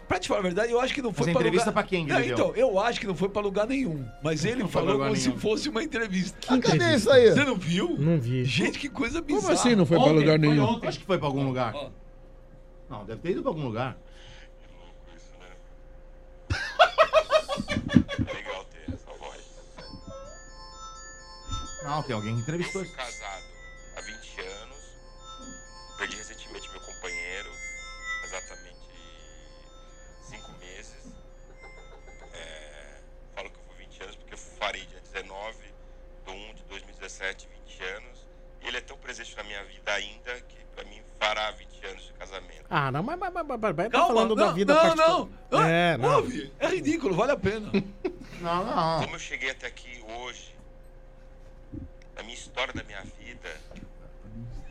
Pra te falar a verdade, eu acho que não foi Mas pra entrevista lugar... pra quem que deu? então, eu acho que não foi pra lugar nenhum. Mas ele Não pra falou lugar como se nenhum. fosse uma entrevista. Ah, cadê isso aí? Você não viu? Não vi. Gente, que coisa bizarra. assim não foi pra Ontem, lugar foi nenhum? ontem. Acho que foi pra algum lugar. Não, deve ter ido pra algum lugar. Legal ter essa Não, tem alguém que entrevistou Eu fui casado há 20 anos. Perdi recentemente meu companheiro, exatamente 5 meses. É, falo que eu fui 20 anos porque eu farei dia 19 de 1 de 2017, 20 anos. E ele é tão presente na minha vida ainda que pra mim fará 20 anos de casamento. Ah, não, mas, mas, mas, mas, mas tá Calma, falando não, da vida não, particular. não. É, não. Ouve, é ridículo, vale a pena. Não, não. Como eu cheguei até aqui hoje, na minha história da minha vida,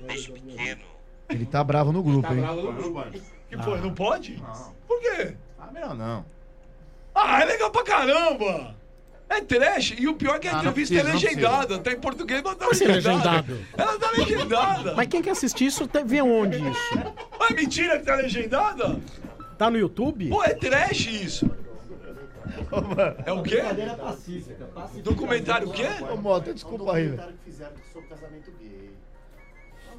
desde pequeno, Ele tá bravo no grupo, hein? Que foi? Não pode? Por quê? Ah, melhor não. Ah, é legal pra caramba! É trash, e o pior é que a Ah, não entrevista precisa, é não legendada. Tá em português, mas tá Como assim legendada. legendado? Ela tá legendada. Mas quem quer assistir isso te- vê onde isso? Mas mentira que tá legendada? Tá no YouTube? Pô, é trash isso. É o quê? Documentário o quê? Ô, Mota, desculpa aí, velho.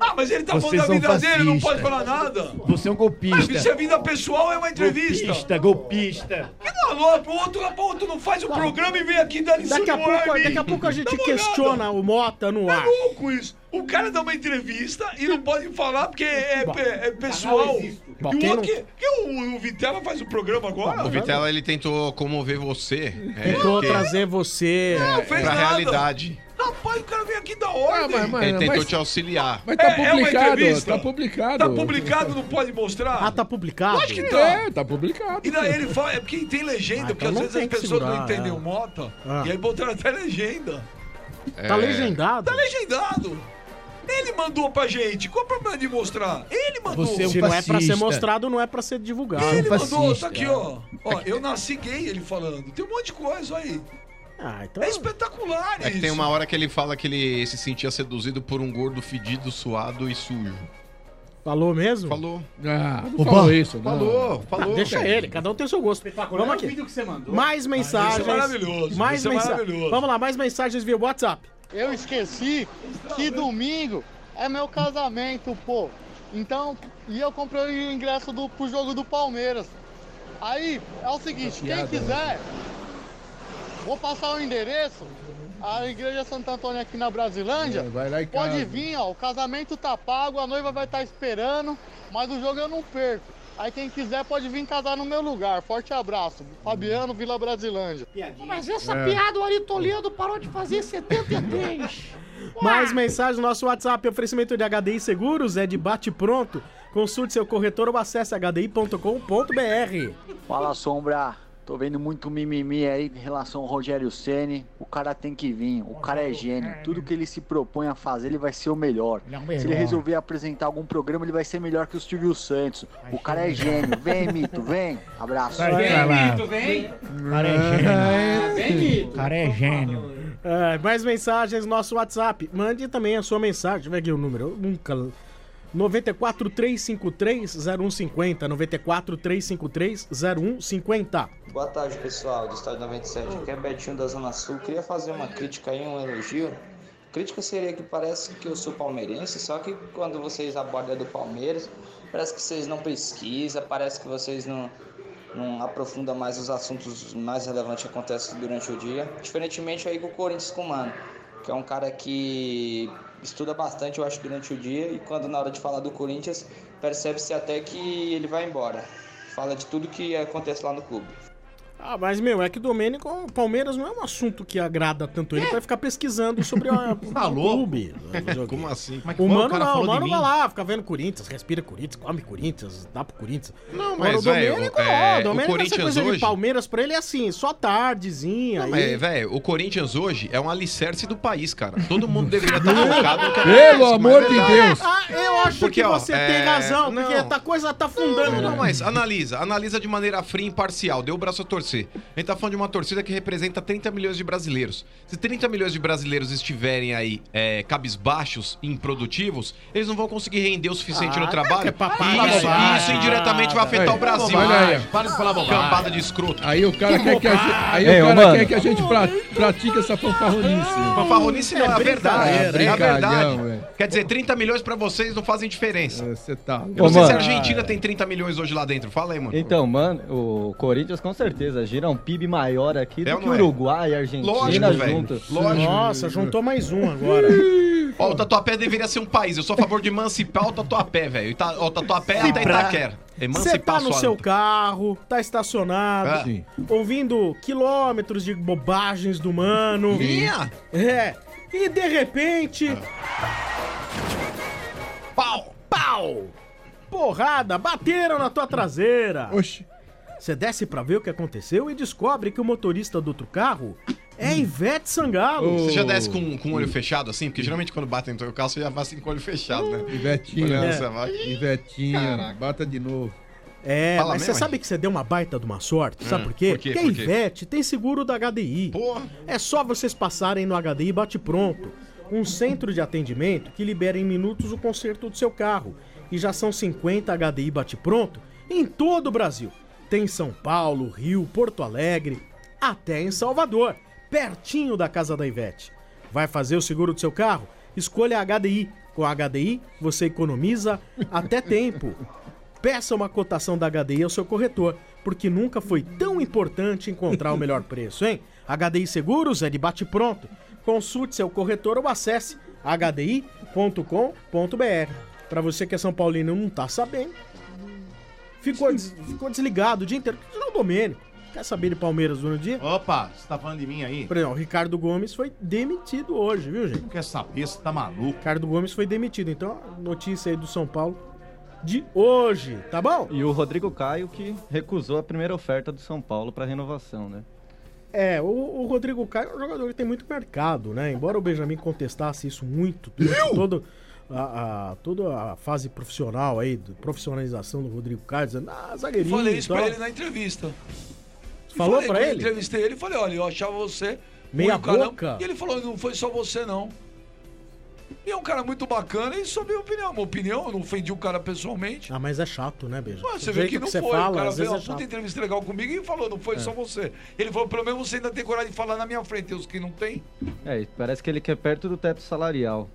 Ah, mas ele tá Vocês falando da são vida dele, não fascistas. pode falar nada. Você é um Mas golpista. se é vida pessoal, é uma entrevista. Golpista, golpista. Que maluco, o outro, o outro não faz o programa e vem aqui dar lição Daqui a, pouco, mim. daqui a pouco a gente Dá uma olhada. questiona o Mota no ar. É louco isso. O cara dá uma entrevista e não pode falar porque é, Bom, pe- é pessoal. Bom, e o outro não- que, que o, o Vitela faz o programa agora? O Vitela ele tentou comover você. é, Tentou porque- trazer você Não, fez pra nada. realidade. Rapaz, o cara vem aqui da ordem. ele tentou te auxiliar. Mas tá É- é uma publicado, entrevista? tá publicado. Tá publicado, não pode mostrar? Ah, tá publicado? Acho que tá. É, tá publicado. E daí ele fala, é porque tem legenda, Ah, porque então às não vezes tem as que pessoas não segurar, entendem é. o Mota. Ah. E aí botaram até legenda. Tá É. legendado? Tá legendado. Ele mandou pra gente. Qual o problema de mostrar? Ele mandou. Você é um Se não é pra ser fascista. mostrado, não é pra ser divulgado. Ele um mandou, fascista. tá aqui, ó. Ó, eu nasci gay, ele falando. Tem um monte de coisa aí. Ah, então... É espetacular É que isso. tem uma hora que ele fala que ele se sentia seduzido por um gordo fedido, suado e sujo. Falou mesmo? Falou. Ah, não Opa. falou isso, não. Falou, Ah, falou. deixa ele, cada um tem o seu gosto. Vamos aqui. vídeo que você mandou. Mais mensagens. Isso é maravilhoso, Mais isso é. Vamos lá, mais mensagens via WhatsApp. Eu esqueci que domingo é meu casamento, pô. Então, e eu comprei o ingresso do, pro jogo do Palmeiras. Aí, é o seguinte, quem quiser, vou passar o endereço. A Igreja Santo Antônio aqui na Brasilândia. É, vai lá e Pode casa. vir, ó. O casamento tá pago, a noiva vai estar esperando, mas o jogo eu não perco. Aí quem quiser pode vir casar no meu lugar. Forte abraço. Fabiano, Vila Brasilândia. Mas essa É. piada o Ari Toledo parou de fazer em 73. Mais mensagens no nosso WhatsApp. Oferecimento de HDI Seguros é de bate pronto. Consulte seu corretor ou acesse hdi.com.br. Fala Sombra, tô vendo muito mimimi aí em relação ao Rogério Ceni. O cara tem que vir, o cara é gênio. Tudo que ele se propõe a fazer, ele vai ser o melhor. Ele é o Se ele resolver apresentar algum programa, ele vai ser melhor que o Silvio Santos. O cara é gênio. Vem, Mito, vem. Abraço. Pra lá. vem. Cara é gênio. Vem, Mito. Cara é gênio. É, mais mensagens no nosso WhatsApp. Mande também a sua mensagem. Deixa eu ver aqui o número. Eu nunca. 94 353 0150. 94 353 0150. Boa tarde, pessoal do Estádio 97. Aqui é Betinho da Zona Sul. Queria fazer uma crítica aí, um elogio. Crítica seria que parece que eu sou palmeirense, só que quando vocês abordam do Palmeiras, parece que vocês não pesquisam, parece que vocês não, não aprofundam mais os assuntos mais relevantes que acontecem durante o dia. Diferentemente aí com o Corinthians com o Mano, que é um cara que estuda bastante, eu acho, durante o dia, e quando na hora de falar do Corinthians, percebe-se até que ele vai embora. Fala de tudo que acontece lá no clube. Ah, mas, meu, é que o Domênico, o Palmeiras não é um assunto que agrada tanto ele pra ficar pesquisando sobre a, Tá o clube. Como assim? O mano não, o mano vai lá, fica vendo Corinthians, respira Corinthians, come Corinthians, dá pro Corinthians. Não, Agora, mas, o velho, Domênico, é, ó, o o Domênico, essa Corinthians coisa hoje- de Palmeiras pra ele é assim, só tardezinha. Não, aí. mas, velho, o Corinthians hoje é um alicerce do país, cara. Todo mundo deveria estar focado no que Pelo mas amor é de verdade. Deus. Ah, eu acho Porque, que ó, você é, tem razão, porque não. a coisa tá afundando. Não, mas analisa, analisa de maneira fria e imparcial, deu o braço a torcer. A gente tá falando de uma torcida que representa 30 milhões de brasileiros. Se 30 milhões de brasileiros estiverem aí é, cabisbaixos, improdutivos, eles não vão conseguir render o suficiente Ah, no trabalho. que é papai, e isso, bobagem. isso indiretamente vai afetar Aí, o Brasil. olha aí. Para de falar bobagem. Cambada de escroto. Aí o cara quer que a gente, aí Ei, o cara mano. quer que a gente pra, pratique essa fanfarronice. Fanfarronice não, é, a verdade. É É a verdade. velho. Quer dizer, 30 milhões pra vocês não fazem diferença. Você tá. Eu não sei se a. Argentina tem 30 milhões hoje lá dentro. Fala aí, mano. Então, mano, o Corinthians com certeza gira um PIB maior aqui É do que não é? Uruguai e Argentina Lógico, juntos. Lógico. Nossa, juntou mais um agora. Ó, o Tatuapé deveria ser um país. Eu sou a favor de emancipar o Tatuapé, velho. Ita- ó, O Tatuapé é até Itaquera. Você Emancipar tá no seu carro, tá estacionado, É. Ouvindo quilômetros de bobagens do mano. Minha? É. E de repente. Pau! Pau! Porrada, bateram na tua traseira. Oxi. Você desce pra ver o que aconteceu e descobre que o motorista do outro carro é Ivete Sangalo. Você já desce com, com o olho fechado assim? Porque geralmente quando batem no teu carro, você já vai assim com o olho fechado, né? Ivetinha, você vai. Ivetinha, bata de novo. É, Fala mas você mesmo, sabe que você deu uma baita de uma sorte, sabe Hum, por quê? por quê? Porque a Por quê? Ivete tem seguro da HDI. Porra. É só vocês passarem no HDI Bate Pronto, um centro de atendimento que libera em minutos o conserto do seu carro. E já são 50 HDI Bate Pronto em todo o Brasil. Tem em São Paulo, Rio, Porto Alegre, até em Salvador, pertinho da casa da Ivete. Vai fazer o seguro do seu carro? Escolha a HDI. Com a HDI, você economiza até tempo. Peça uma cotação da HDI ao seu corretor, porque nunca foi tão importante encontrar o melhor preço, hein? HDI Seguros é de bate pronto. Consulte seu corretor ou acesse hdi.com.br. Para você que é São Paulino e não tá sabendo, ficou, des- ficou desligado o dia inteiro. Não, o Domênico. Quer saber de Palmeiras durante o dia? Opa, você tá falando de mim aí? Por exemplo, o Ricardo Gomes foi demitido hoje, viu, gente? Não quer saber, você tá maluco. Ricardo Gomes foi demitido. Então, a notícia aí do São Paulo de hoje, tá bom? E o Rodrigo Caio que recusou a primeira oferta do São Paulo para renovação, né? É, o, o Rodrigo Caio é um jogador que tem muito mercado, né? Embora o Benjamin contestasse isso muito, durante todo, a, a- toda a fase profissional aí, de profissionalização do Rodrigo Caio, dizendo, ah, zagueirinho. Falei isso pra ele na entrevista. Falou Falei, pra quando eu ele? entrevistei ele e falei, olha, eu achava você... Meia boca? E ele falou, não foi só você, não. E é um cara muito bacana e só minha opinião. Uma opinião, eu não ofendi o cara pessoalmente. Ah, mas é chato, né? Ué, você vê jeito que não você foi. fala, o cara às fez vezes uma é puta entrevista legal comigo e falou, não foi É. só você. Ele falou, pelo menos você ainda tem coragem de falar na minha frente. E os que não tem, É, parece que ele quer perto do teto salarial.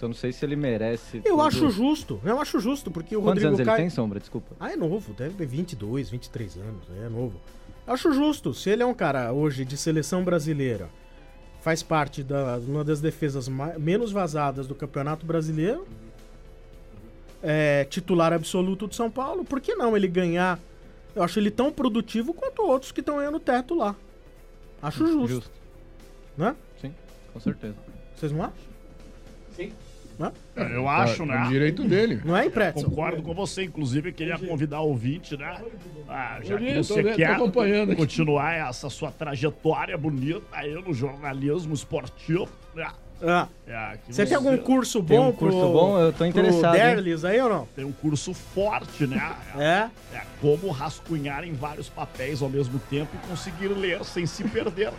Então não sei se ele merece. Eu tudo. acho justo, eu acho justo, porque o Quantos Rodrigo anos Caio... ele tem, Sombra? Desculpa. Ah, é novo, deve ter 22, 23 anos, é novo. Acho justo, se ele é um cara hoje de seleção brasileira, faz parte da uma das defesas ma- menos vazadas do Campeonato Brasileiro, é titular absoluto de São Paulo, por que não ele ganhar? Eu acho ele tão produtivo quanto outros que estão aí no teto lá. Acho justo. Justo. Né? Sim, com certeza. Vocês não acham? Né? Eu acho, né? É direito dele. Não é, Pretzel? Concordo com você, inclusive, queria convidar o ouvinte, né? Ah, já Eu que tô você vendo, tô quer acompanhando aqui. continuar essa sua trajetória bonita aí no jornalismo esportivo, né? Ah. É, que Você tem algum curso Tem bom um curso pro, bom? Eu tô interessado? Derlis aí ou não? Tem um curso forte, né? É? É como rascunhar em vários papéis ao mesmo tempo e conseguir ler sem se perder.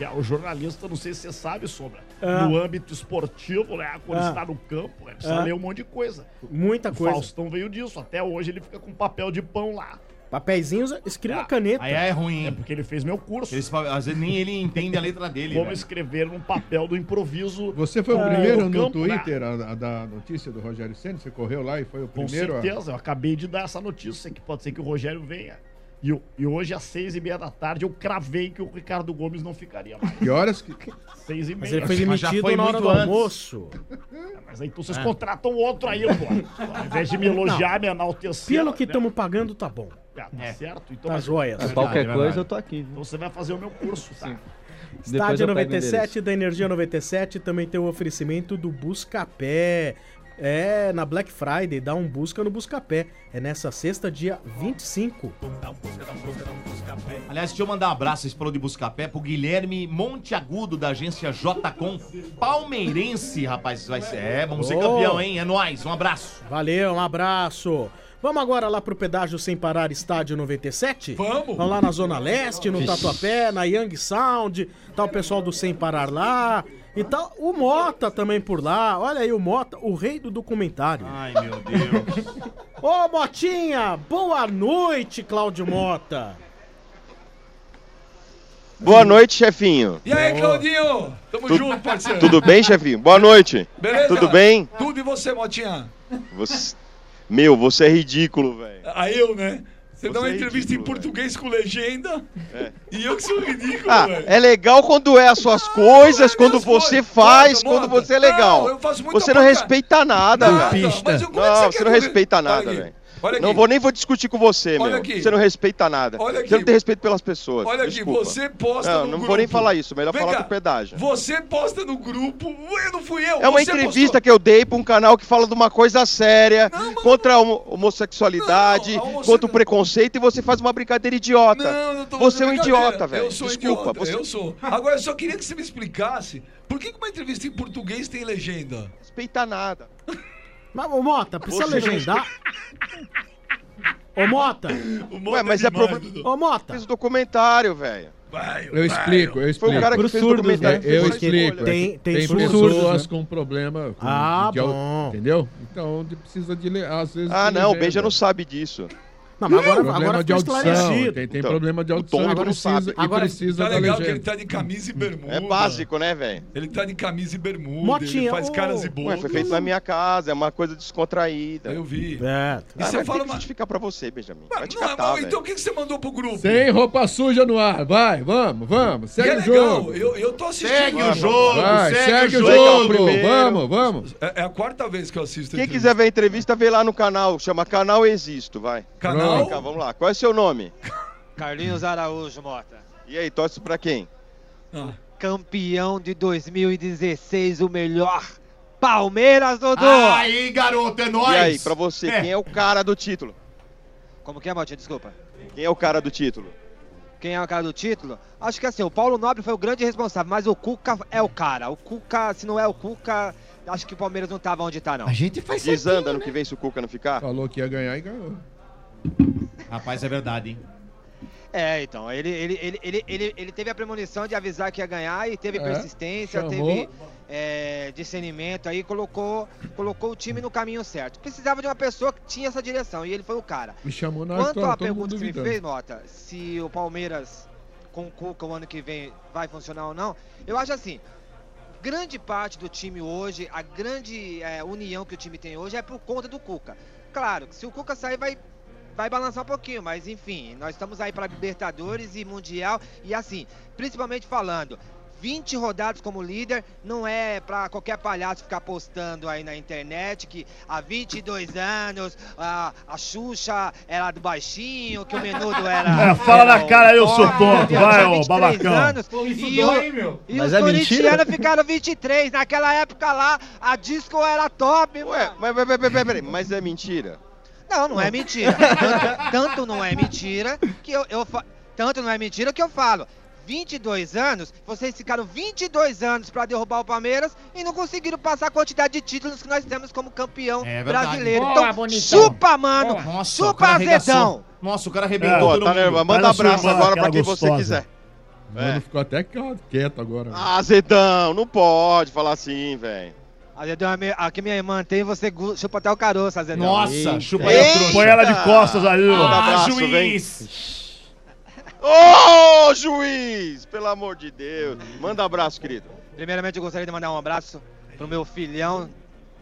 Que é o jornalista, não sei se você sabe, Sombra, Ah. no âmbito esportivo, né? Quando Ah. está no campo, ele precisa Ah. ler um monte de coisa. Muita O coisa. Faustão veio disso. Até hoje ele fica com papel de pão lá. Papeizinhos, escreva caneta. Aí é ruim, É porque ele fez meu curso. Esse às vezes nem ele entende a letra dele. Como velho. escrever num papel do improviso. Você foi o primeiro no no campo, né? Twitter a, a da notícia do Rogério Senna? Você correu lá e foi o Com primeiro? a- certeza, eu acabei de dar essa notícia que pode ser que o Rogério venha. E, e hoje, às seis e meia da tarde, eu cravei que o Ricardo Gomes não ficaria mais. Que horas que. Seis e meia. Mas ele foi demitido foi na hora muito do antes. almoço. Mas aí então vocês É. contratam outro aí, pô. Ao invés de me elogiar, me enaltecer. Pelo que né? estamos pagando, tá bom. Ah, tá É. certo? Então, Tá mas- joia. Verdade, Qualquer verdade. coisa eu tô aqui. viu? Então você vai fazer o meu curso, tá? Estádio eu pego o 97 da Energia 97 também tem o oferecimento do Buscapé. É, na Black Friday, dá um busca no Buscapé. É nessa sexta, dia 25. Aliás, deixa eu mandar um abraço, você falou de Buscapé, pro Guilherme Monteagudo, da agência J.com. Palmeirense, rapaz. Vai ser, é, vamos ser Oh. campeão, hein? É nóis, um abraço. Valeu, um abraço. Vamos agora lá pro pedágio Sem Parar Estádio 97? Vamos. Vamos lá na Zona Leste, no. Tatuapé, na Young Sound. Tá o pessoal do Sem Parar lá. E tá o Mota também por lá. Olha aí o Mota, o rei do documentário. Ai, meu Deus. Ô, Motinha, boa noite, Cláudio Mota. Boa noite, chefinho. E aí, Claudinho? Tamo Tu- junto, parceiro. Tudo bem, chefinho? Boa noite. Beleza? Tudo bem? Tudo e você, Motinha? Você- Meu, você é ridículo, velho. Aí eu, né? Você, dá Você uma é entrevista em português com legenda É. e eu que sou ridículo, Ah, é legal quando é as suas coisas, quando você faz, Mota, quando você é legal. Não, eu faço muita Você não respeita nada, Nada, velho. mas eu- como é você Não, você não respeita Olha nada, velho. Olha Não aqui. vou nem vou discutir com você, Olha meu. aqui. Você não respeita nada. Olha Você aqui. não tem respeito pelas pessoas. Olha aqui, Desculpa. você posta Não, no não grupo. vou nem falar isso. Melhor Vem falar cá, do pedágio. Você posta no grupo, eu não fui eu. É uma você entrevista que eu dei pra um canal que fala de uma coisa séria, contra a homo- homossexualidade, contra o preconceito, e você faz uma brincadeira idiota. Não, não tô você é um idiota, velho. Eu sou Desculpa. idiota, você eu sou. Agora, eu só queria que você me explicasse por que uma entrevista em português tem legenda? Respeita nada. Mas, ô Mota, precisa não legendar? Ô Mota. Ué, mas é problema. Ô Mota. Fez o documentário, velho. Eu explico, eu explico. Foi o cara que fez o surdos, documentário. né? Eu Fez explico. Tem, tem, pessoas surdos, né? com problema. Com, Ah, de bom. Entendeu? Então precisa de. Às vezes Ah, não, o. Benja não sabe disso. Não, mas agora, Problema agora de audição. Quem tem Então, problema de o audição Tom e não precisa, sabe. e Agora, precisa Tá da legal que ele tá de camisa e bermuda. É básico, né, velho? Ele tá de camisa e bermuda, Motinha, ele faz ô- caras e Ué, bocas. foi feito na minha casa, é uma coisa descontraída. Eu vi. É. E Ah, você fala uma... justificar pra você, Benjamin. Vai te Não, catar, velho. então o que você mandou pro grupo? Sem roupa suja no ar. Vai, vamos, vamos. Segue é o jogo. eu, eu tô assistindo. Segue o jogo, Vai, segue, segue o jogo. Vamos, vamos. É, é a quarta vez que eu assisto. Quem quiser ver a entrevista, vê lá no canal. Chama Canal Existo, vai. Canal? Vem cá, vamos lá. Qual é o seu nome? Carlinhos Araújo, Mota. E aí, torce pra quem? Ah. Campeão de 2016, o melhor. Palmeiras, Dodô! Aí, garoto, é nóis. E aí, pra você, É. quem é o cara do título? Como que é, Motinha? Desculpa. Quem é o cara do título? Quem é o cara do título? Acho que assim, o Paulo Nobre foi o grande responsável, mas o Cuca é o cara. O Cuca, se não é o Cuca, acho que o Palmeiras não tava onde tá, não. A gente faz Desanda no que vem se o Cuca não ficar? Falou que ia ganhar e ganhou. Rapaz, é verdade, hein? É, então, ele, ele, ele, ele, ele, ele teve a premonição de avisar que ia ganhar e teve É, persistência, chamou. teve é, discernimento aí, colocou, colocou o time no caminho certo. Precisava de uma pessoa que tinha essa direção e ele foi o cara. Me chamou na Quanto história, à pergunta que você me fez, Mota, se o Palmeiras com o Cuca o ano que vem vai funcionar ou não, eu acho assim, grande parte do time hoje, a grande é, união que o time tem hoje é por conta do Cuca. Claro, se o Cuca sair vai vai balançar um pouquinho, mas enfim, nós estamos aí para Libertadores e Mundial e assim, principalmente falando, 20 rodadas como líder não é pra qualquer palhaço ficar postando aí na internet que há 22 anos a, a Xuxa era do baixinho, que o menudo era. É, fala era na cara aí, seu que tonto, vai, ô 23 babacão. anos, Pô, isso e dói, o- hein, meu? E Mas os é corintianos ficaram 23. Naquela época lá, a disco era top, Ué, mas, mas, mas, mas, mas, mas é mentira? Não, não é mentira. Tanto, tanto não é mentira que eu, eu fa- tanto não é mentira que eu falo. 22 anos, vocês ficaram 22 anos pra derrubar o Palmeiras e não conseguiram passar a quantidade de títulos que nós temos como campeão É brasileiro. Boa, então, bonitão. chupa, mano. Boa. Nossa, chupa azedão. Nossa, o cara arrebentou Pô, todo tá nervoso. Manda sua abraço irmã, agora pra aquela quem você gostosa. quiser. O mano ficou até quieto agora. Ah, Zedão, não pode falar assim, velho. Aqui minha irmã tem, você chupa até o caroço, Azedão. Nossa, Eita. chupa aí o trouxa. Põe ela de costas aí, ó. Ah, abraço, juiz. Ô, juiz! Pelo amor de Deus. Manda abraço, querido. Primeiramente, eu gostaria de mandar um abraço pro meu filhão,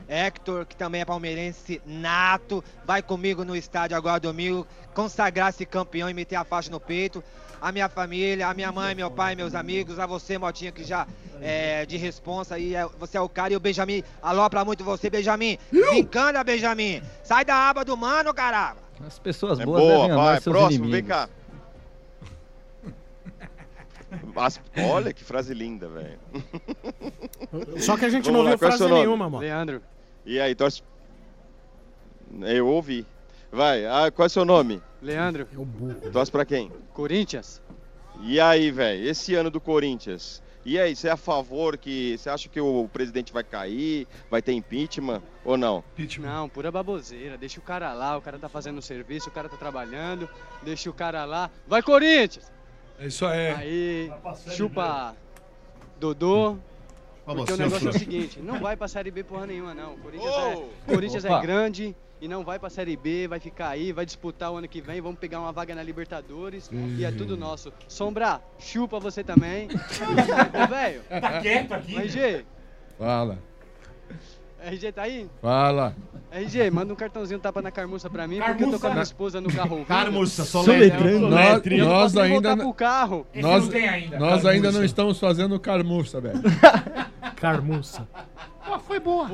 Hector, que também é palmeirense nato. Vai comigo no estádio agora domingo, consagrar-se campeão e meter a faixa no peito. A minha família, a minha mãe, meu pai, meus amigos, a você, Motinha, que já é de responsa aí, é- você é o cara. E o Benjamin, alô pra muito você, Benjamin. Desencana, Benjamin. Sai da aba do mano, caramba. As pessoas É boas boa, devem amar vai, seus próximo, inimigos. vem cá. As- Olha que frase linda, velho. Só que a gente Vamos não lá, ouviu é frase nenhuma, mano. Leandro. E aí, torce. Eu ouvi. Vai, ah, qual é o seu nome? Leandro. Torce pra quem? Corinthians. E aí, velho, esse ano do Corinthians. E aí, você é a favor que. Você acha que o presidente vai cair? Vai ter impeachment ou não? Não, pura baboseira. Deixa o cara lá, o cara tá fazendo o serviço, o cara tá trabalhando. Deixa o cara lá. Vai, Corinthians! É isso aí. Aí, chupa Dodô. Porque o negócio é o seguinte, não vai pra Série B porra nenhuma, não. O Corinthians, é, Corinthians é grande e não vai pra Série B, vai ficar aí, vai disputar o ano que vem, vamos pegar uma vaga na Libertadores e é tudo nosso. Sombra, chupa você também. Ô, velho. Tá quieto aqui, RG, Fala, RG tá aí? fala. RG, manda um cartãozinho tapa na carmuça pra mim, porque eu tô com a minha esposa no carro. Carmuça, Soletrando. Nós, nós ainda, pro carro. nós, não tem ainda, nós carmuça. ainda não estamos fazendo carmuça, velho. Carmuça. Pô, foi boa.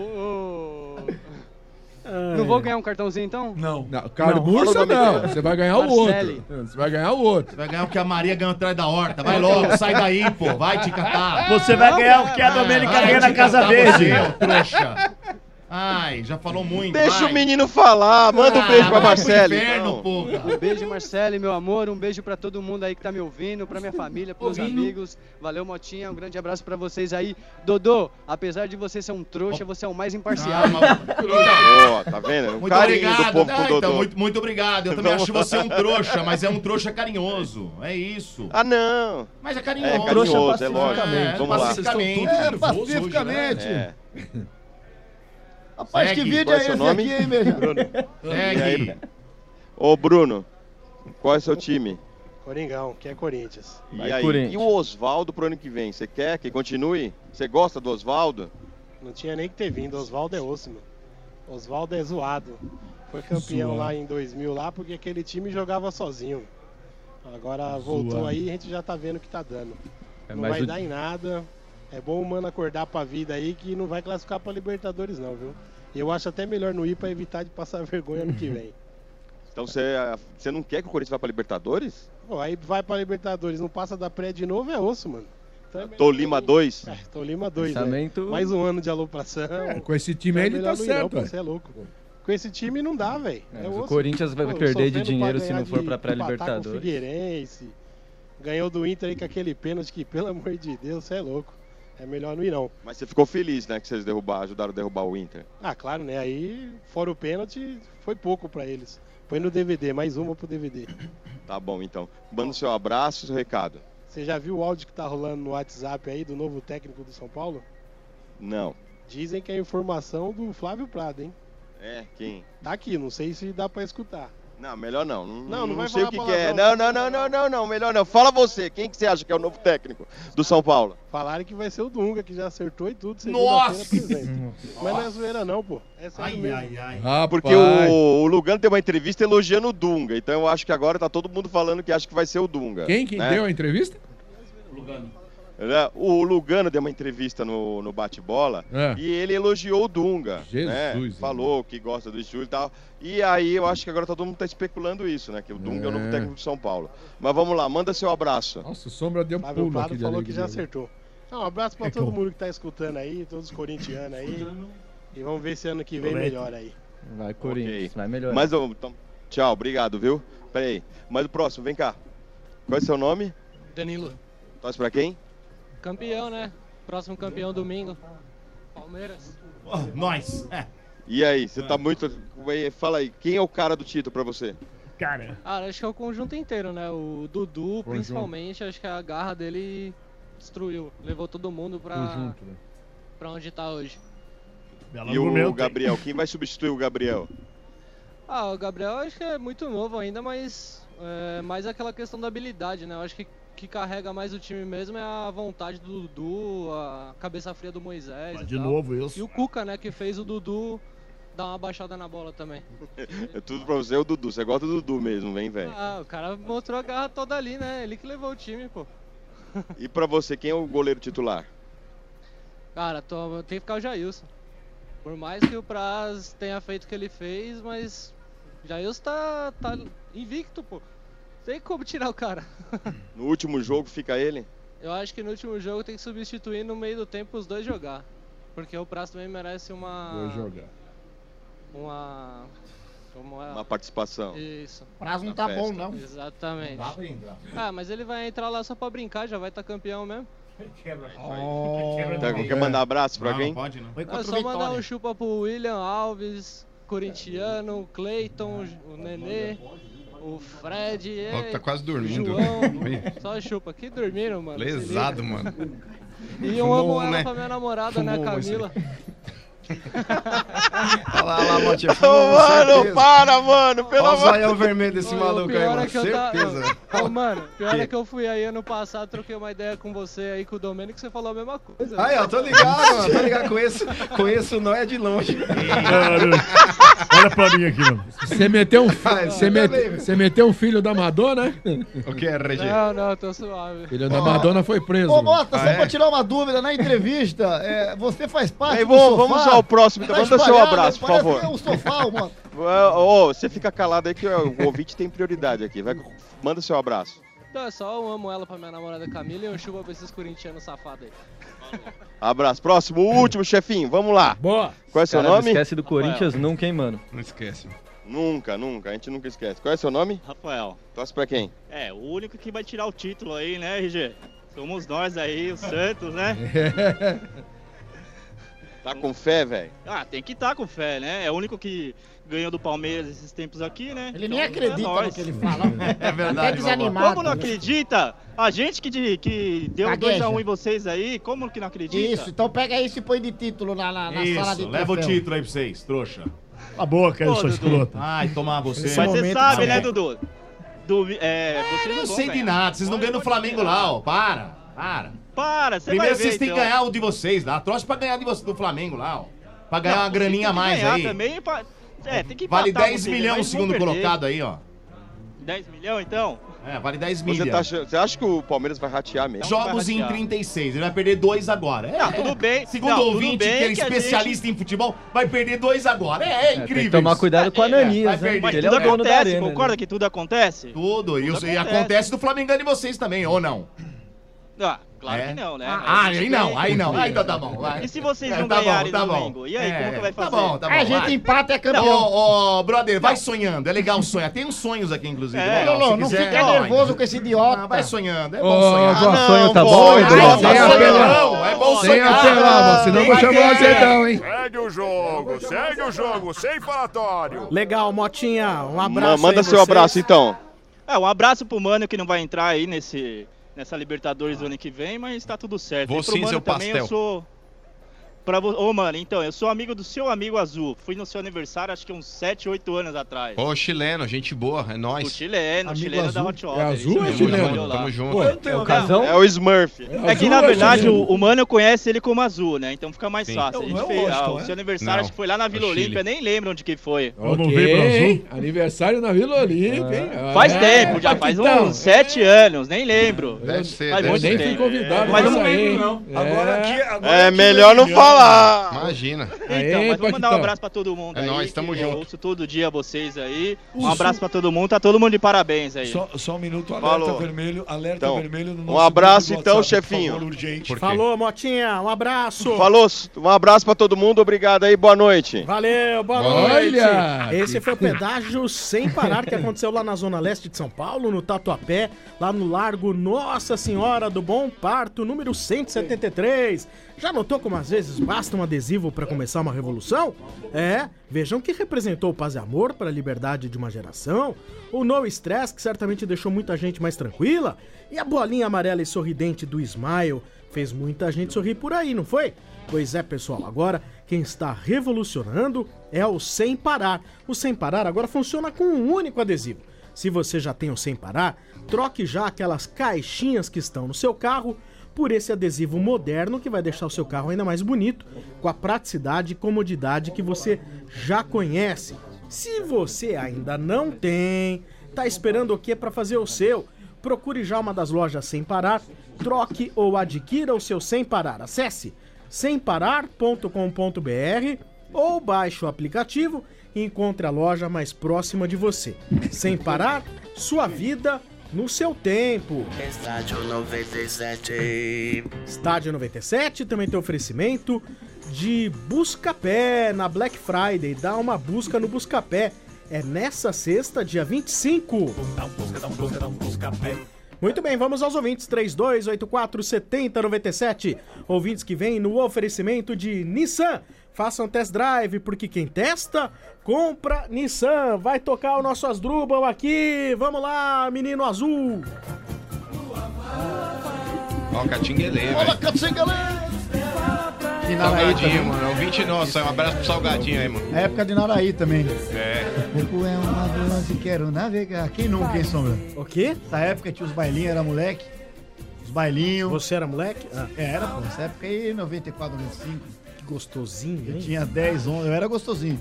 Não vou ganhar um cartãozinho então? Não. Não, carmuça não, você vai ganhar o outro. Você vai ganhar o outro. Você vai ganhar o que a Maria ganhou atrás da horta. Vai logo, sai daí, pô. Vai te catar. Você vai ganhar o que a Domênica Vai ganha na Casa Verde. Você, ô trouxa. Ai, já falou muito. Deixa vai. o menino falar, manda um Ah, beijo pra vai pro Marcele. inferno, então. porra. Um beijo, Marcelo, meu amor. Um beijo pra todo mundo aí que tá me ouvindo, pra minha família, pros meus amigos. Valeu, Motinha. Um grande abraço pra vocês aí. Dodô, apesar de você ser um trouxa, você é o mais imparcial. Ó, tá vendo? O Muito obrigado. do povo Ah, então, Dodô. muito, muito obrigado. Eu também Vamos acho você um trouxa, mas é um trouxa carinhoso. É isso. Ah, não. Mas é carinhoso. É carinhoso, é lógico. É, Vamos lá. pacificamente. É, pacificamente. É. Rapaz, que Segue. vídeo Qual é é seu esse nome? aqui, hein, Beijão? Bruno. Segue. Aí? Ô, Bruno, qual é o seu time? Coringão, que é Corinthians. E aí? E o Oswaldo pro ano que vem? Você quer que continue? Você gosta do Oswaldo? Não tinha nem que ter vindo. Oswaldo é osso, mano. Oswaldo é zoado. Foi campeão Zoado. lá em 2000 lá porque aquele time jogava sozinho. Agora voltou aí e a gente já tá vendo o que tá dando. É, não vai o- dar em nada. É bom o mano acordar pra vida aí que não vai classificar pra Libertadores não, viu? Eu acho até melhor não ir pra evitar de passar vergonha ano que vem. Então você, não quer que o Corinthians vá pra Libertadores? Pô, aí vai pra Libertadores, não passa da pré de novo, é osso, mano. Então é melhor Tolima 2? É, Tolima 2, né? Pensamento- Mais um ano de alopração. É, com esse time aí ele tá certo. Você é louco. Com esse time não dá, velho. É, É o. Corinthians vai Pô, perder de dinheiro se não for pra pré-Libertadores. Figueirense. Ganhou do Inter aí com aquele pênalti que, pelo amor de Deus, você é louco. É melhor não ir não. Mas você ficou feliz, né, que vocês derrubar, ajudaram a derrubar o Inter. Ah, claro, né? Aí, fora o pênalti, foi pouco pra eles. Põe no DVD, mais uma pro DVD. Tá bom, então. Manda o seu abraço e seu recado. Você já viu o áudio que tá rolando no WhatsApp aí do novo técnico do São Paulo? Não. Dizem que é informação do Flávio Prado, hein? É, quem? Tá aqui, não sei se dá pra escutar. Não, melhor não. Não, Não, não vai sei o que, que é. Não, não, não, não, não, não, melhor não. Fala você, quem que você acha que é o novo técnico do São Paulo? Falaram que vai ser o Dunga, que já acertou e tudo. Nossa! apresenta. Mas não é zoeira não, pô. É Ai, mesmo. ai, ai. Rapaz. Porque o, o Lugano tem uma entrevista elogiando o Dunga. Então eu acho que agora tá todo mundo falando que acha que vai ser o Dunga. Quem que né? deu a entrevista? Né? O Lugano deu uma entrevista no, no bate-bola É. e ele elogiou o Dunga. Jesus, né? né? Falou que gosta do estilo e tal. E aí eu acho que agora todo mundo tá especulando isso, né? Que o Dunga é, o novo É. técnico de São Paulo. Mas vamos lá, manda seu abraço. Nossa, o Sombra deu um Flávio pulo Prado aqui de falou que já alegria. acertou. Não, um abraço pra É todo como? mundo que tá escutando aí, todos os corintianos aí. E vamos ver se ano que vem Correto. melhor aí. Vai, Corinthians, vai melhorar. Mas, então, tchau, obrigado, viu? Pera aí. Mas o próximo, vem cá. Qual é o seu nome? Danilo. Torce pra quem? Campeão, né? Próximo campeão domingo. Palmeiras. nós. É. E aí, você tá muito. Fala aí, quem é o cara do título pra você? Cara. Ah, acho que é o conjunto inteiro, né? O Dudu, principalmente, acho que a garra dele destruiu. Levou todo mundo pra, Conjunto, né? pra onde tá hoje. e o Gabriel, quem vai substituir o Gabriel? Ah, o Gabriel acho que é muito novo ainda, mas é mais aquela questão da habilidade, né? Eu acho que que carrega mais o time mesmo é a vontade do Dudu, a cabeça fria do Moisés. Mas e de tal. novo isso. E o Cuca, né, que fez o Dudu dar uma baixada na bola também. É tudo pra você, é o Dudu. Você gosta do Dudu mesmo, vem, velho. Ah, o cara mostrou a garra toda ali, né? Ele que levou o time, pô. E pra você, quem é o goleiro titular? Cara, tô, tem que ficar o Jailson. Por mais que o Praz tenha feito o que ele fez, mas Jailson tá, tá invicto, pô. Tem como tirar o cara. No último jogo fica ele? Eu acho que no último jogo tem que substituir no meio do tempo os dois jogar. Porque o Prazo também merece uma. Dois jogar. Uma. Como é? Uma participação. Isso. Prazo não Na tá festa. bom, não. Exatamente. Não entrar. Ah, mas ele vai entrar lá só pra brincar, já vai estar campeão mesmo. Tá, quer mandar abraço pra Não, alguém? não pode, não. Foi É o só mandar um chupa pro William Alves, corintiano, o Cleiton, o Nenê, o Fred, Ó, é, tá quase dormindo. João. Só chupa. Que dormiram, mano. Lesado, mano. E eu Fumou amo um, ela né? pra minha namorada, né, Fumou um, Camila. Olha lá, olha lá, Motinha. Ô, mano, para, mano, pelo Olha o amor de zoião vermelho desse Ô, maluco o aí, mano. é que eu Certeza. Ô, mano, pior Que? é que eu fui aí ano passado, troquei uma ideia com você aí, com o Domênico, você falou a mesma coisa. Aí, ó, tô ligado, mano. Tô ligado. Conheço, conheço o Noé de longe. Olha pra mim aqui, mano. Você meteu um, Ah, você eu mete- também. você meteu um filho da Madonna? O que é, RG? Não, não, tô suave. Filho da Madonna foi preso. Ô, Mota, só Ah, é? pra tirar uma dúvida, na entrevista, é, você faz parte Aí, do vamos- sofá? vamos ao próximo, então. Tá Manda seu abraço, por favor. É o sofá. Ô, ô, você fica calado aí que o ouvinte tem prioridade aqui. Vai, manda seu abraço. Então é só eu amo ela pra minha namorada Camila e um chupa pra esses corintianos safados aí. Abraço. Próximo, o último, chefinho. Vamos lá. Boa. Qual é seu Cara, não nome? esquece do Corinthians nunca, hein, mano? Não esquece. Nunca, nunca. A gente nunca esquece. Qual é seu nome? Rafael. Torce pra quem? É, o único que vai tirar o título aí, né, RG? Somos nós aí, o Santos, né? Tá com fé, velho? Ah, tem que estar com fé, né? É o único que ganhou do Palmeiras esses tempos aqui, né? Ele nem Então, acredita é no que ele fala. É verdade, desanimado. Como não acredita? A gente que, de- que deu Gagueja. 2x1 em vocês aí, como que não acredita? Isso, então pega isso e põe de título lá na, na sala de Isso, leva o troféu. título aí pra vocês, trouxa. A boca, Pô, sua Dudu. escrota. Ai, tomar você. Mas você sabe, né. Dudu? Do, é, Eu não sei de nada, vocês não ganham no Flamengo lá, ó. Para, para. Para, você Primeiro vai ver, vocês têm que então. ganhar o de vocês lá. Troço pra ganhar de você, do Flamengo lá, ó. Pra ganhar Não, uma graninha a mais ganhar aí. Também pra... É, tem que Vale empatar 10 vocês, milhões o segundo colocado aí, ó. 10 milhões, então? É, vale 10 Você, milhões. tá achando- você acha que o Palmeiras vai ratear mesmo? Jogos em 36, ele vai perder dois agora. É, Não, tudo bem. Segundo Não, tudo ouvinte, que bem é que a especialista em futebol, vai perder dois agora. É, é Tem incrível. que tomar cuidado com a É, vai Ananias, perder. Porque Mas ele é tudo da acontece, arena. concorda né? que tudo acontece? Tudo, e, Tudo e acontece do Flamengo de vocês também, ou não? Ah, claro É? que não, né? Ah, Mas ah, aí não, aí não. Aí então tá bom, vai. E se vocês É, não tá bom, ganharem tá bom. domingo? E aí, É, como que vai tá fazer? bom, tá bom. A gente empata é campeão. Ô, ô, brother, vai sonhando. É legal sonhar. Tem uns sonhos aqui, inclusive. É. né? Não, não, Se não quiser, fica nervoso com esse idiota. Ah, vai sonhando. É bom sonhar. Ah, sonho tá não, bom, não, Sem não, não, É bom Sem sonhar. apelar, mano, senão eu vou chamar você então, hein? Segue o jogo, segue o jogo, sem falatório. Legal, Motinha. Um abraço. manda seu abraço então. É, um abraço pro Mano que não vai entrar aí nesse, nessa Libertadores do ano que vem, mas tá tudo certo. Vou e pro sim, Mano também pastel. eu sou. Pra vo... Ô, mano, então, eu sou amigo do seu amigo azul. Fui no seu aniversário acho que uns 7, 8 anos atrás. Ô, chileno, gente boa, é O nóis. chileno, o Amigo chileno da azul? Hot É Water. azul ou é chileno? Tamo junto. Pô, É o casão? É o Smurf. É que azul na ou é verdade o, o Mano conhece ele como azul, né? Então fica mais Sim. fácil. Não, a gente não é fez, ah, o é? seu aniversário Não, acho que foi lá na Vila é o Chile. Olímpia, nem lembro onde que foi. Eu não veio pro azul. Aniversário na Vila Olímpia, hein? Faz É, tempo, já faz Paquitão. uns 7 anos, nem lembro. Deve ser, deve nem fui convidado Mas não lembro, não. Agora aqui- É melhor não milhão. Imagina. Então, Aê, mas vou mandar um Paquitão. abraço pra todo mundo É aí. nóis, tamo que junto. Eu ouço todo dia vocês aí. Um abraço pra todo mundo, tá todo mundo de parabéns aí. Só, só um minuto, alerta Falou. vermelho, alerta Então, vermelho no um nosso abraço, grupo do então, WhatsApp, chefinho. favor, urgente. Falou, Motinha. Um abraço. Falou, um abraço pra todo mundo, obrigado aí, boa noite. Valeu, boa Olha! noite. Esse foi o pedágio sem parar que aconteceu lá na zona leste de São Paulo, no Tatuapé, lá no Largo Nossa Senhora do Bom Parto, número 173. Já notou como às vezes basta um adesivo para começar uma revolução? É, vejam que representou paz e amor para a liberdade de uma geração, o no stress que certamente deixou muita gente mais tranquila, e a bolinha amarela e sorridente do Smile fez muita gente sorrir por aí, não foi? Pois é, pessoal, agora quem está revolucionando é o Sem Parar. O Sem Parar agora funciona com um único adesivo. Se você já tem o Sem Parar, troque já aquelas caixinhas que estão no seu carro por esse adesivo moderno que vai deixar o seu carro ainda mais bonito, com a praticidade e comodidade que você já conhece. Se você ainda não tem, tá esperando o que para fazer o seu? Procure já uma das lojas Sem Parar, troque ou adquira o seu Sem Parar. Acesse semparar.com.br ou baixe o aplicativo e encontre a loja mais próxima de você. Sem parar, sua vida no seu tempo. Estádio 97. Estádio 97 também tem oferecimento de Buscapé na Black Friday. Dá uma busca no Buscapé. É nessa sexta, dia 25. Muito bem, vamos aos ouvintes 3284 7097. Ouvintes que vêm no oferecimento de Nissan. Façam test drive, porque quem testa, compra Nissan. Vai tocar o nosso Asdrubal aqui. Vamos lá, menino azul. Ó, o Catinguele, Olha. Catinguele! De Naraí Salgadinho, também. mano. Ouvinte nosso. Um abraço pro Salgadinho aí, mano. É época de Naraí também. É. Coco é uma doce, quero navegar. Quem nunca, hein, Sombra? O quê? Essa época tinha os bailinhos, era moleque. Os bailinhos. Você era moleque? Ah. É, era, pô. Essa época aí, 94, 95. Que gostosinho, Eu hein? tinha 10, 11, eu era gostosinho.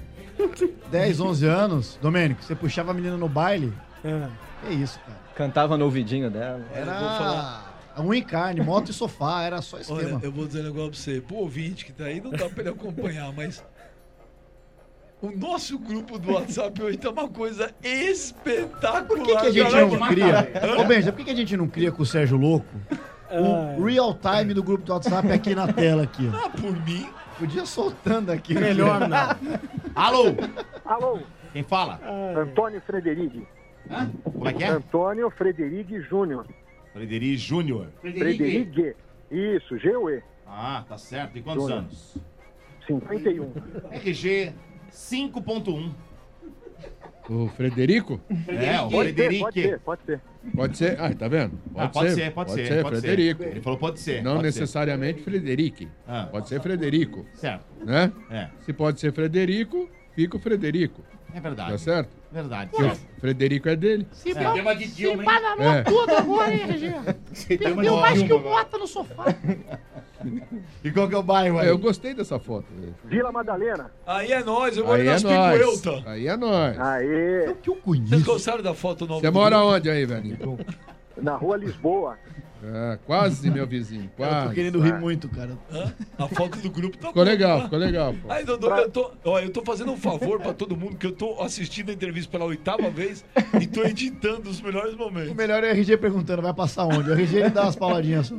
10, 11 anos. Domênico, você puxava a menina no baile. É. Que isso, cara. Cantava no ouvidinho dela. Era vou falar. unha e carne, moto e sofá, era só esquema. Olha, eu vou dizer um negócio pra você. Pro ouvinte que tá aí, não dá pra ele acompanhar, mas. O nosso grupo do WhatsApp hoje tá uma coisa espetacular. Por que, que a gente não cria? Ô, Benja, por que, que a gente não cria com o Sérgio Louco o real time do grupo do WhatsApp aqui na tela aqui? ó? Ah, por mim. Podia soltando aqui. Melhor não. Alô? Alô, Quem fala? Antônio Frederic. Como é que é? Antônio Frederic Júnior. Frederic Júnior. Frederic. Isso, G-U-E. Ah, tá certo. E quantos Júnior. anos? 51. RG 5.1. O Frederico? É, o Pode ser, Frederic. pode ser, pode ser. Pode ser? Ah, tá vendo? Ah, pode ser, pode ser, pode ser. Frederico. Ele falou pode ser, Não pode ser. necessariamente Frederic. Ah. Pode ser Frederico. Certo. Né? É. Se pode ser Frederico, fica o Frederico. É verdade. Tá certo? Verdade. O Frederico é dele. Se É. Tema de se Dilma, hein? bananou É. tudo agora, hein, RG? Tema Perdeu de mais que o bota no sofá. E qual que é o bairro aí? Eu gostei dessa foto. Vila Madalena. Aí é nóis, eu moro Aí é nas nóis. Picuelta. Aí é nóis. Aê. que eu conheço. Vocês gostaram da foto nova? Você mora onde aí, velhinho? Na rua Lisboa. É, quase meu vizinho, Eu tô quase. querendo rir muito, cara. Hã? A foto do grupo tá Ficou boa, legal, tá? ficou legal. Pô. Aí, Dodô, eu tô, ó, eu tô fazendo um favor pra todo mundo, que eu tô assistindo a entrevista pela oitava vez e tô editando os melhores O momentos. melhor é o RG perguntando, vai passar onde? O RG ele dá umas pauladinhas só.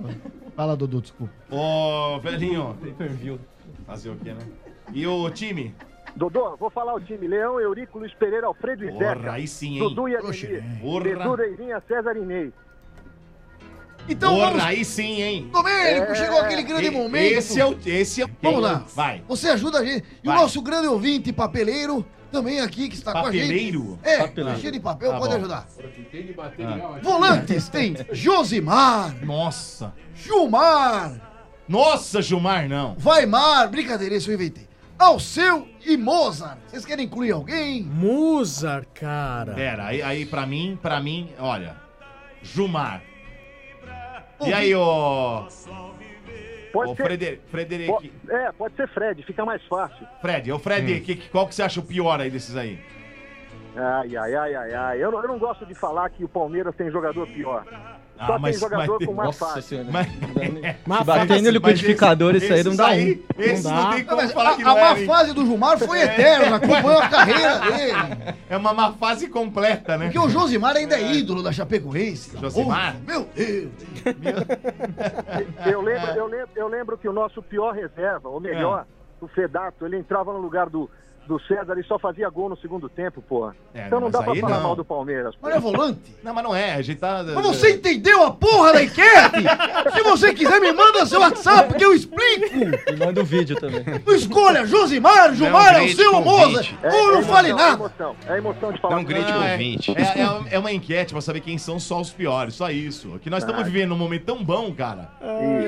Fala, Dudu, desculpa. Ô, velhinho. Fazer o quê, né? E o time? Dodô, vou falar o time. Leão, Eurico, Luiz Pereira, Alfredo e Porra, Zeca. aí sim, hein? Dudu e Ademir. porra. Edu, Deivinha, César e Ney. Então Porra, vamos... aí sim, hein? Domênico, É. chegou aquele grande E- momento. Esse é o. Esse é o. Vamos lá. Vai. Você ajuda a gente. E Vai. o nosso grande ouvinte papeleiro, também aqui, que está com a gente. Papeleiro? É, Papeleiro. cheio de papel, Tá pode bom. ajudar. Ah. Volantes tem Josimar, Nossa. Gilmar, Nossa, Gilmar, não. Vaimar, brincadeira, isso eu inventei. Alceu e Mozart. Vocês querem incluir alguém? Mozart, cara. Pera, aí, aí pra mim, pra mim, olha. Gilmar. E aí, ô. Pode Ô, ser. Freder- Frederic. Po- É, pode ser Fred, fica mais fácil. Fred, ô Fred, que- que- qual que você acha o pior aí desses aí? Ai, ai, ai, ai, ai. Eu não, eu não gosto de falar que o Palmeiras tem jogador pior. Ah, Só mas- tem jogador mas- com mais Nossa fácil. Senhora. Mas- Se bater no liquidificador, isso aí não dá um. Esse não, tem como Mas falar a, que a não má é, hein? fase do Gilmar foi eterna, acompanhou a carreira dele. É uma má fase completa, né? Porque o Josimar ainda é ídolo da Chapecoense. Josimar? Oh, meu Deus. Eu lembro, eu, lembro, eu lembro que o nosso pior reserva, ou melhor, É. o Fedato, ele entrava no lugar do, do César e só fazia gol no segundo tempo, porra. É, então não dá pra aí falar não. mal do Palmeiras. Mas é volante. Não, mas não é, a gente tá. Mas você entendeu a porra da enquete? Se você quiser, me manda seu WhatsApp que eu explico. E manda o vídeo também. Escolha Josimar, Gilmar, Não, é o seu grite, Mozart. É, Ou não é fale emoção, É nada. emoção, é emoção de falar. Dá um grito Não, pro é, ouvinte. é, é- é uma enquete pra saber quem são só os piores, só isso. Que nós estamos Ah. vivendo um momento tão bom, cara.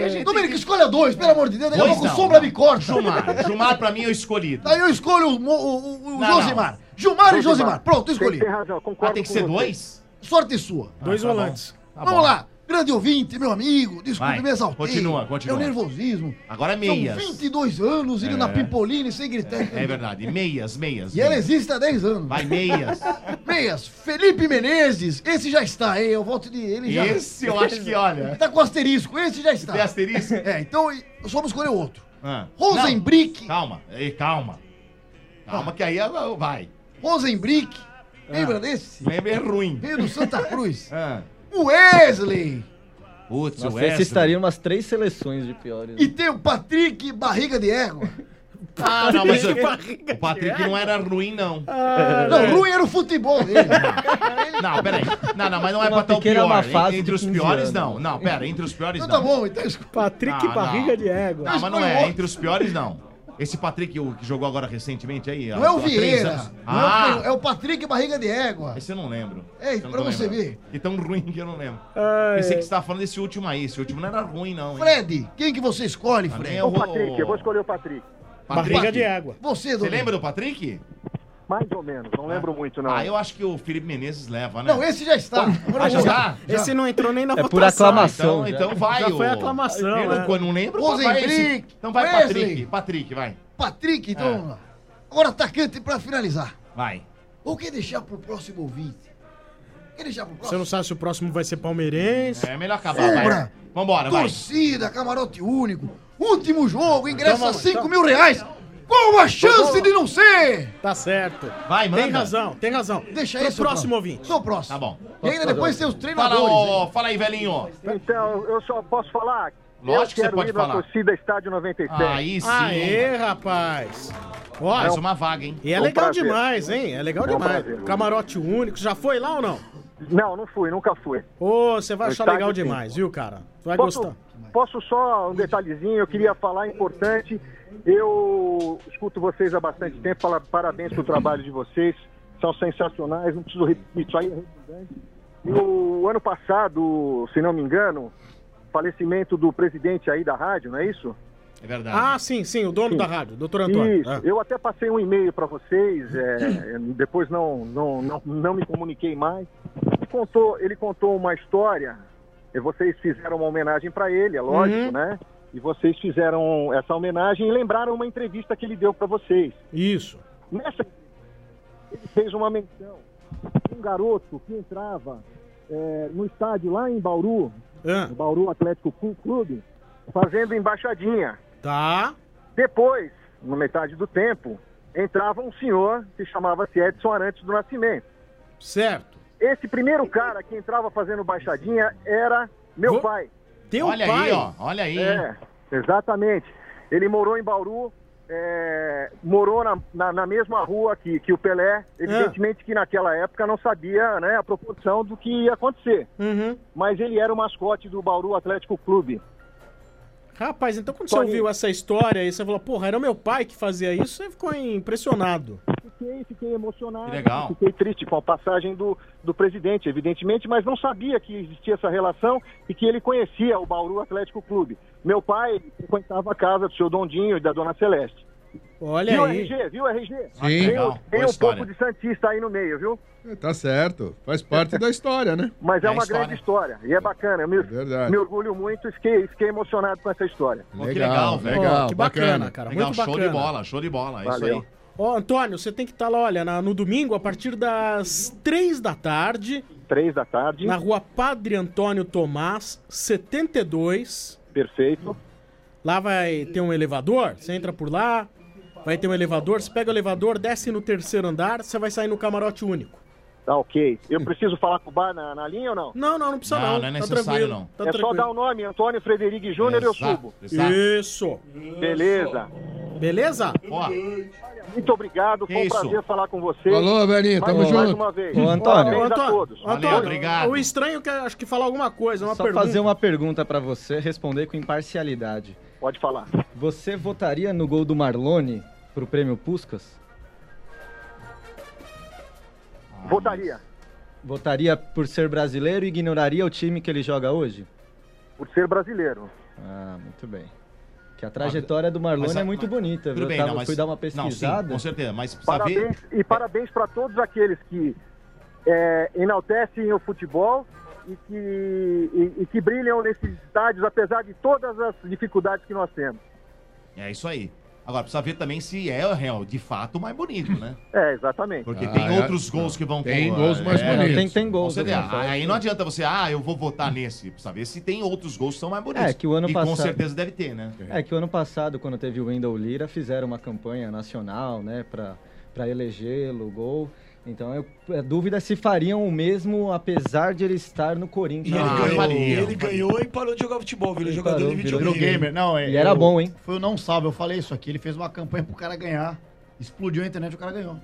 Gente Domênico, que- escolha dois, pelo amor de Deus. Daqui a pouco não, sombra não. me corta. Gilmar. Gilmar pra mim é o escolhido. Daí eu escolho o, Mo- o- o- o Não, Josimar. Gilmar e Josimar. Pronto, escolhi. Tem, tem razão, Ah, concordo tem que com ser você. dois? Sorte sua. Dois Ah, tá volantes. Tá Vamos bom. lá. Grande ouvinte, meu amigo. Desculpe, me exaltei. continua, continua. É o nervosismo. Agora é meias. São 22 anos indo É. na Pimpoline sem gritar. É verdade. Meias, meias. E ela meias. existe há 10 anos. Vai, meias. Meias, Felipe Menezes, esse já está, hein? Eu volto de ele já. Esse eu acho que, olha. Tá com asterisco, esse já está. Tem asterisco? É, então só vamos escolher outro. Ah. Rosenbrick. Não, Calma, ei, calma. Calma, que aí ela vai. Rosenbrick. Lembra desse? Lembra é ruim. Veio do Santa Cruz. Ah. Wesley. Putz, Nossa, o esse Wesley. estaria umas três seleções de piores. E tem o Patrick Barriga de Égua. Ah, não, mas o, o Patrick não era ruim, não. Não, ruim era o futebol dele. Não, peraí. Não, não, mas não é pra estar o pequena pior. Entre os 15 piores, anos. não. Não, pera, entre os piores, Então não. tá bom, então. Patrick Não, Barriga não. de Égua. Não, mas não é. Entre os piores, não. Esse Patrick o que jogou agora recentemente aí. Não é o Vieira. Não é, o, Ah, é o Patrick Barriga de Égua. esse eu não lembro. Ei, pra você ver. E tão ruim que eu não lembro. Ai, Pensei que você tava falando desse último aí. Esse último não era ruim, não. hein? Fred, quem que você escolhe, Ah, Fred? É o Patrick, eu vou escolher o Patrick. Barriga de Égua. Você, Você lembra do Patrick? Mais ou menos, não lembro muito, não. Ah, eu acho que o Felipe Menezes leva, né? Não, esse já está. Ah, já vamos lá. tá? Esse não entrou nem na É por votação. aclamação. Então, já. então vai. Já foi o- aclamação, Eu né? não, não lembro. Vai esse... Então vai, Wesley. Patrick. Patrick, vai. Patrick, então É. vamos lá. Agora, atacante pra finalizar. Vai. Ou quer deixar pro próximo ouvinte? Quer deixar pro Você próximo? não sabe se o próximo vai ser palmeirense. É melhor acabar, vai. Sombra, Vambora, vai. torcida, camarote único. Último jogo, ingresso Então a vamos, 5 então. mil reais. Qual a chance de não ser? Tá certo. Vai, manda. Tem razão, tem razão. Deixa Pro aí, seu próximo ouvinte. Sou o próximo. Tá bom. E ainda depois tem os Fala, treinadores. ô, hein? fala aí, velhinho. Então, eu só posso falar? Lógico que eu você pode ir falar. torcida Estádio 97. Aí sim. Aê, rapaz. Ó, Mais uma vaga, hein? e é É um legal prazer. demais, hein? É legal É um demais. prazer. Camarote único. Já foi lá ou não? Não, não fui, nunca fui. Ô, você vai No achar legal demais, viu, cara? Tu vai Posso, gostar. posso só um detalhezinho, eu queria falar importante. Eu escuto vocês há bastante tempo, fala, parabéns pelo trabalho de vocês, são sensacionais, não preciso repetir, isso aí o ano passado, se não me engano, falecimento do presidente aí da rádio, não é isso? É verdade. Ah, sim, sim, o dono Sim. da rádio, doutor Antônio. Isso, Ah. eu até passei um e-mail para vocês, é, depois não, não, não, não me comuniquei mais. Ele contou, ele contou uma história, e vocês fizeram uma homenagem para ele, é lógico, Uhum. né? E vocês fizeram essa homenagem e lembraram uma entrevista que ele deu para vocês. Isso. Nessa ele fez uma menção. Um garoto que entrava é, no estádio lá em Bauru, Ah, no Bauru Atlético Clu- Clube, fazendo embaixadinha. tá. Depois, no metade do tempo, entrava um senhor que chamava-se Edson Arantes do Nascimento. Certo. Esse primeiro cara que entrava fazendo baixadinha era meu Vo- pai. Teu olha pai. aí, ó. Olha aí? É, exatamente. Ele morou em Bauru, é, morou na, na, na mesma rua que, que o Pelé. Evidentemente que naquela época não sabia né, a proporção do que ia acontecer. Uhum. Mas ele era o mascote do Bauru Atlético Clube. Rapaz, então quando você Toninho. ouviu essa história aí, você falou, porra, era o meu pai que fazia isso, você ficou impressionado. Fiquei, fiquei emocionado. Que legal. Fiquei triste com a passagem do, do presidente, evidentemente, mas não sabia que existia essa relação e que ele conhecia o Bauru Atlético Clube. Meu pai frequentava a casa do seu Dondinho e da dona Celeste. Olha viu, aí. RG? Viu, RG? Sim. Tem, Legal. tem um pouco de Santista aí no meio, viu? Tá certo. Faz parte da história, né? Mas é, É uma história. grande história e é bacana. Eu me, verdade. me orgulho muito e fiquei, fiquei emocionado com essa história. Pô, que legal, velho. legal, que bacana, cara. Legal, muito show bacana. de bola, show de bola. É Valeu. isso aí. Ó, Antônio, você tem que estar lá, olha, na- no domingo, a partir das três da tarde, Três da tarde, na rua Padre Antônio Tomás, 72. perfeito. Lá vai ter um elevador, você entra por lá, vai ter um elevador, você pega o elevador, desce no terceiro andar, você vai sair no camarote único. Tá ok. Eu preciso falar com o bar na, na linha ou não? Não, não, não precisa Não, não. não é tá necessário, tranquilo, não. Tá é só tranquilo. dar o nome, Antônio Frederico Júnior, eu subo. exato. Isso. Beleza. Beleza? Ó, Muito obrigado, foi um Isso. prazer falar com você. Falou, velhinho. mais, Tamo mais junto. uma vez. Ô, Antônio. Ô, a Antônio, todos. Valeu, Antônio, obrigado. o estranho que acho que falar alguma coisa, uma Só pergunta. fazer uma pergunta pra você, responder com imparcialidade. Pode falar. Você votaria no gol do Marlone pro prêmio Puskas? Votaria. Votaria por ser brasileiro e ignoraria o time que ele joga hoje? Por ser brasileiro. Ah, muito bem. Que a trajetória do Marlone Mas, é muito mas- bonita, Tudo viu? bem, Eu tava- não, mas... fui dar uma Não, sim, pesquisada. com certeza. Mas. Parabéns e parabéns para todos aqueles que é, enaltecem o futebol e que, e, e que brilham nesses estádios, apesar de todas as dificuldades que nós temos. É isso aí. Agora, precisa ver também se é real, de fato mais bonito, né? É, exatamente. Porque ah, tem é, outros gols que vão... Tem com, gols mais é, bonitos. Tem, tem gols. Você, né? né? aí não adianta você, ah, eu vou votar nesse. Precisa ver se tem outros gols que são mais é, bonitos. É, que o ano e passado... com certeza deve ter, né? É que o ano passado, quando teve o Wendell Lira, fizeram uma campanha nacional, né, pra, pra elegê-lo, gol... Então eu, a dúvida é se fariam o mesmo, apesar de ele estar no Corinthians. E ele, ah, ganhou, faria. ele ganhou e parou de jogar futebol, virou ele jogador parou, de videogame. Virou gamer. Não, é, ele eu, era bom, hein? Foi o Não Sabe, eu falei isso aqui. Ele fez uma campanha pro cara ganhar, explodiu a internet e o cara ganhou.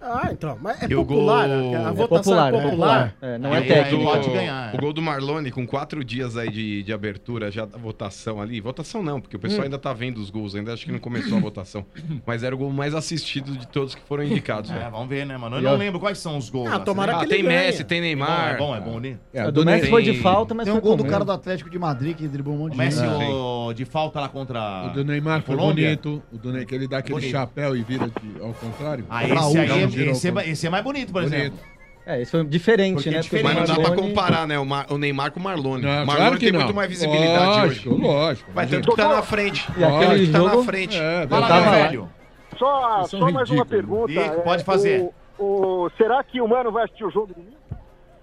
Ah, então. Mas é popular. Gol... A é votação é popular. É popular. É, não é, é técnico. Pode ganhar. O gol do Marlone, com quatro dias aí de, de abertura, já da votação ali. Votação não, porque o pessoal hum. ainda tá vendo os gols ainda. Acho que não começou a votação. Mas era o gol mais assistido de todos que foram indicados. É, né? vamos ver, né, mano? Eu não lembro quais são os gols. Ah, assim. tomara ah, que ah, tem. Messi, tem é Neymar. É bom, é bom, né? É, o do, do Messi tem... foi de falta, mas Tem um gol do cara do Atlético de Madrid que driblou um monte de Messi o... de falta lá contra O do Neymar foi bonito. O do Neymar que ele dá aquele chapéu e vira ao contrário. Ah, esse aí é, esse, é, esse é mais bonito, por bonito. exemplo. É, esse foi diferente, Porque né? É diferente. Mas não dá Marlone... pra comparar, né? O, Neymar com o Marlone. Não, Marlone claro tem não. muito mais visibilidade lógico, hoje. Lógico, Mas tanto que tá na frente. E aquele que tá na frente. É, Fala, velho. Só, só mais uma pergunta. E, pode é, fazer. O, o, será que o Mano vai assistir o jogo domingo?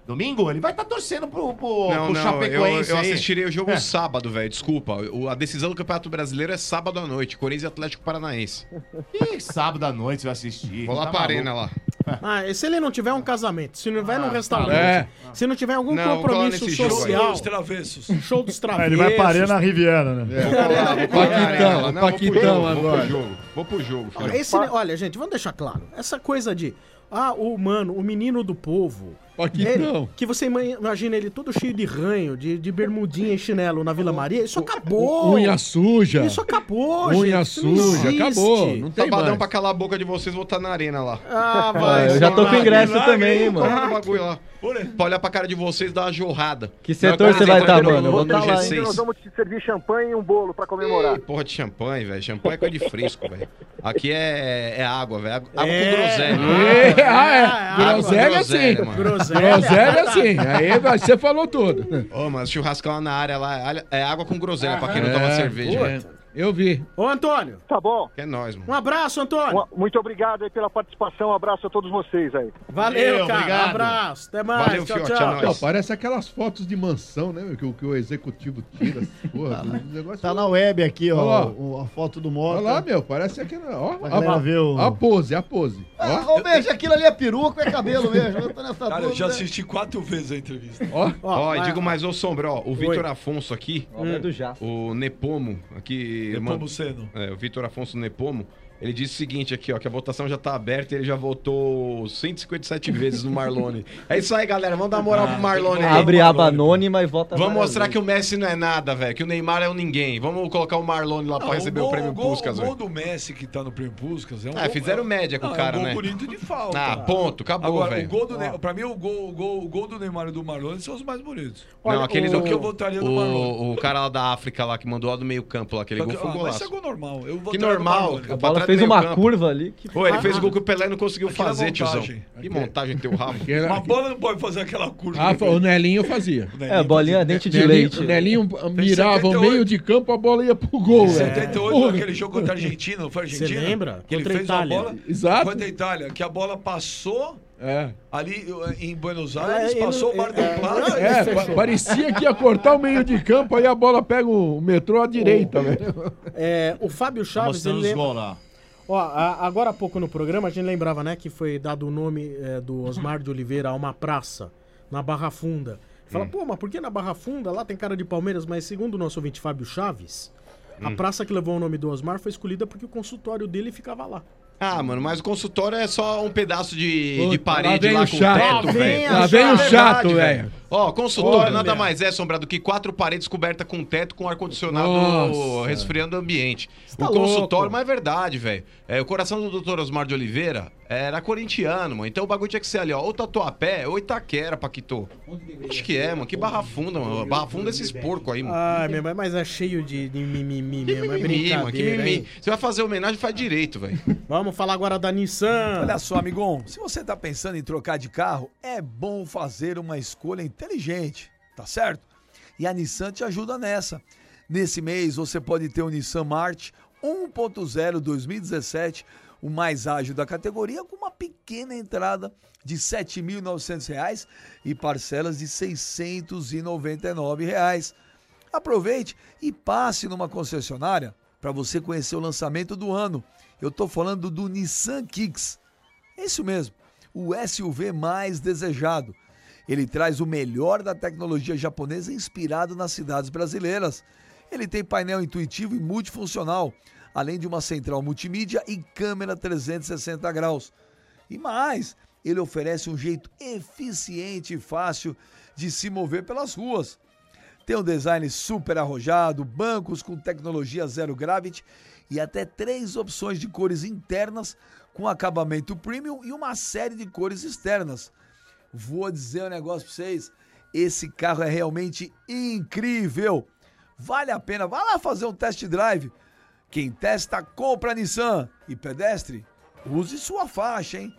Domingo? Ele vai estar tá torcendo pro, pro, não, pro não, Chapecoense. Eu, eu assistirei o jogo é. sábado, velho. Desculpa. O, a decisão do Campeonato Brasileiro é sábado à noite. Corinthians e Atlético Paranaense. Ih, sábado à noite você vai assistir. Vou lá tá pra arena lá. Ah, e se ele não tiver um casamento, se não vai ah, num restaurante, é. se não tiver algum não, compromisso social. Show dos travessos. Show dos travessos. Ele vai pra Arena Riviera, né? É. Paquitão, não, Paquitão vou agora. Vou pro jogo. Vou pro jogo filho. Esse, olha, gente, vamos deixar claro. Essa coisa de. Ah, o mano, o menino do povo. Aqui ele, não. Que você imagina ele todo cheio de ranho, de, de bermudinha e chinelo na Vila Maria. Isso acabou. Unha suja. Isso acabou, Unha gente. suja, não acabou. Não tem Sabadão mais. pra calar a boca de vocês, vou estar na arena lá. Ah, vai. Ah, eu já tô com ingresso lá, também, hein, mano. Ah, bagulho lá. Pra olhar pra cara de vocês dar uma jorrada. Que setor você vai estar, tá, mano? Eu vou tá estar lá. Nós vamos te servir champanhe e um bolo pra comemorar. Ih, porra de champanhe, velho. Champanhe é coisa de fresco, velho. Aqui é, é água, velho. Água é. é, ah, é. com groselha. Ah, é. Groselha, sim. mano. Groselha. Groselha, tá. sim. Aí você falou tudo. Ô, mas churrascão na área lá é água com groselha pra quem não é, toma cerveja. Puta. Eu vi. Ô, Antônio. Tá bom. Que é nós, mano. Um abraço, Antônio. Um, muito obrigado aí pela participação. Um abraço a todos vocês aí. Valeu, Meu, cara. Obrigado. Um abraço. Até mais. Valeu, tchau, fiote, é tchau. Parece aquelas fotos de mansão, né? Que, que o executivo tira. porra, tá, né? negócio tá é na web aqui, ó, ó, ó, A foto do Mota. Olha lá, meu. Parece aquela. Ó, a, ver o... a pose, a pose. Ah, ó, ó, beijo, aquilo ali é peruca, é cabelo mesmo. Eu tô nessa Cara, eu já né? assisti quatro vezes a entrevista. ó, ó, ó mas... digo mais, ô Sombra, ó. O Vitor Afonso aqui. Hum. O Nepomo aqui Nepomo Nepomuceno. É, o Vitor Afonso Nepomo ele disse o seguinte aqui, ó, que a votação já tá aberta e ele já votou 157 vezes no Marlone. é isso aí, galera. Vamos dar moral ah, pro Marlone aí. Abre Marlone. aba anônima e vota Vamos mostrar que o Messi não é nada, velho. Que o Neymar é um ninguém. Vamos colocar o Marlone lá não, pra receber o, gol, o prêmio o gol, Puskas, velho. O gol do Messi que tá no prêmio Puskas é um. É, gol, fizeram é média com não, o cara, é um gol né? bonito de falta. Ah, ponto. Acabou, velho. Ah. Pra mim, o gol, o, gol, o gol do Neymar e do Marlone são os mais bonitos. Olha, não, aqueles o, que eu votaria no Marlone. O cara lá da África lá que mandou lá do meio-campo lá, aquele gol foi um ah, golaço. Mas é gol normal. Que normal? O fez tá uma campo. curva ali. Que... Pô, ele ah, fez o gol que o Pelé não conseguiu fazer, tiozão. Que é montagem teu rabo. Aquela... É uma bola não pode fazer aquela curva. Ah, o Nelinho fazia. O Nelinho é, bolinha fazia. dente de Nelinho, leite. O Nelinho mirava o meio de campo, a bola ia pro gol. Em 78, é. aquele jogo contra a Argentina, não foi a Argentina? Você lembra? Que ele fez a bola. Exato. Contra a Itália, que a bola passou. É. Ali uh, em Buenos Aires, é, passou ele, o Mar del Plata. É, parecia que ia cortar o meio de campo, aí a bola pega o metrô à direita. O, o Fábio Chaves. Tá ele lembra, Ó, agora há pouco no programa a gente lembrava, né, que foi dado o nome é, do Osmar de Oliveira a uma praça na Barra Funda. Fala, hum. pô, mas por que na Barra Funda lá tem cara de Palmeiras? Mas segundo o nosso ouvinte Fábio Chaves, hum. a praça que levou o nome do Osmar foi escolhida porque o consultório dele ficava lá. Ah, mano, mas o consultório é só um pedaço de, de parede lá, lá com chato, teto, velho. Lá vem o é chato, velho. Ó, oh, consultório nada minha. mais é, sombrado, que quatro paredes cobertas com teto, com ar-condicionado resfriando o ambiente. O tá consultório, louco. mas é verdade, velho. É, o coração do doutor Osmar de Oliveira era corintiano, mano. Então o bagulho tinha que ser ali, ó. Ou Tatuapé ou Itaquera, Paquito. Acho que é, mano. Que barra funda, mano. Barra funda esses porcos aí, mano. Ah, meu mãe, mas é cheio de, de mimimi mesmo. É brincadeira. Que mimimi. Você vai fazer homenagem, faz direito, velho. Vamos falar agora da Nissan. Olha só, amigão. Se você tá pensando em trocar de carro, é bom fazer uma escolha inteligente inteligente, tá certo? E a Nissan te ajuda nessa. Nesse mês você pode ter o Nissan March 1.0 2017, o mais ágil da categoria, com uma pequena entrada de R$ 7.900 e parcelas de 699 reais. Aproveite e passe numa concessionária para você conhecer o lançamento do ano. Eu estou falando do Nissan Kicks. É isso mesmo, o SUV mais desejado. Ele traz o melhor da tecnologia japonesa inspirado nas cidades brasileiras. Ele tem painel intuitivo e multifuncional, além de uma central multimídia e câmera 360 graus. E mais, ele oferece um jeito eficiente e fácil de se mover pelas ruas. Tem um design super arrojado, bancos com tecnologia zero gravity e até três opções de cores internas com acabamento premium e uma série de cores externas. Vou dizer um negócio pra vocês, esse carro é realmente incrível. Vale a pena, vá lá fazer um test drive. Quem testa, compra Nissan. E pedestre, use sua faixa, hein?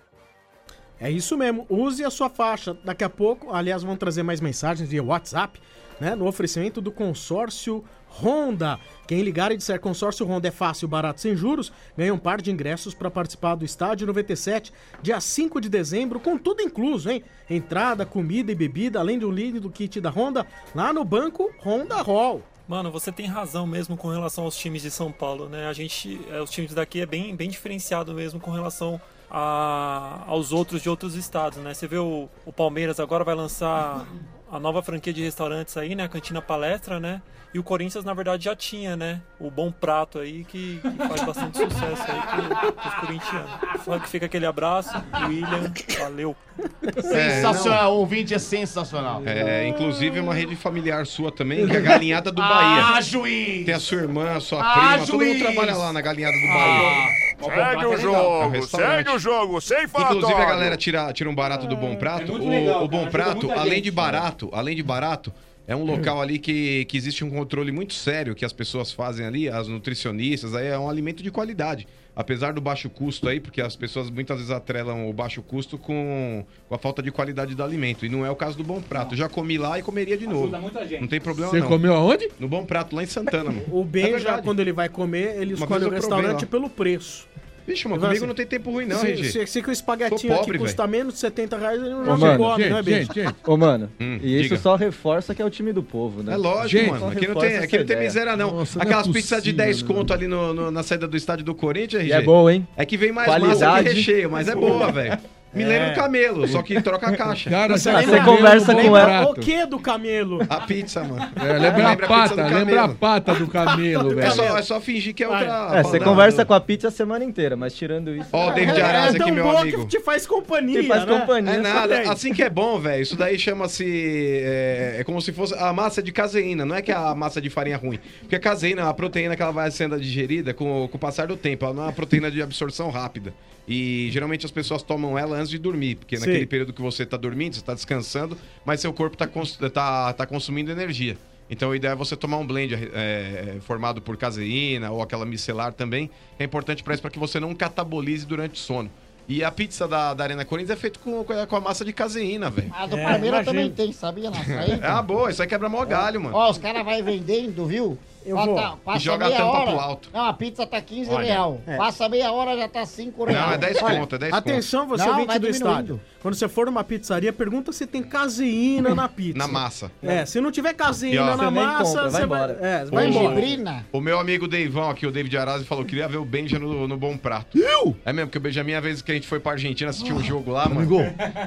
É isso mesmo, use a sua faixa. Daqui a pouco, aliás, vão trazer mais mensagens via WhatsApp, né? No oferecimento do consórcio Honda. Quem ligar e disser consórcio Honda é fácil, barato, sem juros, ganha um par de ingressos para participar do Estádio 97, dia 5 de dezembro, com tudo incluso, hein? Entrada, comida e bebida, além do do kit da Honda, lá no banco Honda Hall. Mano, você tem razão mesmo com relação aos times de São Paulo, né? A gente, é, os times daqui é bem, bem diferenciado mesmo com relação a- aos outros de outros estados, né? Você vê o, o Palmeiras agora vai lançar a nova franquia de restaurantes aí, né? A Cantina Palestra, né? E o Corinthians, na verdade, já tinha, né? O Bom Prato aí, que, que faz bastante sucesso aí com, com os corintianos. Só que fica aquele abraço, William, valeu. Sensacional, o ouvinte é sensacional. É, inclusive uma rede familiar sua também, que é a Galinhada do Bahia. Ah, juiz! Tem a sua irmã, a sua Ah, prima, todo mundo juiz! trabalha lá na Galinhada do Bahia. Segue o É um jogo, restaurante. segue o jogo, sem falatório. Inclusive a galera tira, tira um barato do Bom Prato. muito o, legal, o Bom Prato, além gente, de barato, além de barato, é um local ali que, que existe um controle muito sério que as pessoas fazem ali, as nutricionistas, aí é um alimento de qualidade. Apesar do baixo custo aí, porque as pessoas muitas vezes atrelam o baixo custo com, com a falta de qualidade do alimento. E não é o caso do Bom Prato. Já comi lá e comeria de novo. Não tem problema Você não. comeu aonde? No Bom Prato, lá em Santana, mano. O Ben, É já, quando ele vai comer, ele Uma escolhe o eu provei restaurante pelo preço. Vixe, fala comigo não tem tempo ruim não, se, RG. se, se que o espaguetinho pobre, aqui custa menos de 70 reais, ele não não mano, come, né, Ben? Ô, mano, Hum, e isso diga. só reforça que é o time do povo, né? É lógico, Gente, mano. Aqui não tem, aqui não tem miséria, não. Nossa, não é Aquelas pizzas de possível, 10 né? conto ali no, no- na saída do estádio do Corinthians, RG. E é boa, hein? É que vem mais massa Qualidade. que recheio, mas é boa, velho. Me É. lembra o camelo, só que troca a caixa. Cara, Você comeu conversa com ela. O que do camelo? A pizza, mano. É, lembra a pata, do lembra a camelo. pata do camelo, É velho. só, é só fingir que é outra. É, você conversa com a pizza a semana inteira, mas tirando isso. Ó, o David É Aras tão aqui, meu amigo. que te faz companhia, Te faz né? companhia. É nada, assim que é bom, velho. Isso daí chama-se. É, é como se fosse a massa de caseína, não é que é a massa de farinha ruim. Porque a caseína é uma proteína que ela vai sendo digerida com, com o passar do tempo. Ela não é uma proteína de absorção rápida. E geralmente as pessoas tomam ela antes de dormir, porque Sim. naquele período que você tá dormindo, você tá descansando, mas seu corpo tá, cons- tá, tá consumindo energia. Então a ideia é você tomar um blend é, formado por caseína ou aquela micelar também, é importante para isso, para que você não catabolize durante o sono. E a pizza da, da Arena Corinthians é feita com, com a massa de caseína, velho. A do É, Palmeiras também tem, sabia? Na? É uma boa, isso aí quebra mó galho, mano. Ó, os caras vão vendendo, viu? Eu Passa- vou. Passa E joga a meia tampa hora. pro alto. Não, a pizza tá 15 Olha. real. É. Passa meia hora, já tá 5 real. Não, é 10 Olha, conto, é 10 conto. Atenção, você Não, ouvinte vai do diminuindo. estádio. Quando você for numa pizzaria, pergunta se tem caseína na pizza. Na massa. É, se não tiver caseína ó, na massa, compra, vai você vai, embora. é, vai embora. Gengibrina. O meu amigo Deivão aqui, o David Arasi, falou que queria ver o Benja no, no Bom Prato. Eu? É mesmo, porque o Benjamin, a vez que a gente foi pra Argentina assistir um jogo lá, mano. Amigo.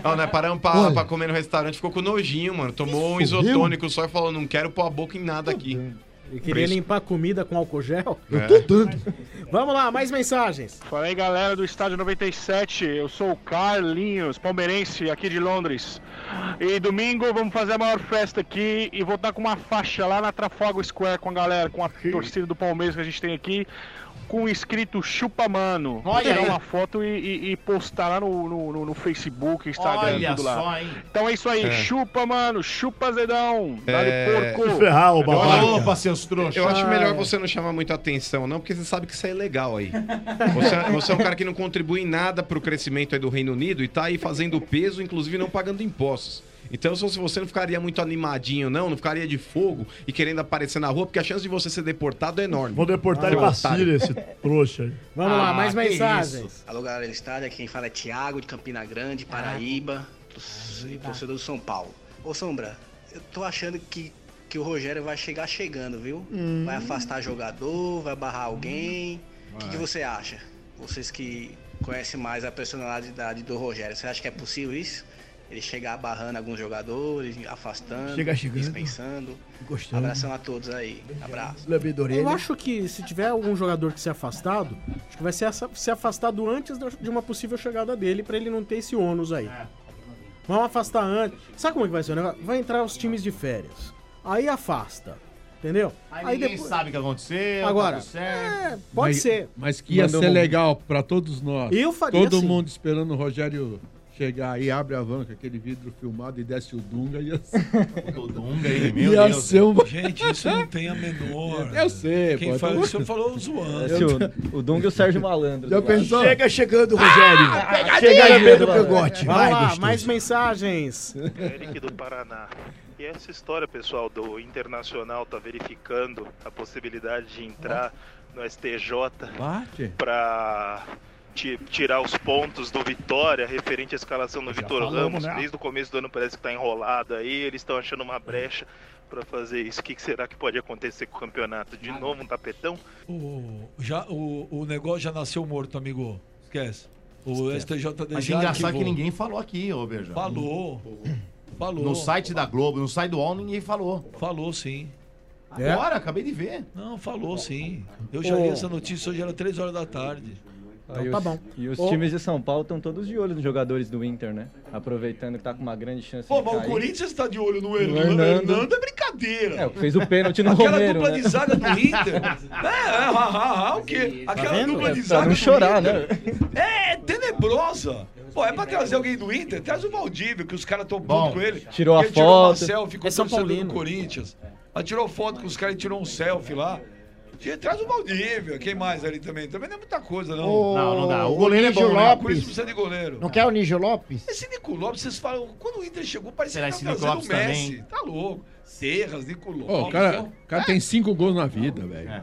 Não, né? Paramos pra, Olha. pra comer no restaurante, ficou com nojinho, mano. Tomou um isotônico só e falou: não quero pôr a boca em nada aqui. E queria Preço. limpar a comida com álcool gel. É. Eu tô dando. Vamos lá, mais mensagens. Fala aí galera do Estádio 97, eu sou o Carlinhos, palmeirense aqui de Londres. E domingo vamos fazer a maior festa aqui e vou estar com uma faixa lá na Trafalgar Square com a galera, com a torcida do Palmeiras que a gente tem aqui, com o escrito Chupa Mano. Olha tirar aí. uma foto e, e- e postar lá no, no, no- no Facebook, Instagram, Olha tudo lá. só, hein? Então é isso aí, É. chupa mano, chupa Zedão, dá-lhe É. porco. Se ferrar, ô babaca. Opa, seus trouxas. Eu acho melhor é. você não chamar muita atenção, não, porque você sabe que isso é ilegal aí. Você, você é um cara que não contribui em nada pro crescimento aí do Reino Unido e tá aí fazendo peso, inclusive não pagando impostos. Então, se você não ficaria muito animadinho, não, não ficaria de fogo e querendo aparecer na rua, porque a chance de você ser deportado é enorme. Vou deportar ele Seu pra. Síria, esse trouxa aí. Vamos lá, Ah, mais que mensagens. Alô, galera do estádio, quem fala é Thiago, de Campina Grande, Paraíba, tor- torcedor do São Paulo. Ô, Sombra, eu tô achando que, que o Rogério vai chegar chegando, viu? Vai afastar jogador, vai barrar alguém. O que, que você acha? Vocês que conhece mais a personalidade do Rogério. Você acha que é possível isso? Ele chegar barrando alguns jogadores, afastando, Chega chegando. dispensando. Gostando. Abração a todos aí. Abraço. Eu acho que se tiver algum jogador que ser afastado, acho que vai ser ser afastado antes de uma possível chegada dele, pra ele não ter esse ônus aí. Vamos afastar antes. Sabe como é que vai ser o negócio? Vai entrar os times de férias. Aí afasta. Entendeu? Aí, ninguém sabe o que aconteceu, Agora, tá tudo certo. é, pode Mas- ser. Mas que ia Mandou ser um- legal pra todos nós. Eu faria Todo assim. mundo esperando o Rogério chegar aí, abre a van com aquele vidro filmado e desce o Dunga. Ia ser... O Dunga aí, meu ia Deus. ser uma... Gente, isso não tem a menor. Eu sei, Quem pô, fala então- isso falou zoando. Esse, o, o Dunga e o Sérgio Malandro. Já pensou? Chega chegando, Rogério. Ah, Chega pegadinha no do cangote. Vamos Vai, lá, gostoso. mais mensagens. Eric do Paraná. E essa história, pessoal, do Internacional tá verificando a possibilidade de entrar no STJ Bate. para tirar os pontos do Vitória referente à escalação do Vitor falamos, Ramos. né? Desde o começo do ano parece que tá enrolado aí, eles estão achando uma brecha para fazer isso. O que, será que pode acontecer com o campeonato? De novo um tapetão? O, já, o, o negócio já nasceu morto, amigo. Esquece. O STJD Mas já engraçado arquivou. que ninguém falou aqui, ô. Falou. Falou. No site da Globo, no site do UOL, ninguém falou. Falou sim. Agora, acabei de ver. Não, falou sim. Eu já li essa notícia hoje, era 3 horas da tarde. Ah, e tá os- bom. E os Ô. times de São Paulo estão todos de olho nos jogadores do Inter, né? Aproveitando que tá com uma grande chance Pô, de mas o cair. Corinthians tá de olho no No Hernando. Hernando. Hernando é brincadeira. É, fez o pênalti no Aquela Romero, dupla né? de zaga do Inter. é, é, ah, o quê? Aquela vendo? dupla de É, pra zaga não do chorar, Inter É tenebrosa. Pô, é pra trazer alguém do Inter? Traz o Valdívio, que os caras tão putos com ele. Tirou a Ele tirou uma foto. selfie com É o São torcedor do. Corinthians. Ela tirou foto com os caras e tirou um selfie lá. Traz o Valdívio. Quem mais ali também? Também não é muita coisa, não. Ô, Não, não dá. O goleiro é Nígio bom, né? O Lopes. Corinthians precisa de goleiro. Não quer o Nígio Lopes? Esse Nico Lopes, vocês falam, quando o Inter chegou, parecia Será que tava trazendo o Lopes Messi. também? Tá louco. Serras, Nico Lopes. O cara, o cara tem cinco gols na vida, velho.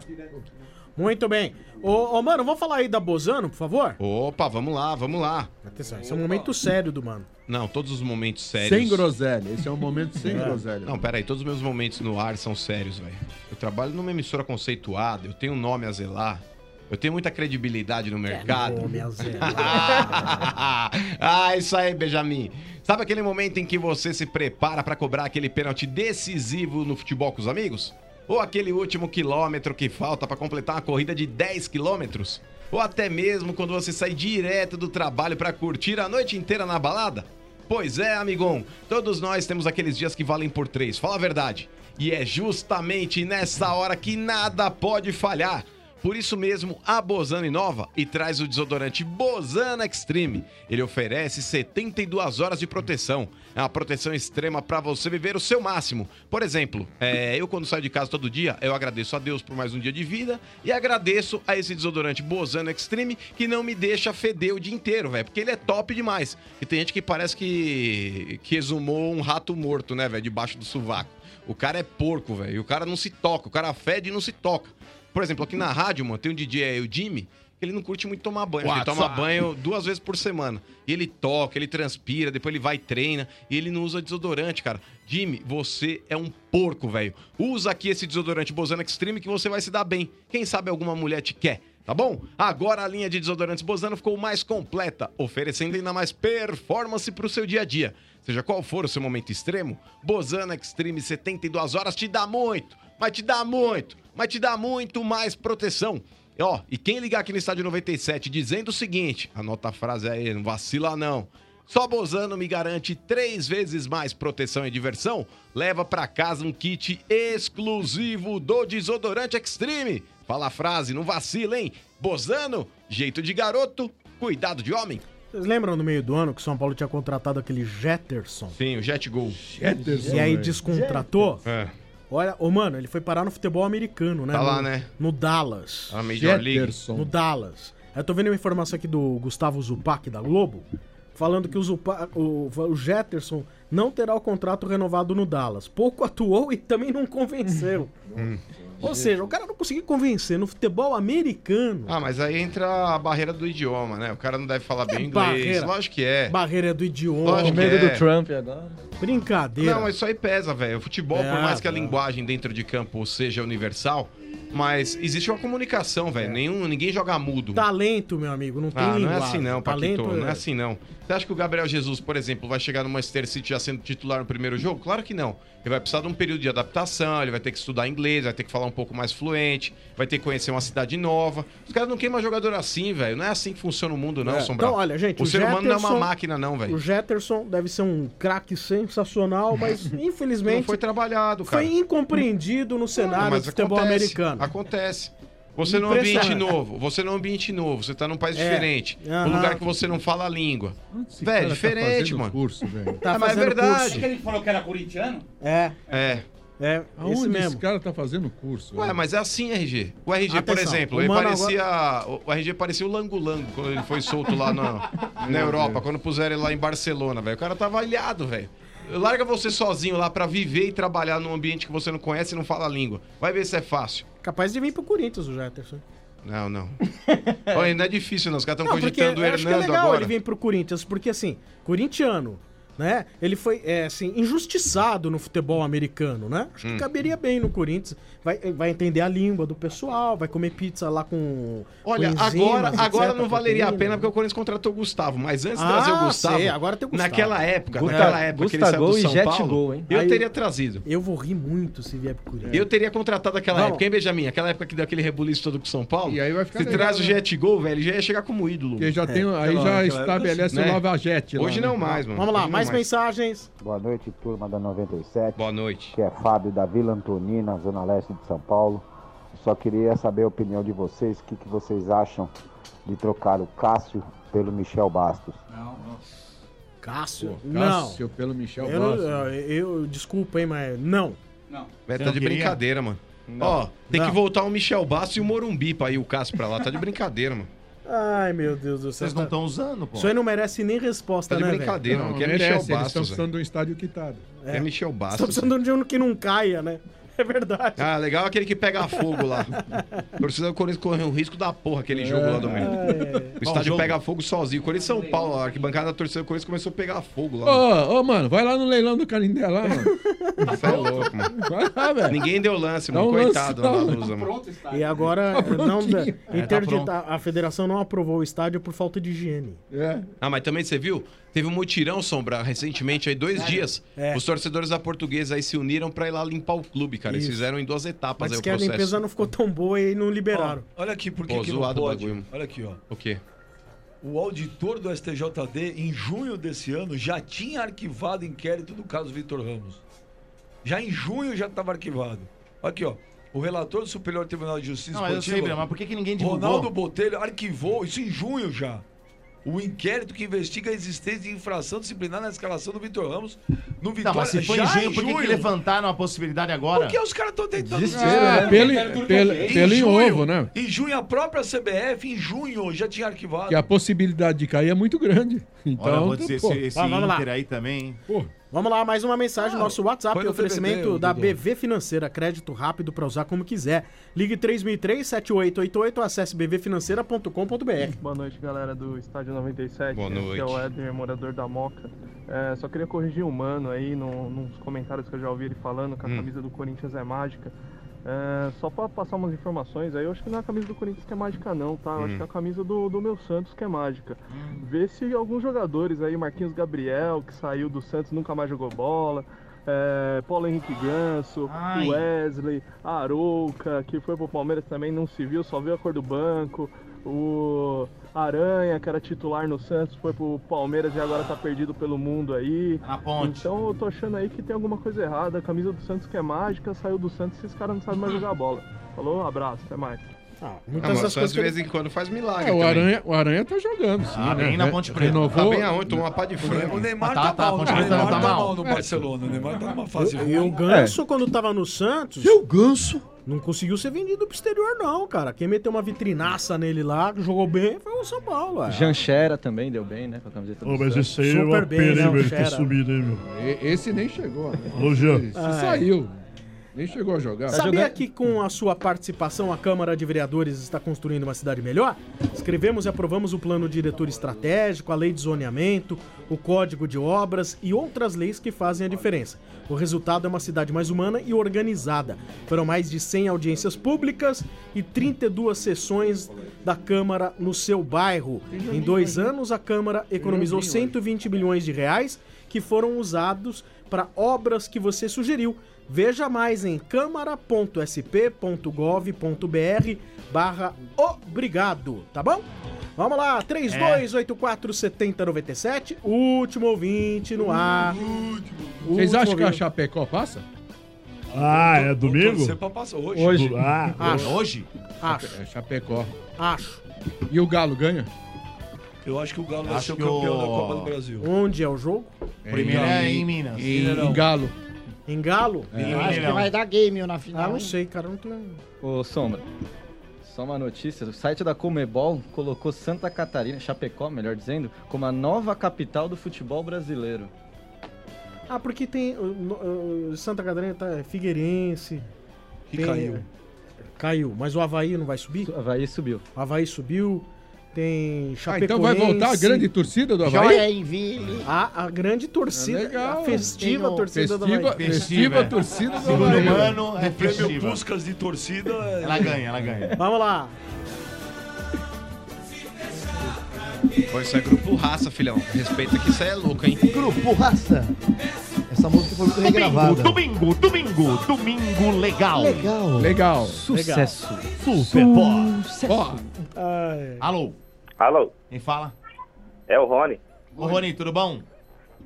Muito bem. Ô, ô, mano, vamos falar aí da Bozano, por favor? Opa, vamos lá, vamos lá. Atenção, esse é um momento sério do mano. Não, todos os momentos sérios. Sem groselha. Esse é um momento sem groselha. Não, peraí, todos os meus momentos no ar são sérios, velho. Eu trabalho numa emissora conceituada, eu tenho um nome a zelar, eu tenho muita credibilidade no mercado. Nome a zelar. ah, isso aí, Benjamin. Sabe aquele momento em que você se prepara pra cobrar aquele pênalti decisivo no futebol com os amigos? Ou aquele último quilômetro que falta pra completar uma corrida de 10 quilômetros? Ou até mesmo quando você sai direto do trabalho pra curtir a noite inteira na balada? Pois é, amigão, todos nós temos aqueles dias que valem por três, fala a verdade. E é justamente nessa hora que nada pode falhar. Por isso mesmo, a Bozano inova e traz o desodorante Bozano Extreme. Ele oferece 72 horas de proteção. É uma proteção extrema para você viver o seu máximo. Por exemplo, é, eu quando saio de casa todo dia, eu agradeço a Deus por mais um dia de vida e agradeço a esse desodorante Bozano Extreme que não me deixa feder o dia inteiro, velho, porque ele é top demais. E tem gente que parece que, que exumou um rato morto, né, velho, debaixo do sovaco. O cara é porco, velho, o cara não se toca, o cara fede e não se toca. Por exemplo, aqui na rádio, mano, tem um DJ aí, o Jimmy, que ele não curte muito tomar banho. Ele toma banho duas vezes por semana. E ele toca, ele transpira, depois ele vai e treina. E ele não usa desodorante, cara. Jimmy, você é um porco, velho. Usa aqui esse desodorante Bozano Extreme que você vai se dar bem. Quem sabe alguma mulher te quer. Tá bom? Agora a linha de desodorantes Bozano ficou mais completa, oferecendo ainda mais performance pro seu dia a dia. Seja qual for o seu momento extremo, Bozano Extreme 72 horas te dá muito, mas te dá muito, mas te dá muito mais proteção. E, Ó, e quem ligar aqui no Estádio 97 dizendo o seguinte, anota a frase aí, não vacila não. Só Bozano me garante três vezes mais proteção e diversão. Leva pra casa um kit exclusivo do Desodorante Extreme. Fala a frase, não vacila, hein? Bozano, jeito de garoto, cuidado de homem. Vocês lembram no meio do ano que o São Paulo tinha contratado aquele Jetterson? Sim, o Jet Gol. E aí descontratou? É. Olha, ô mano, ele foi parar no futebol americano, né? Tá no, lá, né? No Dallas. Tá na Major League. Jetterson. No Dallas. Eu tô vendo uma informação aqui do Gustavo Zupac da Globo, falando que o, Zupa, o, o Jetterson não terá o contrato renovado no Dallas. Pouco atuou e também não convenceu. Ou seja, o cara não conseguiu convencer no futebol americano. Ah, mas aí entra a barreira do idioma, né? O cara não deve falar bem inglês. barreira? Lógico que é. Barreira do idioma. Lógico que é. agora. Brincadeira. Não, mas isso aí pesa, velho. O futebol, por É, mais que a linguagem dentro de campo seja universal, mas existe uma comunicação, velho. Nenhum, ninguém joga mudo. Talento, meu amigo, não tem Ah, não é linguagem. assim não, Talento Paquito. Não é assim não. Você acha que o Gabriel Jesus, por exemplo, vai chegar no Manchester City já sendo titular no primeiro jogo? Claro que não. Ele vai precisar de um período de adaptação, ele vai ter que estudar inglês, vai ter que falar um pouco mais fluente, vai ter que conhecer uma cidade nova. Os caras não queimam jogador assim, velho. Não é assim que funciona o mundo, não, É. Sombra. Então, olha, gente, o, o ser humano não é uma Jetterson- máquina, não, velho. O Jetterson deve ser um craque sensacional, mas infelizmente Não foi trabalhado, cara. foi incompreendido no cenário mas do futebol acontece, americano. Acontece. Você num ambiente novo, você num ambiente novo, você tá num país É. diferente, Aham. um lugar que você não fala a língua. Velho, tá diferente, fazendo mano. curso, velho. Tá Ah, mas é fazendo verdade. curso. que ele falou que era corintiano? É. É. É, Aonde esse esse mesmo. cara tá fazendo curso? Ué, mas é assim, RG. O RG, por Atenção, exemplo, o ele parecia. O RG parecia o Lango Lango quando ele foi solto lá na, na Europa, quando puseram ele lá em Barcelona, velho. O cara tava ilhado, velho. Larga você sozinho lá pra viver e trabalhar num ambiente que você não conhece e não fala a língua. Vai ver se é fácil. Capaz de vir pro Corinthians, o Jetterson. Não, não. Olha, não é difícil, não. Os caras estão cogitando o eu acho que é Hernando legal agora. ele vir pro Corinthians, porque assim, corintiano, né? Ele foi, é, assim, injustiçado no futebol americano, né? Acho Hum. que caberia bem no Corinthians. Vai, vai entender a língua do pessoal, vai comer pizza lá com. Olha, com enzimas, agora, etc, agora não valeria a pena porque o Corinthians contratou o Gustavo. Mas antes de Ah, trazer o Gustavo, sei, agora tem o Gustavo. naquela época, Gusta- naquela época que ele saiu do e São Paulo, Gol, hein? eu Aí- teria trazido. Eu vou rir muito se vier pro Corinthians. Eu teria contratado aquela época, hein, Benjamin? Aquela época que deu aquele rebuliço todo com São Paulo. E aí vai ficar Se legal, traz o né? Jet Gol, velho, ele já ia chegar como ídolo. Porque já tem, aí já estabelece época, o Lava Jet lá, Hoje né? não mais, mano. Vamos lá, Hoje não mais mensagens. Boa noite, turma da 97. Boa noite. Que é Fábio da Vila Antonina, Zona Leste de São Paulo. Só queria saber a opinião de vocês, o que, que vocês acham de trocar o Cássio pelo Michel Bastos. Cássio? Cássio não. pelo Michel eu, não- Bastos. eu, eu- desculpa, hein, mas não. Não. Você tá não de queria? brincadeira, mano. Não. Ó, tem Não. que voltar o Michel Bastos e o Morumbi pra ir o Cássio pra lá. Tá de brincadeira, mano. Ai, meu Deus do céu. Vocês não estão usando, pô. Isso aí não merece nem resposta, Tá de né, brincadeira, Não, mano. Que é merece, Michel eles estão Bastos, precisando velho. de um estádio quitado. É Michel Estão Bastos. precisando de um que não caia, né? É verdade. Ah, legal aquele que pega fogo lá. A torcida do Corinthians correu um risco da porra aquele jogo lá do meio. O estádio jogo? pega fogo sozinho. O Corinthians São Paulo, a arquibancada da torcida do Corinthians começou a pegar fogo lá. Ô, ô, mano, vai lá no leilão do Canindé lá, mano. Você é louco, mano. Vai lá, velho. Ninguém deu lance, mano. um Coitado não. da Lusa, Tá mano. E agora Tá não, prontinho. É, interdita- tá a federação não aprovou o estádio por falta de higiene. É. Ah, mas também você viu? Teve um mutirão, Sombra, recentemente, aí dois dias. É. Os torcedores da portuguesa aí se uniram pra ir lá limpar o clube, cara. Eles Isso. fizeram em duas etapas Mas aí diz o que a processo. limpeza não ficou tão boa e não liberaram. Ó, olha aqui, por que Pô, que não zoado o pode? bagulho. Olha aqui, ó. O quê? O auditor do STJD, em junho desse ano, já tinha arquivado inquérito do caso Vitor Ramos. Já em junho já estava arquivado. Aqui, ó. O relator do Superior Tribunal de Justiça Não, eu sei, Esportiva, Breno, mas por que que ninguém divulgou? Ronaldo Botelho arquivou, isso em junho já. O inquérito que investiga a existência de infração disciplinar na escalação do Vitor Ramos no Vitória. mas se foi em já junho, por que que levantaram a possibilidade agora? Porque os caras estão tentando... Né? É, pelo- pelo- Em pelo em junho- ovo, né? Em junho, a própria CBF, em junho, já tinha arquivado. Que a possibilidade de cair é muito grande. Então, Olha, eu vou dizer, pô, esse, esse vamos lá. Inter aí também, hein? pô, Vamos lá, mais uma mensagem no nosso WhatsApp, no oferecimento DVD, da. BV Financeira, crédito rápido para usar como quiser. Ligue 3003-7888 ou acesse bvfinanceira.com.br. Boa noite, galera do Estádio 97. Boa Aqui noite. é o Éder, morador da Moca. É, só queria corrigir um mano aí no, nos comentários que eu já ouvi ele falando que a Hum. camisa do Corinthians é mágica. É, só pra passar umas informações aí, eu acho que não é a camisa do Corinthians que é mágica não, tá? Eu acho Hum. que é a camisa do, do meu Santos que é mágica. Vê se alguns jogadores aí, Marquinhos Gabriel, que saiu do Santos nunca mais jogou bola. É, Paulo Henrique Ganso, Ai. Wesley, Arouca, que foi pro Palmeiras também, não se viu, só viu a cor do banco. O Aranha, que era titular no Santos, foi pro Palmeiras e agora tá perdido pelo mundo aí. Na ponte. Então eu tô achando aí que tem alguma coisa errada. A camisa do Santos que é mágica, saiu do Santos e esses caras não sabem mais jogar bola. Falou, abraço, até mais. Ah, Ah, muitas só coisas de vez em quando faz milagre é, o. Aranha, o Aranha tá jogando, sim. Ah, né? bem na Re- Ponte Preta. Renovou. Tá bem aonde? Tomou uma pá de O frango. Neymar Tá, tá, tá, mal, Ponte né? o Preta Neymar tá tá mal. mal no Barcelona. O Neymar tá numa fase E o ruim. Ganso, quando tava no Santos, Seu ganso. Não conseguiu ser vendido pro exterior, não, cara. Quem meteu uma vitrinaça nele lá, que jogou bem, foi o São Paulo. é. Janchera também deu bem, né? Com a camiseta do Ô, mas esse aí é uma Super bem, pena, hein, de ter Xera. subido, hein, meu. Esse nem chegou, né? Ô, Jean. Esse Ah, é. saiu. Nem chegou a jogar. Sabia que com a sua participação a Câmara de Vereadores está construindo uma cidade melhor? Escrevemos e aprovamos o plano diretor estratégico, a lei de zoneamento, o código de obras e outras leis que fazem a diferença. O resultado é uma cidade mais humana e organizada. Foram mais de 100 audiências públicas e 32 sessões da Câmara no seu bairro. Em dois anos, a Câmara economizou 120 milhões de reais que foram usados para obras que você sugeriu. Veja mais em câmara.sp.gov.br barra obrigado, tá bom? Vamos lá, 32847097, último ouvinte no ar. Vocês Último acham que a. Chapecó passa? Ah, é domingo? passar hoje. Hoje. Ah, Acho. hoje? Acho. É Chapecó. Acho. E o Galo ganha? Eu acho que o Galo vai Acho ser o campeão o- da Copa do Brasil. Onde é o jogo? Primeiro é em Minas. Em Galo. Em Galo? É. Eu acho que vai dar game na final. Ah, não sei, cara, não tenho... Ô, Sombra, só uma notícia. O site da Comebol colocou Santa Catarina, Chapecó, melhor dizendo, como a nova capital do futebol brasileiro. Ah, porque tem... uh, uh, Santa Catarina tá Figueirense... Que tem- caiu. Caiu, mas o Havaí não vai subir? O Havaí subiu. O Havaí subiu, tem Ah, Chapecoense... então vai voltar a grande torcida do Havaí? Joinville. A, a grande torcida, É legal. a festiva torcida do Festiva, Havaí. festiva torcida do Segundo Havaí. ano é prêmio. Puscas de torcida. é- Ela ganha, ela ganha. Vamos lá. Pô, isso é grupo raça, filhão. Respeita que isso é louco, hein? Grupo Raça. Essa música foi muito regravada. Domingo, domingo, domingo legal. Legal. Legal. Sucesso. Super pop. Ó, Ai, Alô, Alô, quem fala? é o Rony. Ô, Rony, tudo bom?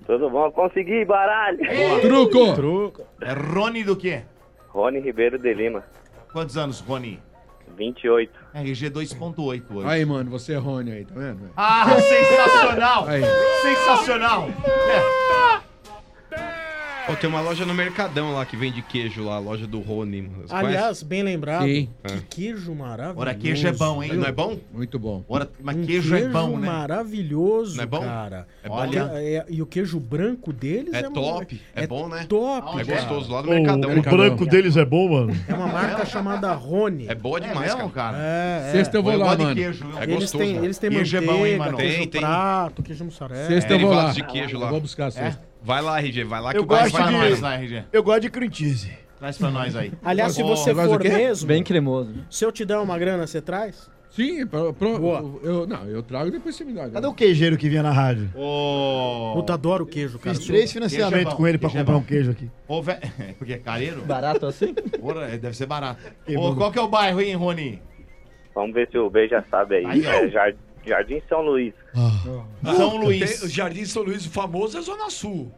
Tudo bom? Consegui, baralho. truco. truco. É Rony do quê? Rony Ribeiro de Lima, Quantos anos, Rony? 28. RG 2.8 hoje. Aí, mano, você é Rony aí, tá vendo? Ah, sensacional! Aí. Sensacional! Pô, tem uma loja no Mercadão lá que vende queijo lá, a loja do Rony. mano. Aliás, bem lembrado. Sim. Que É. queijo maravilhoso. Ora, queijo é bom, hein? Não é bom? Muito bom. Ora, mas Um queijo, é bom, né? maravilhoso, Não é bom? cara. É bom, Olha, né? é- e o queijo branco deles É é, top, é bom, né? top. É gostoso lá no Mercadão. o branco deles é bom, mano. É uma marca chamada Rony. É boa demais, mesmo, cara. cara? É, é. Sexta eu vou lá, mano. queijo? É Eles gostoso. têm, eles têm Queijo é manteiga, bom, hein, mano? queijo Tem, tem. prato, queijo mussarela. Sexta eu vou lá. De queijo lá. Vou buscar sexta. Vai lá, RG, vai lá que Eu gosto vai Pra de- nós. nós lá, RG. Eu gosto de cream cheese. Traz pra nós aí. Aliás, se você for mesmo, Bem cremoso. se eu te der uma grana, você traz? Sim, pro, pro- Boa. eu, não, eu trago e depois você me dá. Cadê o queijeiro que vinha na rádio? Ô, Puta, adoro queijo, cara. Fiz três é financiamentos bom, com ele pra queijo é comprar bom. um queijo aqui. ô, vé- Porque é careiro? Barato assim? Porra, é, deve ser barato. Ô, qual que é o bairro, hein, Rony? Vamos ver se o B já sabe aí. Aí, é Jar- Jardim São Luís. São Tem- Luís. o Jardim São Luís, o famoso é Zona Sul.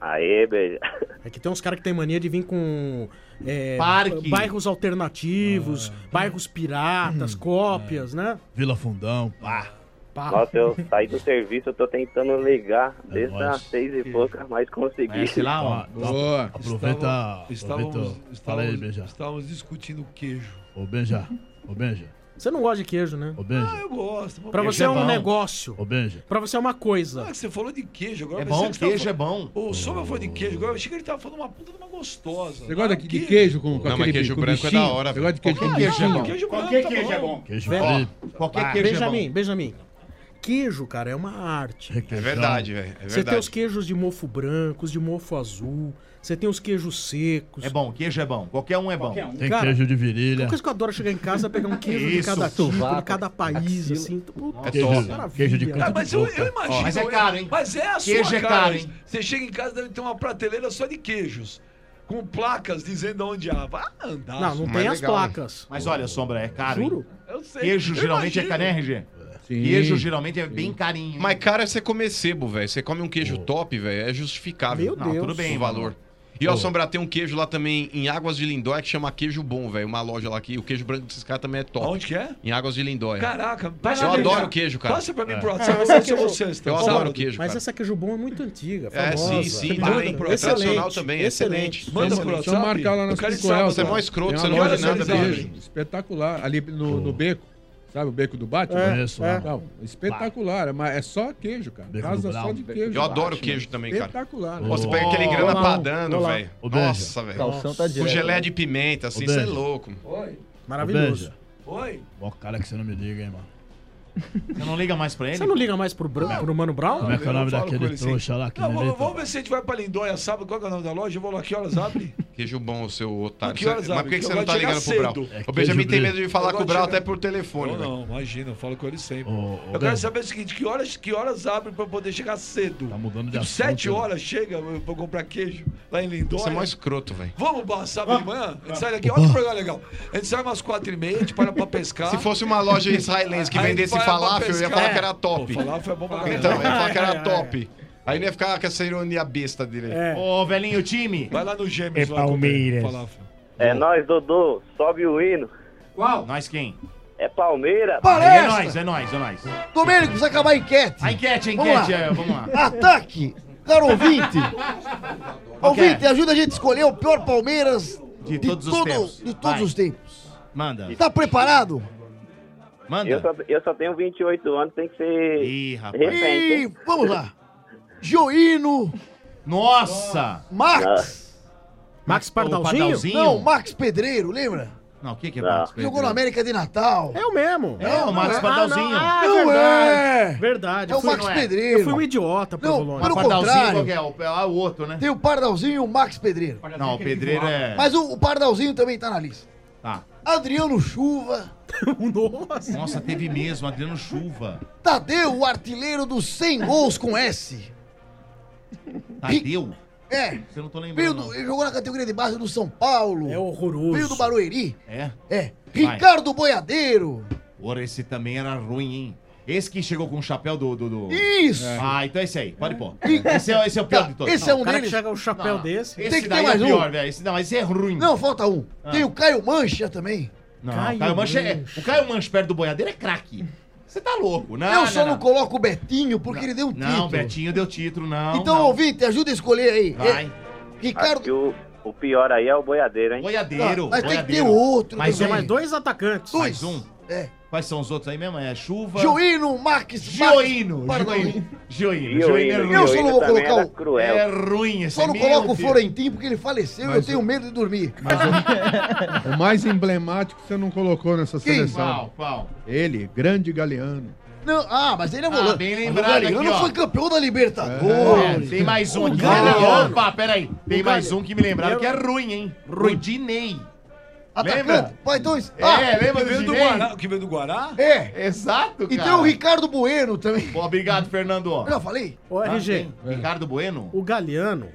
Aê, B. É que tem uns caras que tem mania de vir com é, Parque. bairros alternativos, bairros piratas, cópias, né? Vila Fundão, pá. Pá. Nossa, eu saí do serviço, eu tô tentando ligar desde nóis. as seis e pouca, mas consegui. Conhece lá, ó. Boa. Aproveita. Estávamos, aproveita. Fala aí, estávamos, Benja. estávamos discutindo queijo. Ô, Benja. Ô, Benja. Você não gosta de queijo, né? Ô, Ah, Benja. eu gosto. Pra Queijo você é é um bom. negócio. Ô, Benja. Pra você é uma coisa. Ah, você falou de queijo agora. É bom, que você tava queijo é bom. O Sombra falou de queijo agora. Eu achei que ele tava falando uma puta de uma gostosa. Você gosta Ah, de, de queijo com, com Não, mas queijo branco é da hora, Você gosta de queijo com Qualquer queijo é bom. Queijo Qualquer branco, queijo é bom. Queijo qualquer queijo é Benjamin, bom. Benjamin. Queijo, cara, é uma arte. É verdade, velho. É Você tem os queijos de mofo branco, os de mofo azul. Você tem os queijos secos. É bom, queijo é bom. Qualquer um é bom. Tem Cara, queijo de Uma virilha. coisa que eu adoro é chegar em casa e pegar um queijo de Isso, cada tipo, de cada país, assim. Puta, É Queijo, top. maravilha. queijo de Ah, canto mas de eu, eu imagino. Mas é caro, hein? Mas é a Queijo sua é cara. caro, hein? Você chega em casa deve ter uma prateleira só de queijos. Com placas dizendo onde há. Vai andar. Não, não Mas tem as legal, placas. Mas olha, Sombra, é caro. hein? Juro? Eu sei. Queijo Eu geralmente é imagino. caro, né, RG? Sim. Queijo geralmente é bem carinho. Mas cara é você comer sebo, velho. Você come um queijo top, velho, é justificável. Meu Não, Deus. tudo bem, o valor. E ó, Sombra, tem um queijo lá também em Águas de Lindóia que chama Queijo Bom, velho. Uma loja lá aqui. O queijo branco desses caras também é top. Onde que é? Em Águas de Lindóia. Caraca, eu adoro queijo, cara. Passa pra mim É. pro WhatsApp, mas queijo- vocês. Eu adoro queijo, Mas cara. essa queijo bom é muito antiga, É, famosa. sim, sim, Tem também. É tradicional também, excelente. Manda Vamos- pro Deixa eu WhatsApp. marcar lá Picoel. sábado. Você é mó escroto, você não manja nada Espetacular. Ali no, no beco. Sabe o beco do Batman? É, Conheço, é. Não, espetacular. É, mas é só queijo, cara. Beco Casa só de queijo. Eu adoro Batman. queijo também, cara. Espetacular. Pô, você pega aquele grana ô, padano, velho. Nossa, velho. Calção tá Com gelé de pimenta, assim, você é louco. Oi. Maravilhoso. Oi. Ó, cara que você não me liga, hein, mano. Você não liga mais pra ele? Você não liga mais pro, Bran- pro Mano Brown? Como é que é o nome daquele ele, sim. trouxa lá que Não, vamos, vamos ver se a gente vai pra Lindóia sábado. Qual é o nome da loja? Eu vou lá, que horas abre? Queijo bom, seu otário. Que horas Mas por que, que você não tá ligando pro chegar Brau? cedo. o Benjamin queijo tem medo de falar com o Brau chegar- até por telefone, Não, não, imagina, eu falo com ele sempre. Ô, ô, eu quero saber o seguinte, que horas, que horas abre pra eu poder chegar cedo? Tá mudando de Tipo, assunto. sete né? horas chega pra eu comprar queijo lá em Lindóia. Você é mó escroto, velho. Vamos pra sábado de manhã? A gente sai daqui, olha que programa legal. A gente sai umas quatro e meia, a gente para pra pescar. Se fosse uma loja israelense que vendesse pra falafel, eu ia falar que era top. Pô, falafel é bom pra. Então, eu ia falar que era top. Aí não ia ficar com essa ironia besta dele. É. Ô, velhinho time. Vai lá no Gêmeos É lá Palmeiras. É nóis, Dodô. Sobe o hino. Qual? Nós quem? É Palmeiras. Aí é nóis, é nóis, é nóis. Domênico, precisa acabar a enquete. A enquete, a Vamos enquete, lá. é, vamos lá. Ataque! Caro ouvinte! É? ouvinte, ajuda a gente a escolher o pior Palmeiras De todos os todo- tempos. De todos Vai. os tempos. Manda. Tá preparado? Manda. Eu só, eu só tenho 28 anos, tem que ser Ih, rapaz. E hein? vamos lá. Joino, Nossa! Max. Max O Pardalzinho? Pardalzinho? Não, Max Pedreiro, lembra? Não, o que que é. Max Jogou Pedro? na América de Natal. É o mesmo. É, o Max Ah, Pardalzinho. não, ah, Não verdade. é. Verdade. É o eu fui- Max é. Pedreiro. Eu fui um idiota pro Não, Bolonha. pelo Mas Pardalzinho, contrário. qual que é? O, é o outro, né? Tem o Pardalzinho e o Max Pedreiro. Não, o Pedreiro é... Mas o, o Pardalzinho também tá na lista. Tá. Adriano Chuva. Nossa. Nossa, teve mesmo, Adriano Chuva. Tadeu, o artilheiro dos 100 gols com S. Tadeu? É. Você não tô lembrando, do, ele jogou na categoria de base do São Paulo. É horroroso. Veio do Barueri. É? É. Ricardo Boiadeiro. Ora, esse também era ruim, hein? Esse que chegou com o chapéu do... do, do- Isso. Ah, então é esse aí. Pode pôr. E- Esse é, esse é o pior Tá, de todos. esse é um O cara que deles. chega o chapéu Não, desse. Esse Tem que ter daí mais é um. pior, velho. Esse, não, esse é ruim. Não, falta um. Ah. Tem o Caio Mancha também. Não, Caio Caio Mancha é... O Caio Mancha perto do boiadeiro é craque. Você tá louco. Não, eu só não, não, coloco o Betinho porque ele deu um Não, título. Betinho deu título, não. Então, não. ouvinte, ajuda a escolher aí. Vai. É, Ricardo. Acho que o, o pior aí é o boiadeiro, hein? Boiadeiro. Mas tem que ter boiadeiro. outro Mais Tem um. mais dois atacantes. Mais um. É. Quais são os outros aí mesmo? É chuva. Joino, Gioino. Gioino. Gioino, Gioino é ruim. Eu só não vou também colocar o- cruel. É ruim esse Só não coloco o Deus. Florentinho porque ele faleceu e eu tenho medo de dormir. O mais emblemático você não colocou nessa Quem? seleção. Qual? Qual? Ele, grande Galeano. Não, ah, mas ele é Ah, volante. bem Mas o lembrado Galeano aqui, ó. foi campeão da É, Libertadores. tem mais um aqui. Opa, peraí. Tem O mais um que me lembraram que é ruim, hein? Rudinei. Atacante. Lembra? Isso- É, ah, lembra Que do veio do? Guará? Que veio do Guará? é. Exato, E cara. tem o Ricardo Bueno também. Pô, obrigado, Fernando. Já falei? Ô, Tá, RG, tem. Ricardo Bueno? o Galeano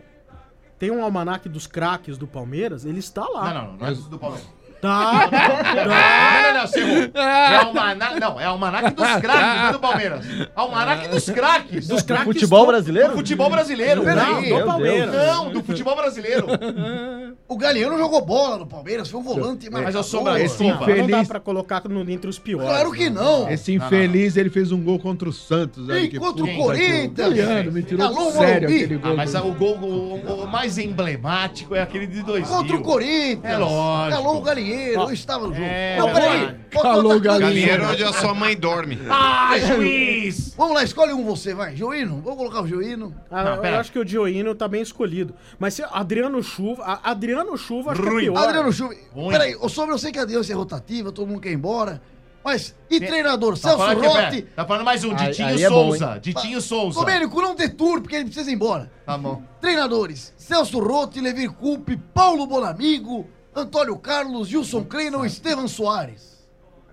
tem um almanaque dos craques do Palmeiras, ele está lá. Não, não, não. Não é do Palmeiras. Não, não, não, você errou. É almanac, não, é almanac dos craques, não é do Palmeiras. Almanac dos craques. Dos craques Futebol do- brasileiro? Do futebol brasileiro. Não, Não, do não, Palmeiras. Não, do futebol brasileiro. O Galeano jogou bola no Palmeiras, foi um volante Mas eu marcador. sou Brasil. Esse Não, não dá infeliz, pra colocar no, entre os piores. Claro que não. esse infeliz ele fez um gol contra o Santos. ali, E que contra o Corinthians. Galeano, me tirou Calou o sério aquele gol. Ah, mas o gol o, o mais emblemático é aquele de 2000. Contra o Corinthians. É lógico. Calou o Galinheiro, eu estava no jogo. É, não, peraí. Calou. Galinheiro. Onde a sua mãe dorme. Ah, juiz! Vamos lá, escolhe um você, vai. Joino, vamos colocar o Joino. Ah, Não, eu acho que o Dioino tá bem escolhido. Mas se Adriano Chuva. a- Adriano Chuva acho que é Ruim. pior. Adriano Chuva. Ruim. Peraí, o sobre eu sei que a audiência é rotativa, todo mundo quer ir embora. Mas, e Tem- treinador? Tá Celso Rotti. tá falando mais um, Aí- Ditinho aí é bom, Souza. Ditinho Souza. Domênico, não deturpe, porque ele precisa ir embora. Tá bom. Treinadores: Celso Rotti, Levir Coupe, Paulo Bonamigo, Antônio Carlos, Gilson Kleino e Estevan Soares.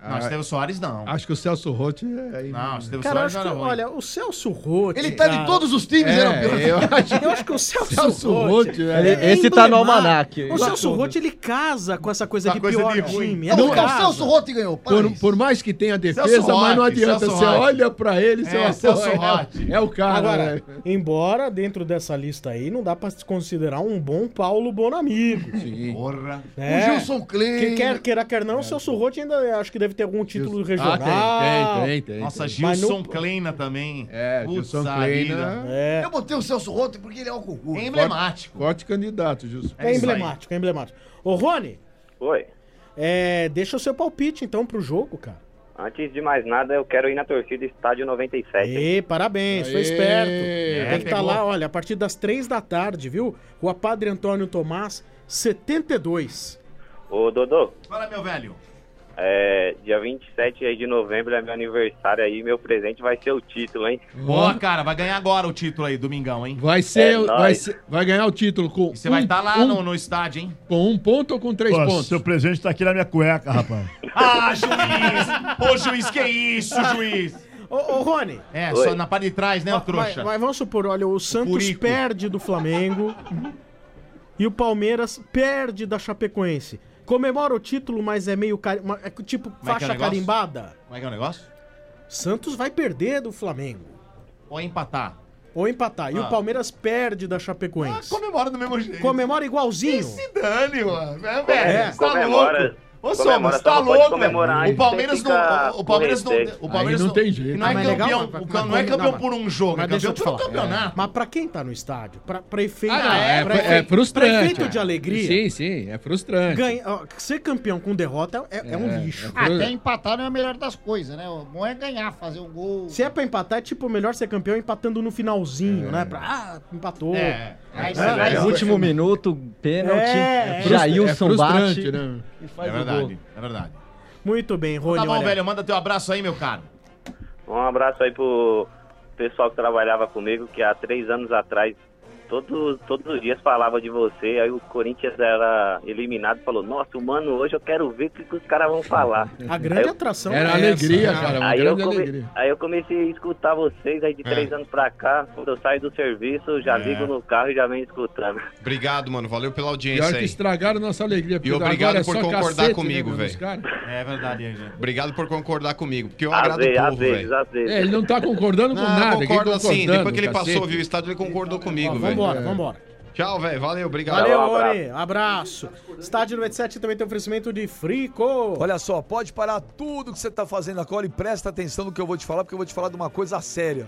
Não, Estevam Soares não. Acho que o Celso Rotti é. Não, Estevam Cara, Soares acho que, não era ruim. olha, o Celso Rotti. Ele tá em todos os times, É, europeu. eu acho, Eu acho que o Celso, Celso Rotti. É. Esse tá no almanaque. O Celso Rotti, ele casa com essa coisa Com de coisa pior de time. Não, Ele porque o. Celso Rotti ganhou. Por, por mais que tenha defesa, Celso mas não adianta. Celso Você Rotti. olha pra ele, você É, fala, Celso "Pô, é- Rotti." É, o cara. Agora, né? embora dentro dessa lista aí, não dá pra se considerar um bom Paulo Bonamigo. Sim. Porra. né? O Gilson Klein. Que quer, queira, quer não, o Celso Rotti ainda acho que deve ter algum título regional. Ah, tem, tem, tem. tem, Nossa, Gilson no- Kleina também. É, Putz, Gilson Kleina. É, Eu botei o Celso Rotti porque ele é álcool puro. É emblemático. Forte candidato, Gilson. é, É emblemático, é emblemático. Ô, Rony, Oi. é, deixa o seu palpite então pro jogo, cara. Antes de mais nada, eu quero ir na torcida Estádio 97. E parabéns, foi esperto. É, Tem que estar pegou. lá, olha, a partir das três da tarde, viu? Rua Padre Antônio Tomás, 72. Ô, Dodô, Fala, meu velho. É, dia 27 aí de novembro é meu aniversário aí. Meu presente vai ser o título, hein? Boa, cara, vai ganhar agora o título aí, domingão, hein? Vai ser, É vai ser- vai ganhar o título com E você vai um- estar lá um- no, no estádio, hein? com um ponto ou com três Pô, pontos? seu presente tá aqui na minha cueca, rapaz. Ah, juiz! Ô, juiz, que isso, juiz? Ô, ô Rony, É, Oi. só na parte de trás, né, ô vai, trouxa? vai- vamos supor, olha, o Santos Furico. perde do Flamengo e o Palmeiras perde da Chapecoense. Comemora o título, mas é meio cari... é tipo Como é é faixa negócio? carimbada. Como é que é o negócio? Santos vai perder do Flamengo. Ou empatar? Ou empatar. E Ah. o Palmeiras perde da Ah, Chapecoense. comemora do mesmo jeito. Comemora igualzinho. Que se dane, mano. É, É, velho, você tá comemora- louco. Ô, comemora, Soma, você só tá louco, velho. O Palmeiras não... O Palmeiras não... O Palmeiras não tem jeito. Não é legal, campeão, mas- mas- não é campeão não, por um jogo, é Mas deixa campeão eu te por um campeonato. Mas pra quem tá no estádio, pra, pra efeito, Ah, é, é frustrante. efeito de é. alegria, Sim, sim, é frustrante. ganha- ó, ser campeão com derrota é, é um É, lixo. é Até empatar não é a melhor das coisas, né? O bom é ganhar, fazer um gol. Se é pra empatar, é tipo melhor ser campeão empatando no finalzinho, né? Pra, ah, empatou. É. Aí É, você vai- É, último minuto, pênalti. É, é Jailson é bate né? e faz É o gol. Verdade, é verdade. Muito bem, Rony. Tá bom, olha. velho, manda teu abraço aí, meu caro. Um abraço aí pro pessoal que trabalhava comigo, que há três anos atrás, todos, todos os dias falava de você. Aí o Corinthians era eliminado falou: Nossa, mano, hoje eu quero ver o que, que os caras vão falar. A grande atração Era é alegria, essa, né? cara, uma Aí eu, grande come- alegria. aí eu comecei a escutar vocês aí de três anos pra cá. Quando eu saio do serviço, já É. ligo no carro e já venho escutando. Obrigado, mano. Valeu pela audiência Pior que estragaram nossa alegria. E obrigado agora é por só concordar cacete, comigo, né, velho. É verdade, hein, gente. Obrigado por concordar comigo, porque eu Às agrado o vezes, às povo, velho. É, ele não tá concordando com Não, nada. quem concorda sim. Depois que ele cacete. passou, viu o estádio, ele concordou comigo, velho. Vambora, É. vambora. Tchau, velho. Valeu, obrigado. Valeu, um abraço. Rony. Abraço. Estádio 97 também tem oferecimento de Frico. Olha só, pode parar tudo que você está fazendo agora e presta atenção no que eu vou te falar, porque eu vou te falar de uma coisa séria.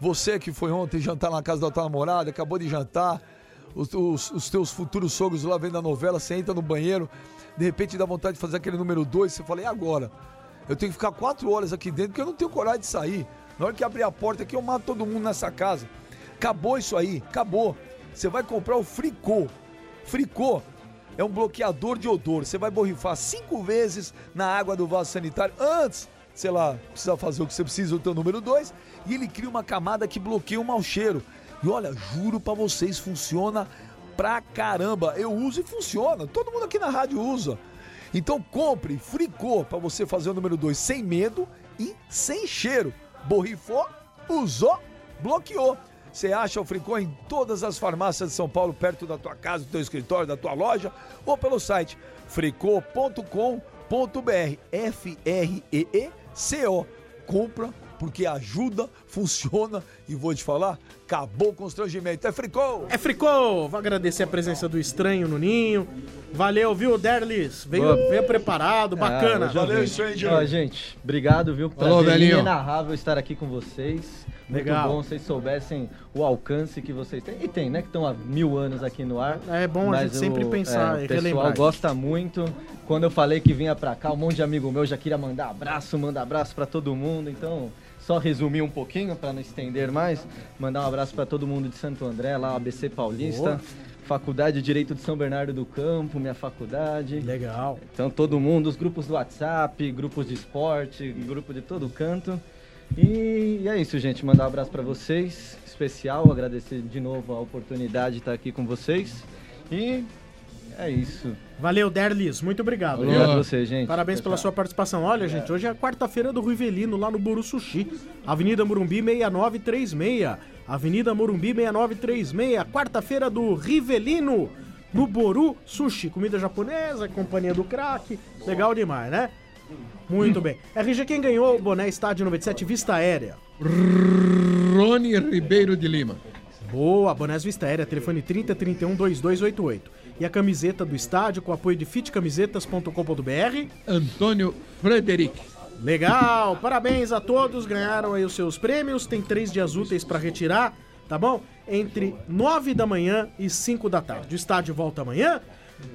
Você que foi ontem jantar na casa da tua namorada, acabou de jantar, os, os- os teus futuros sogros lá vendo a novela, você entra no banheiro, de repente dá vontade de fazer aquele número 2, você fala, e agora? Eu tenho que ficar quatro horas aqui dentro porque eu não tenho coragem de sair. Na hora que abrir a porta aqui, eu mato todo mundo nessa casa. Acabou isso aí, acabou. Você vai comprar o Fricô. Fricô é um bloqueador de odor. Você vai borrifar cinco vezes na água do vaso sanitário antes, sei lá, precisa fazer o que você precisa, o teu número dois, e ele cria uma camada que bloqueia o mau cheiro. E olha, juro pra vocês, funciona pra caramba. Eu uso e funciona. Todo mundo aqui na rádio usa. Então compre Fricô pra você fazer o número dois sem medo e sem cheiro. Borrifou, usou, bloqueou. Você acha o Fricô em todas as farmácias de São Paulo, perto da tua casa, do teu escritório, da tua loja, ou pelo site fricô.com.br. F-R-E-E-C-O. Compra porque ajuda, funciona e vou te falar, acabou o constrangimento. É Fricô! É Fricô! Vou agradecer a presença do estranho no ninho. Valeu, viu, Derlis? Veio, veio preparado, bacana. Ah, hoje eu vim. Ó, gente, obrigado, viu? Prazer velhinho. inenarrável estar aqui com vocês. Legal. Muito bom se vocês soubessem o alcance que vocês têm. E tem, né? Que estão há mil anos aqui no ar. É bom a gente sempre o- pensar é, e O pessoal relembrar gosta muito. Quando eu falei que vinha pra cá, um monte de amigo meu já queria mandar abraço, mandar abraço pra todo mundo. Então, só resumir um pouquinho pra não estender mais. Mandar um abraço pra todo mundo de Santo André, lá, ABC Paulista. Faculdade de Direito de São Bernardo do Campo, minha faculdade. Legal. Então todo mundo, os grupos do WhatsApp, grupos de esporte, grupo de todo canto. E é isso, gente. Mandar um abraço pra vocês, especial, agradecer de novo a oportunidade de estar aqui com vocês. E É isso. Valeu, Derlis. Muito obrigado. Obrigado a você, gente. Parabéns pela sua participação. Olha, gente, hoje é a quarta-feira do Rivelino, lá no Buru Sushi. Avenida Morumbi 6936. Avenida Morumbi 6936. Quarta-feira do Rivelino, no Boru Sushi. Comida japonesa, companhia do crack. Legal demais, né? Muito bem. RG, quem ganhou o boné Estádio 97 Vista Aérea? Rony Ribeiro de Lima. Boa, Bonés Vista Aérea, telefone 30 31 2288. E a camiseta do estádio com apoio de fitcamisetas.com.br. Antônio Frederic. Legal, parabéns a todos, ganharam aí os seus prêmios, tem três dias úteis para retirar, tá bom? Entre 9 da manhã e 5 da tarde. O estádio volta amanhã.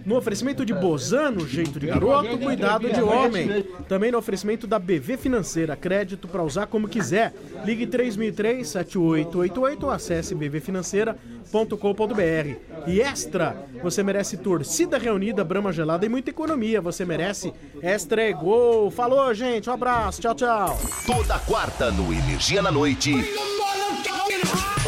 No oferecimento de Bozano, jeito de garoto, cuidado de homem. Também no oferecimento da BV Financeira, crédito para usar como quiser. Ligue 3003-7888 ou acesse bvfinanceira.com.br. E extra, você merece torcida reunida, brama gelada e muita economia. Você merece extra é gol. Falou, gente, um abraço, tchau, tchau. Toda quarta no Energia na Noite.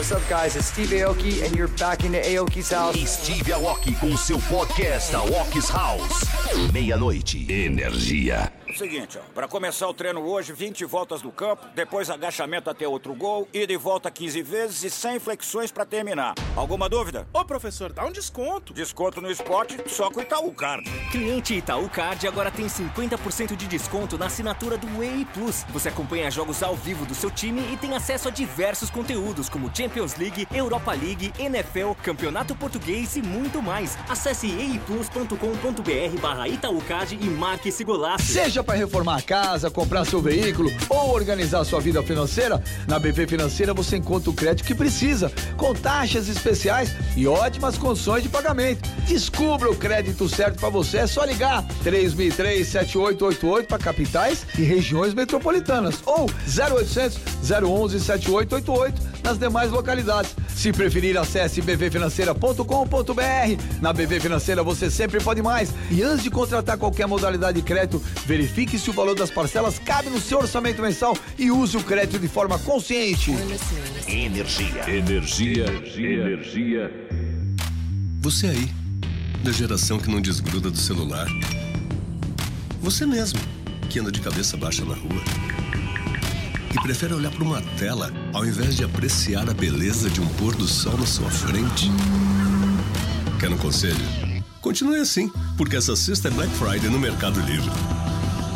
What's up, guys? It's Steve Aoki, and you're back in the Aoki's house. Steve Aoki com seu podcast Aoki's House. Meia-noite. Energia. Seguinte, ó, pra começar o treino hoje, 20 voltas no campo, depois agachamento até outro gol, ida e volta 15 vezes e 100 flexões pra terminar. Alguma dúvida? Ô, professor, dá um desconto. Desconto no esporte só com o Itaú Card. Cliente Itaú Card agora tem 50% de desconto na assinatura do Way Plus. Você acompanha jogos ao vivo do seu time e tem acesso a diversos conteúdos como Champions League, Europa League, NFL, Campeonato Português e muito mais. Acesse eiplus.com.br barra Itaú Card e marque esse golaço. Seja para reformar a casa, comprar seu veículo ou organizar sua vida financeira, na BV Financeira você encontra o crédito que precisa, com taxas especiais e ótimas condições de pagamento. Descubra o crédito certo para você, é só ligar 3003-7888 para capitais e regiões metropolitanas ou 0800 011 7888 nas demais localidades. Se preferir, acesse bvfinanceira.com.br. Na BV Financeira você sempre pode mais. E antes de contratar qualquer modalidade de crédito, verifique se o valor das parcelas cabe no seu orçamento mensal e use o crédito de forma consciente. Energia. Energia. Energia. Você aí, da geração que não desgruda do celular. Você mesmo, que anda de cabeça baixa na rua. E prefere olhar para uma tela ao invés de apreciar a beleza de um pôr do sol na sua frente. Quer um conselho? Continue assim, porque essa sexta é Black Friday no Mercado Livre.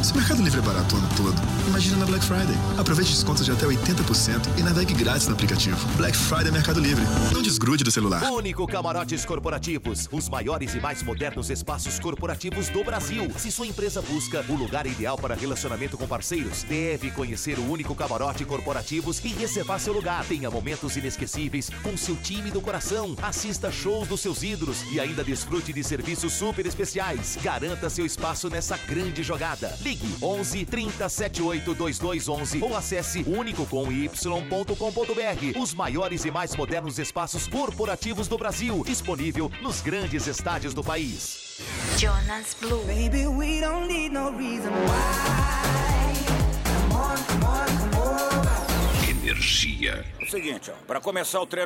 Se Mercado Livre é barato o ano todo, imagina na Black Friday. Aproveite descontos de até 80% e navegue grátis no aplicativo. Black Friday Mercado Livre. Não desgrude do celular. Único Camarotes Corporativos, os maiores e mais modernos espaços corporativos do Brasil. Se sua empresa busca o lugar ideal para relacionamento com parceiros, deve conhecer o Único Camarote Corporativos e reservar seu lugar. Tenha momentos inesquecíveis com seu time do coração. Assista shows dos seus ídolos e ainda desfrute de serviços super especiais. Garanta seu espaço nessa grande jogada. Ligue 11 30 78 2211 ou acesse unicocomy.com.br. Os maiores e mais modernos espaços corporativos do Brasil, disponível nos grandes estádios do país. Jonas Blue. Baby, we don't need no reason why. Come on, come on, come on. Energia. Seguinte, ó, pra começar o treino